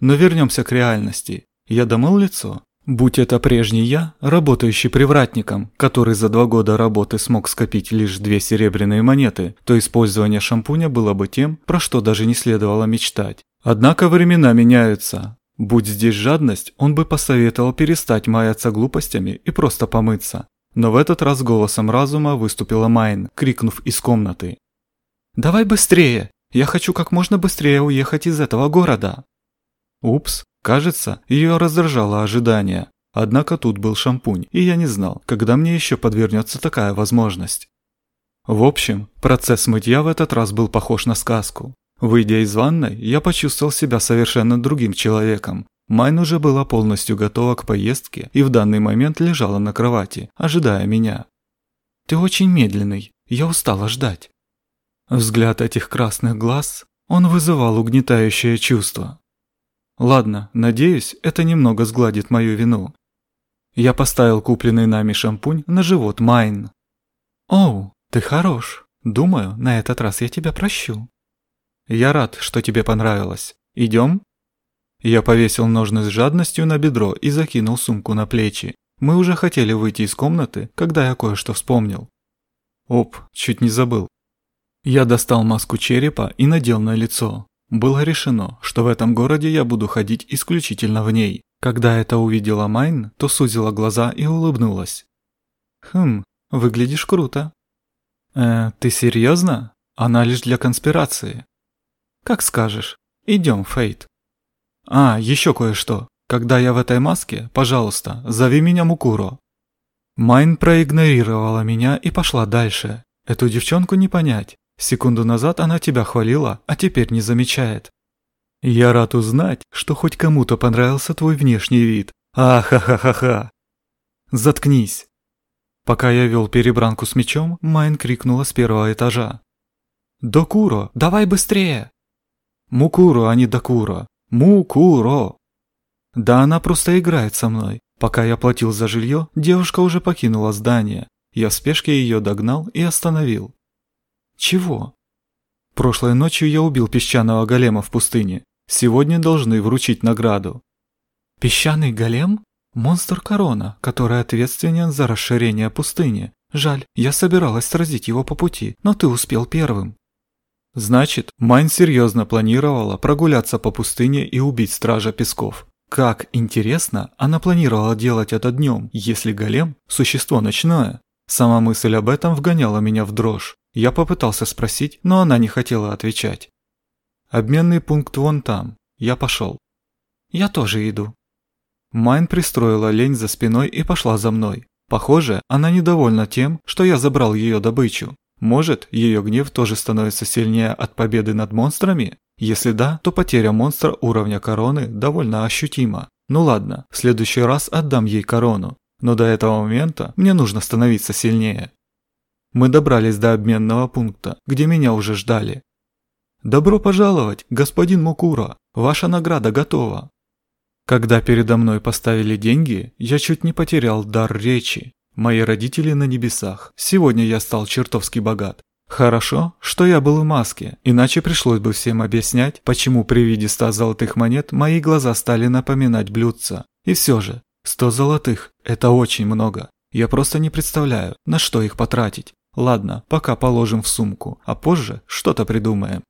Но вернемся к реальности. Я домыл лицо. Будь это прежний я, работающий привратником, который за два года работы смог скопить лишь две серебряные монеты, то использование шампуня было бы тем, про что даже не следовало мечтать. Однако времена меняются, Будь здесь жадность, он бы посоветовал перестать маяться глупостями и просто помыться. Но в этот раз голосом разума выступила Майн, крикнув из комнаты. «Давай быстрее! Я хочу как можно быстрее уехать из этого города!» Упс, кажется, ее раздражало ожидание. Однако тут был шампунь, и я не знал, когда мне еще подвернется такая возможность. В общем, процесс мытья в этот раз был похож на сказку. Выйдя из ванной, я почувствовал себя совершенно другим человеком. Майн уже была полностью готова к поездке и в данный момент лежала на кровати, ожидая меня. «Ты очень медленный, я устала ждать». Взгляд этих красных глаз, он вызывал угнетающее чувство. Ладно, надеюсь, это немного сгладит мою вину. Я поставил купленный нами шампунь на живот Майн. Оу, ты хорош. Думаю, на этот раз я тебя прощу. Я рад, что тебе понравилось. Идем? Я повесил ножны с жадностью на бедро и закинул сумку на плечи. Мы уже хотели выйти из комнаты, когда я кое-что вспомнил. Оп, чуть не забыл. Я достал маску черепа и надел на лицо. Было решено, что в этом городе я буду ходить исключительно в ней. Когда это увидела Майн, то сузила глаза и улыбнулась. «Хм, выглядишь круто». «Э, ты серьезно? Она лишь для конспирации». «Как скажешь. Идем, Фейт». «А, еще кое-что. Когда я в этой маске, пожалуйста, зови меня Мукуро». Майн проигнорировала меня и пошла дальше. Эту девчонку не понять. Секунду назад она тебя хвалила, а теперь не замечает. Я рад узнать, что хоть кому-то понравился твой внешний вид. Ахахахаха. Заткнись. Пока я вел перебранку с мечом, Майн крикнула с первого этажа. «Докуро, давай быстрее!» «Мукуро, а не Докуро. Мукуро!» Да она просто играет со мной. Пока я платил за жилье, девушка уже покинула здание. Я в спешке ее догнал и остановил. Чего? Прошлой ночью я убил песчаного голема в пустыне. Сегодня должны вручить награду. Песчаный голем? Монстр корона, который ответственен за расширение пустыни. Жаль, я собиралась сразить его по пути, но ты успел первым. Значит, Майн серьезно планировала прогуляться по пустыне и убить стража песков. Как интересно, она планировала делать это днем, если голем – существо ночное. Сама мысль об этом вгоняла меня в дрожь. Я попытался спросить, но она не хотела отвечать. Обменный пункт вон там. Я пошел. Я тоже иду. Майн пристроила лень за спиной и пошла за мной. Похоже, она недовольна тем, что я забрал ее добычу. Может, ее гнев тоже становится сильнее от победы над монстрами? Если да, то потеря монстра уровня короны довольно ощутима. Ну ладно, в следующий раз отдам ей корону. Но до этого момента мне нужно становиться сильнее. Мы добрались до обменного пункта, где меня уже ждали. «Добро пожаловать, господин Мукура! Ваша награда готова!» Когда передо мной поставили деньги, я чуть не потерял дар речи. Мои родители на небесах. Сегодня я стал чертовски богат. Хорошо, что я был в маске, иначе пришлось бы всем объяснять, почему при виде ста золотых монет мои глаза стали напоминать блюдца. И все же, сто золотых – это очень много. Я просто не представляю, на что их потратить. Ладно, пока положим в сумку, а позже что-то придумаем.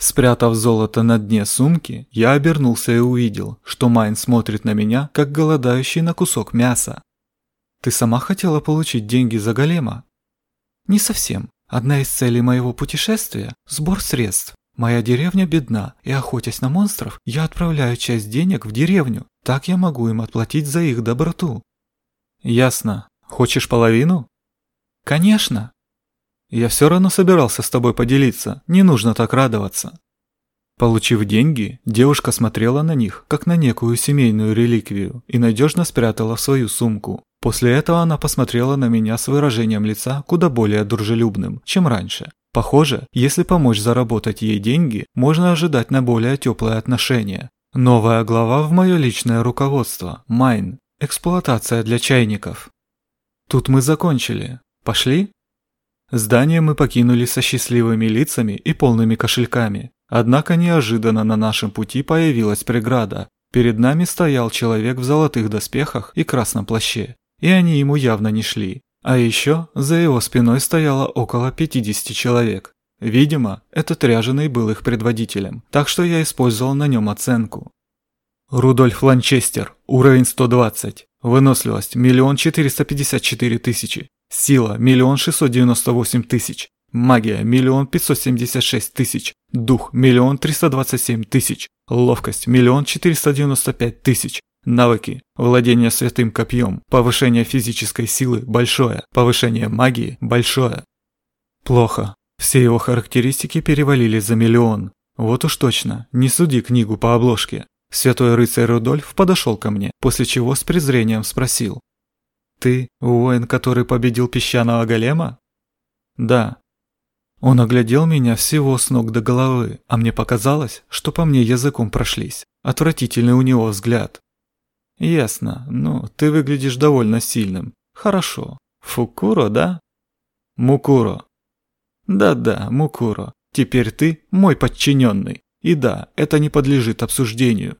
Спрятав золото на дне сумки, я обернулся и увидел, что Майн смотрит на меня, как голодающий на кусок мяса. «Ты сама хотела получить деньги за голема?» «Не совсем. Одна из целей моего путешествия – сбор средств. Моя деревня бедна, и охотясь на монстров, я отправляю часть денег в деревню. Так я могу им отплатить за их доброту». «Ясно. Хочешь половину?» «Конечно!» «Я все равно собирался с тобой поделиться, не нужно так радоваться». Получив деньги, девушка смотрела на них, как на некую семейную реликвию, и надежно спрятала в свою сумку. После этого она посмотрела на меня с выражением лица куда более дружелюбным, чем раньше. Похоже, если помочь заработать ей деньги, можно ожидать на более теплое отношение. Новая глава в мое личное руководство – Майн. Эксплуатация для чайников. Тут мы закончили. Пошли? Здание мы покинули со счастливыми лицами и полными кошельками. Однако неожиданно на нашем пути появилась преграда. Перед нами стоял человек в золотых доспехах и красном плаще, и они ему явно не шли. А еще за его спиной стояло около 50 человек. Видимо, этот ряженый был их предводителем, так что я использовал на нем оценку. Рудольф Ланчестер, уровень 120, выносливость 1 454 тысячи, Сила – миллион шестьсот девяносто восемь тысяч. Магия – миллион пятьсот семьдесят шесть тысяч. Дух – миллион триста двадцать семь тысяч. Ловкость – миллион четыреста девяносто пять тысяч. Навыки. Владение святым копьем. Повышение физической силы – большое. Повышение магии – большое. Плохо. Все его характеристики перевалили за миллион. Вот уж точно, не суди книгу по обложке. Святой рыцарь Рудольф подошел ко мне, после чего с презрением спросил. «Ты воин, который победил песчаного голема?» «Да». Он оглядел меня всего с ног до головы, а мне показалось, что по мне языком прошлись. Отвратительный у него взгляд. «Ясно. Ну, ты выглядишь довольно сильным. Хорошо. Фукуро, да?» Мукуро. Да-да, Мукуро. Теперь ты мой подчиненный. И да, это не подлежит обсуждению.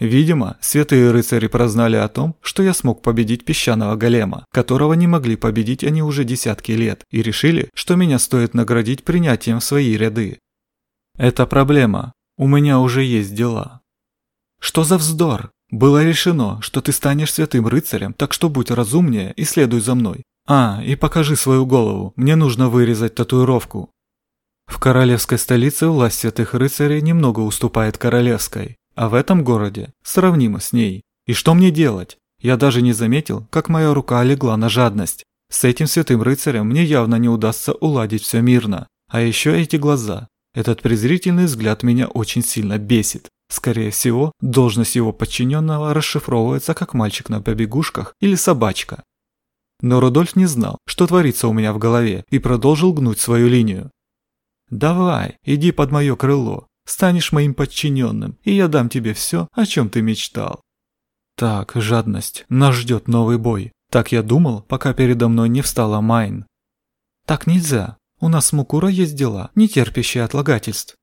Видимо, святые рыцари прознали о том, что я смог победить песчаного голема, которого не могли победить они уже десятки лет, и решили, что меня стоит наградить принятием в свои ряды. Это проблема. У меня уже есть дела. Что за вздор? Было решено, что ты станешь святым рыцарем, так что будь разумнее и следуй за мной. А, и покажи свою голову, мне нужно вырезать татуировку. В королевской столице власть святых рыцарей немного уступает королевской, а в этом городе сравнимо с ней. И что мне делать? Я даже не заметил, как моя рука легла на жадность. С этим святым рыцарем мне явно не удастся уладить все мирно. А еще эти глаза. Этот презрительный взгляд меня очень сильно бесит. Скорее всего, должность его подчиненного расшифровывается как мальчик на побегушках или собачка. Но Рудольф не знал, что творится у меня в голове, и продолжил гнуть свою линию. «Давай, иди под мое крыло, станешь моим подчиненным, и я дам тебе все, о чем ты мечтал». Так, жадность, нас ждет новый бой. Так я думал, пока передо мной не встала Майн. Так нельзя, у нас с Мукура есть дела, не терпящие отлагательств.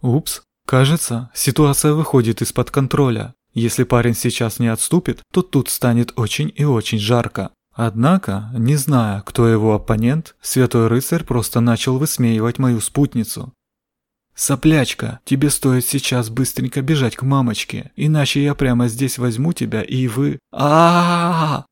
Упс, кажется, ситуация выходит из-под контроля. Если парень сейчас не отступит, то тут станет очень и очень жарко. Однако, не зная, кто его оппонент, Святой Рыцарь просто начал высмеивать мою спутницу. «Соплячка, тебе стоит сейчас быстренько бежать к мамочке, иначе я прямо здесь возьму тебя и вы... а,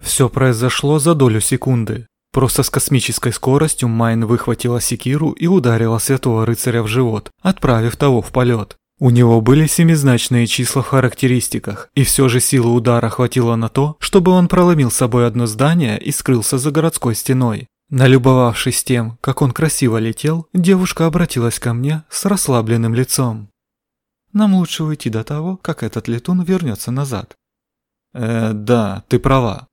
Все произошло за долю секунды. Просто с космической скоростью Майн выхватила секиру и ударила Святого Рыцаря в живот, отправив того в полет. У него были семизначные числа в характеристиках, и все же силы удара хватило на то, чтобы он проломил собой одно здание и скрылся за городской стеной. Налюбовавшись тем, как он красиво летел, девушка обратилась ко мне с расслабленным лицом. «Нам лучше уйти до того, как этот летун вернется назад». «Э, да, ты права».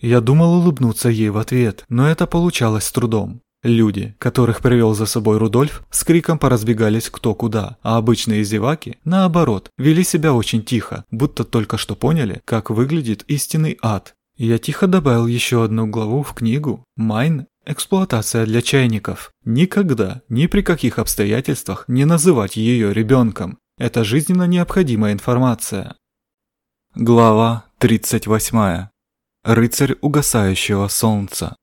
Я думал улыбнуться ей в ответ, но это получалось с трудом. Люди, которых привел за собой Рудольф, с криком поразбегались кто куда, а обычные зеваки, наоборот, вели себя очень тихо, будто только что поняли, как выглядит истинный ад. Я тихо добавил еще одну главу в книгу «Майн. Эксплуатация для чайников». Никогда, ни при каких обстоятельствах не называть ее ребенком. Это жизненно необходимая информация. Глава 38. Рыцарь угасающего солнца.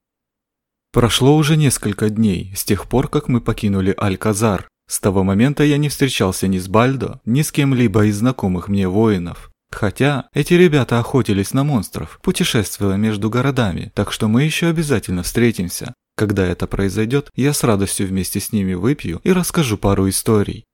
Прошло уже несколько дней с тех пор, как мы покинули Аль-Казар. С того момента я не встречался ни с Бальдо, ни с кем-либо из знакомых мне воинов. Хотя эти ребята охотились на монстров, путешествуя между городами, так что мы еще обязательно встретимся. Когда это произойдет, я с радостью вместе с ними выпью и расскажу пару историй.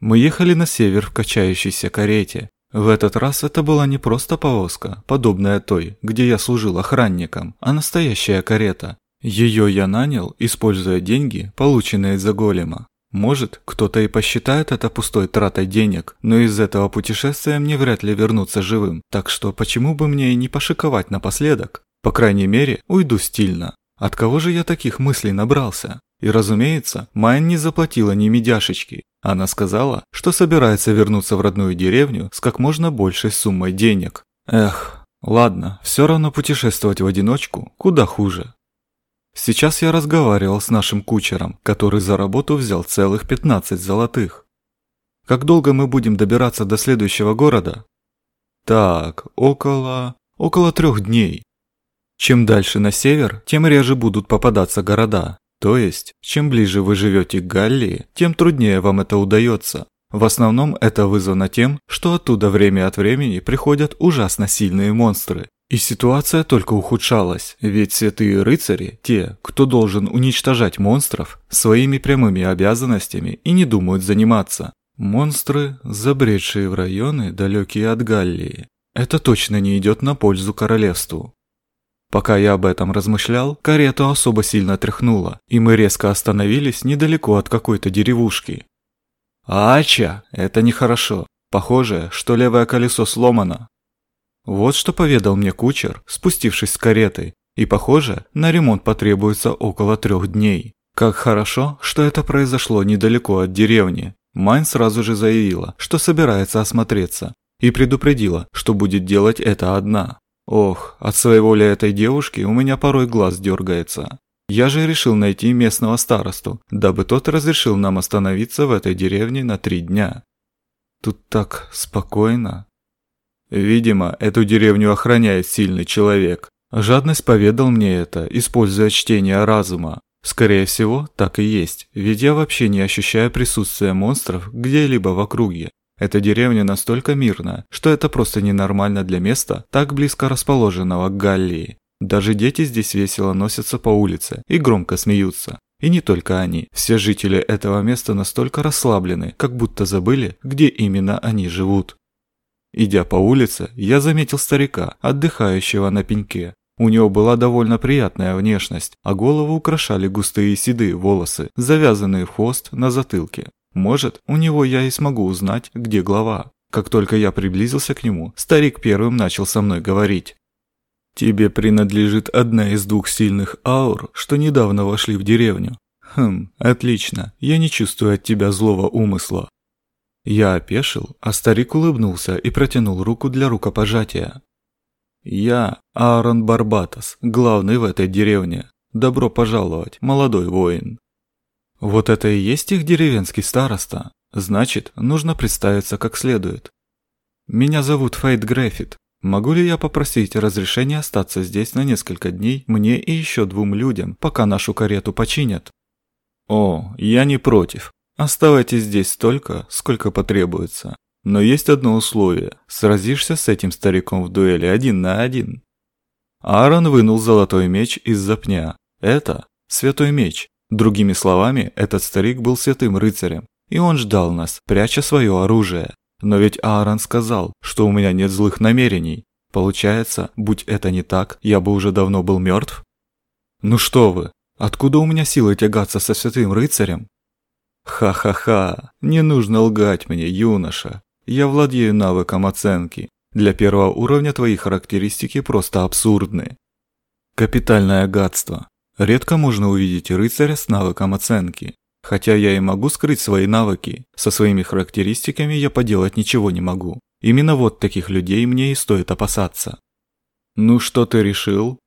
Мы ехали на север в качающейся карете. В этот раз это была не просто повозка, подобная той, где я служил охранником, а настоящая карета, ее я нанял, используя деньги, полученные за голема. Может, кто-то и посчитает это пустой тратой денег, но из этого путешествия мне вряд ли вернуться живым, так что почему бы мне и не пошиковать напоследок? По крайней мере, уйду стильно. От кого же я таких мыслей набрался? И разумеется, Майн не заплатила ни медяшечки. Она сказала, что собирается вернуться в родную деревню с как можно большей суммой денег. Эх, ладно, все равно путешествовать в одиночку куда хуже. Сейчас я разговаривал с нашим кучером, который за работу взял целых 15 золотых. Как долго мы будем добираться до следующего города? Так, около... около трех дней. Чем дальше на север, тем реже будут попадаться города. То есть, чем ближе вы живете к Галлии, тем труднее вам это удается. В основном это вызвано тем, что оттуда время от времени приходят ужасно сильные монстры, и ситуация только ухудшалась, ведь святые рыцари, те, кто должен уничтожать монстров, своими прямыми обязанностями и не думают заниматься. Монстры, забредшие в районы, далекие от Галлии. Это точно не идет на пользу королевству. Пока я об этом размышлял, карету особо сильно тряхнуло, и мы резко остановились недалеко от какой-то деревушки. Ача, это нехорошо. Похоже, что левое колесо сломано. Вот что поведал мне кучер, спустившись с кареты, и похоже, на ремонт потребуется около трех дней. Как хорошо, что это произошло недалеко от деревни. Майн сразу же заявила, что собирается осмотреться, и предупредила, что будет делать это одна. Ох, от своего ли этой девушки у меня порой глаз дергается. Я же решил найти местного старосту, дабы тот разрешил нам остановиться в этой деревне на три дня. Тут так спокойно. Видимо, эту деревню охраняет сильный человек. Жадность поведал мне это, используя чтение разума. Скорее всего, так и есть, ведь я вообще не ощущаю присутствия монстров где-либо в округе. Эта деревня настолько мирна, что это просто ненормально для места, так близко расположенного к Галлии. Даже дети здесь весело носятся по улице и громко смеются. И не только они, все жители этого места настолько расслаблены, как будто забыли, где именно они живут. Идя по улице, я заметил старика, отдыхающего на пеньке. У него была довольно приятная внешность, а голову украшали густые седые волосы, завязанные хвост на затылке. Может, у него я и смогу узнать, где глава. Как только я приблизился к нему, старик первым начал со мной говорить. Тебе принадлежит одна из двух сильных аур, что недавно вошли в деревню. Хм, отлично, я не чувствую от тебя злого умысла. Я опешил, а старик улыбнулся и протянул руку для рукопожатия. Я Аарон Барбатос, главный в этой деревне. Добро пожаловать, молодой воин. Вот это и есть их деревенский староста. Значит, нужно представиться как следует. Меня зовут Фейт Греффит, Могу ли я попросить разрешения остаться здесь на несколько дней мне и еще двум людям, пока нашу карету починят? О, я не против. Оставайтесь здесь столько, сколько потребуется. Но есть одно условие. Сразишься с этим стариком в дуэли один на один. Аарон вынул золотой меч из-за пня. Это святой меч. Другими словами, этот старик был святым рыцарем, и он ждал нас, пряча свое оружие. Но ведь Аарон сказал, что у меня нет злых намерений. Получается, будь это не так, я бы уже давно был мертв? Ну что вы, откуда у меня силы тягаться со святым рыцарем? Ха-ха-ха, не нужно лгать мне, юноша. Я владею навыком оценки. Для первого уровня твои характеристики просто абсурдны. Капитальное гадство. Редко можно увидеть рыцаря с навыком оценки. Хотя я и могу скрыть свои навыки, со своими характеристиками я поделать ничего не могу. Именно вот таких людей мне и стоит опасаться. Ну что ты решил?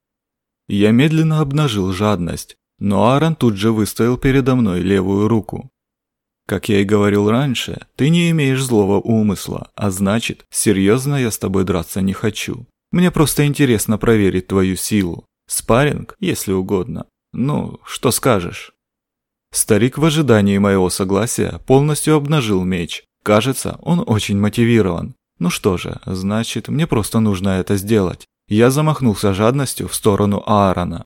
Я медленно обнажил жадность, но Аарон тут же выставил передо мной левую руку. Как я и говорил раньше, ты не имеешь злого умысла, а значит, серьезно я с тобой драться не хочу. Мне просто интересно проверить твою силу. Спарринг, если угодно. Ну, что скажешь? Старик в ожидании моего согласия полностью обнажил меч. Кажется, он очень мотивирован. Ну что же, значит, мне просто нужно это сделать. Я замахнулся жадностью в сторону Аарона.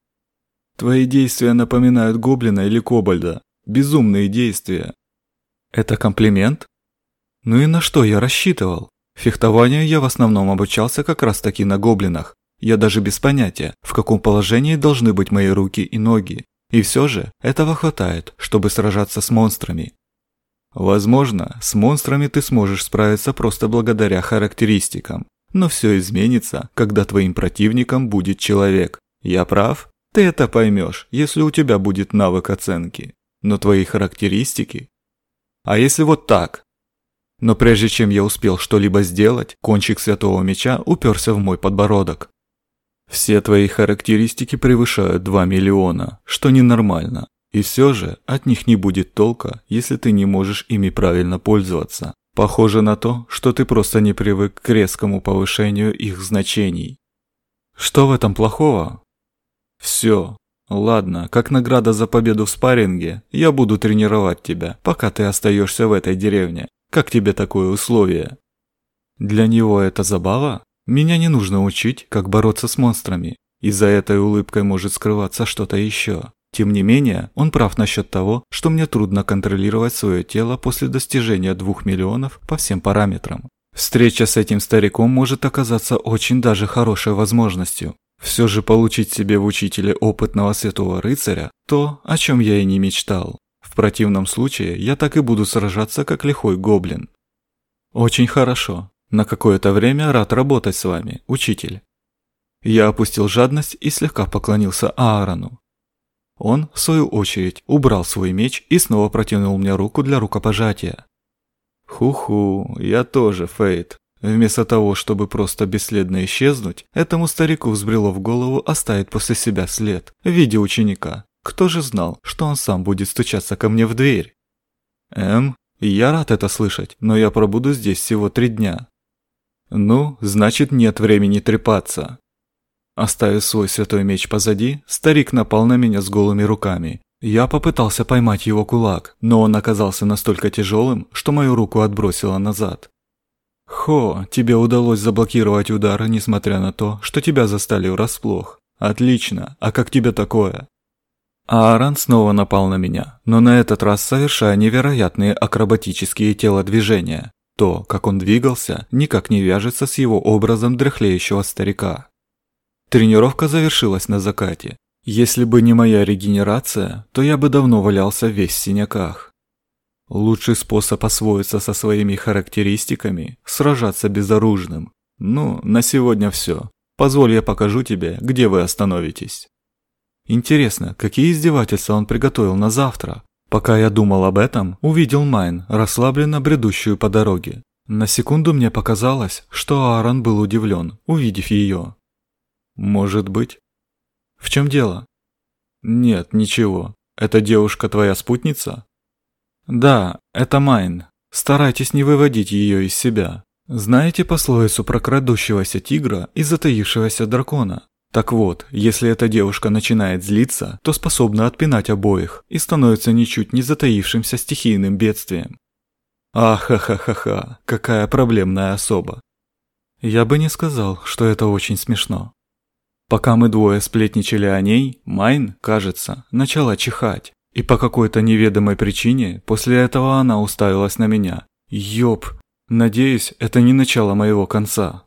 Твои действия напоминают гоблина или кобальда. Безумные действия. Это комплимент? Ну и на что я рассчитывал? Фехтованию я в основном обучался как раз таки на гоблинах. Я даже без понятия, в каком положении должны быть мои руки и ноги. И все же этого хватает, чтобы сражаться с монстрами. Возможно, с монстрами ты сможешь справиться просто благодаря характеристикам, но все изменится, когда твоим противником будет человек. Я прав? Ты это поймешь, если у тебя будет навык оценки. Но твои характеристики... А если вот так? Но прежде чем я успел что-либо сделать, кончик святого меча уперся в мой подбородок. Все твои характеристики превышают 2 миллиона, что ненормально. И все же от них не будет толка, если ты не можешь ими правильно пользоваться. Похоже на то, что ты просто не привык к резкому повышению их значений. Что в этом плохого? Все. Ладно, как награда за победу в спарринге, я буду тренировать тебя, пока ты остаешься в этой деревне. Как тебе такое условие? Для него это забава? Меня не нужно учить, как бороться с монстрами, и за этой улыбкой может скрываться что-то еще. Тем не менее, он прав насчет того, что мне трудно контролировать свое тело после достижения двух миллионов по всем параметрам. Встреча с этим стариком может оказаться очень даже хорошей возможностью. Все же получить себе в учителе опытного святого рыцаря – то, о чем я и не мечтал. В противном случае я так и буду сражаться, как лихой гоблин. Очень хорошо. На какое-то время рад работать с вами, учитель. Я опустил жадность и слегка поклонился Аарону. Он, в свою очередь, убрал свой меч и снова протянул мне руку для рукопожатия. Ху-ху, я тоже, Фейт. Вместо того, чтобы просто бесследно исчезнуть, этому старику взбрело в голову оставить после себя след в виде ученика. Кто же знал, что он сам будет стучаться ко мне в дверь? Эм, я рад это слышать, но я пробуду здесь всего три дня. Ну, значит нет времени трепаться. Оставив свой святой меч позади, старик напал на меня с голыми руками. Я попытался поймать его кулак, но он оказался настолько тяжелым, что мою руку отбросило назад. Хо, тебе удалось заблокировать удар, несмотря на то, что тебя застали врасплох. Отлично, а как тебе такое? Аарон снова напал на меня, но на этот раз совершая невероятные акробатические телодвижения. То, как он двигался, никак не вяжется с его образом дряхлеющего старика. Тренировка завершилась на закате. Если бы не моя регенерация, то я бы давно валялся весь в синяках. Лучший способ освоиться со своими характеристиками – сражаться безоружным. Ну, на сегодня все. Позволь я покажу тебе, где вы остановитесь. Интересно, какие издевательства он приготовил на завтра? Пока я думал об этом, увидел Майн, расслабленно бредущую по дороге. На секунду мне показалось, что Аарон был удивлен, увидев ее. Может быть. В чем дело? Нет, ничего. Эта девушка твоя спутница? Да, это Майн. Старайтесь не выводить ее из себя. Знаете пословицу про крадущегося тигра и затаившегося дракона? Так вот, если эта девушка начинает злиться, то способна отпинать обоих и становится ничуть не затаившимся стихийным бедствием. Ахахахаха, какая проблемная особа. Я бы не сказал, что это очень смешно. Пока мы двое сплетничали о ней, Майн, кажется, начала чихать. И по какой-то неведомой причине после этого она уставилась на меня. Ёп, надеюсь, это не начало моего конца.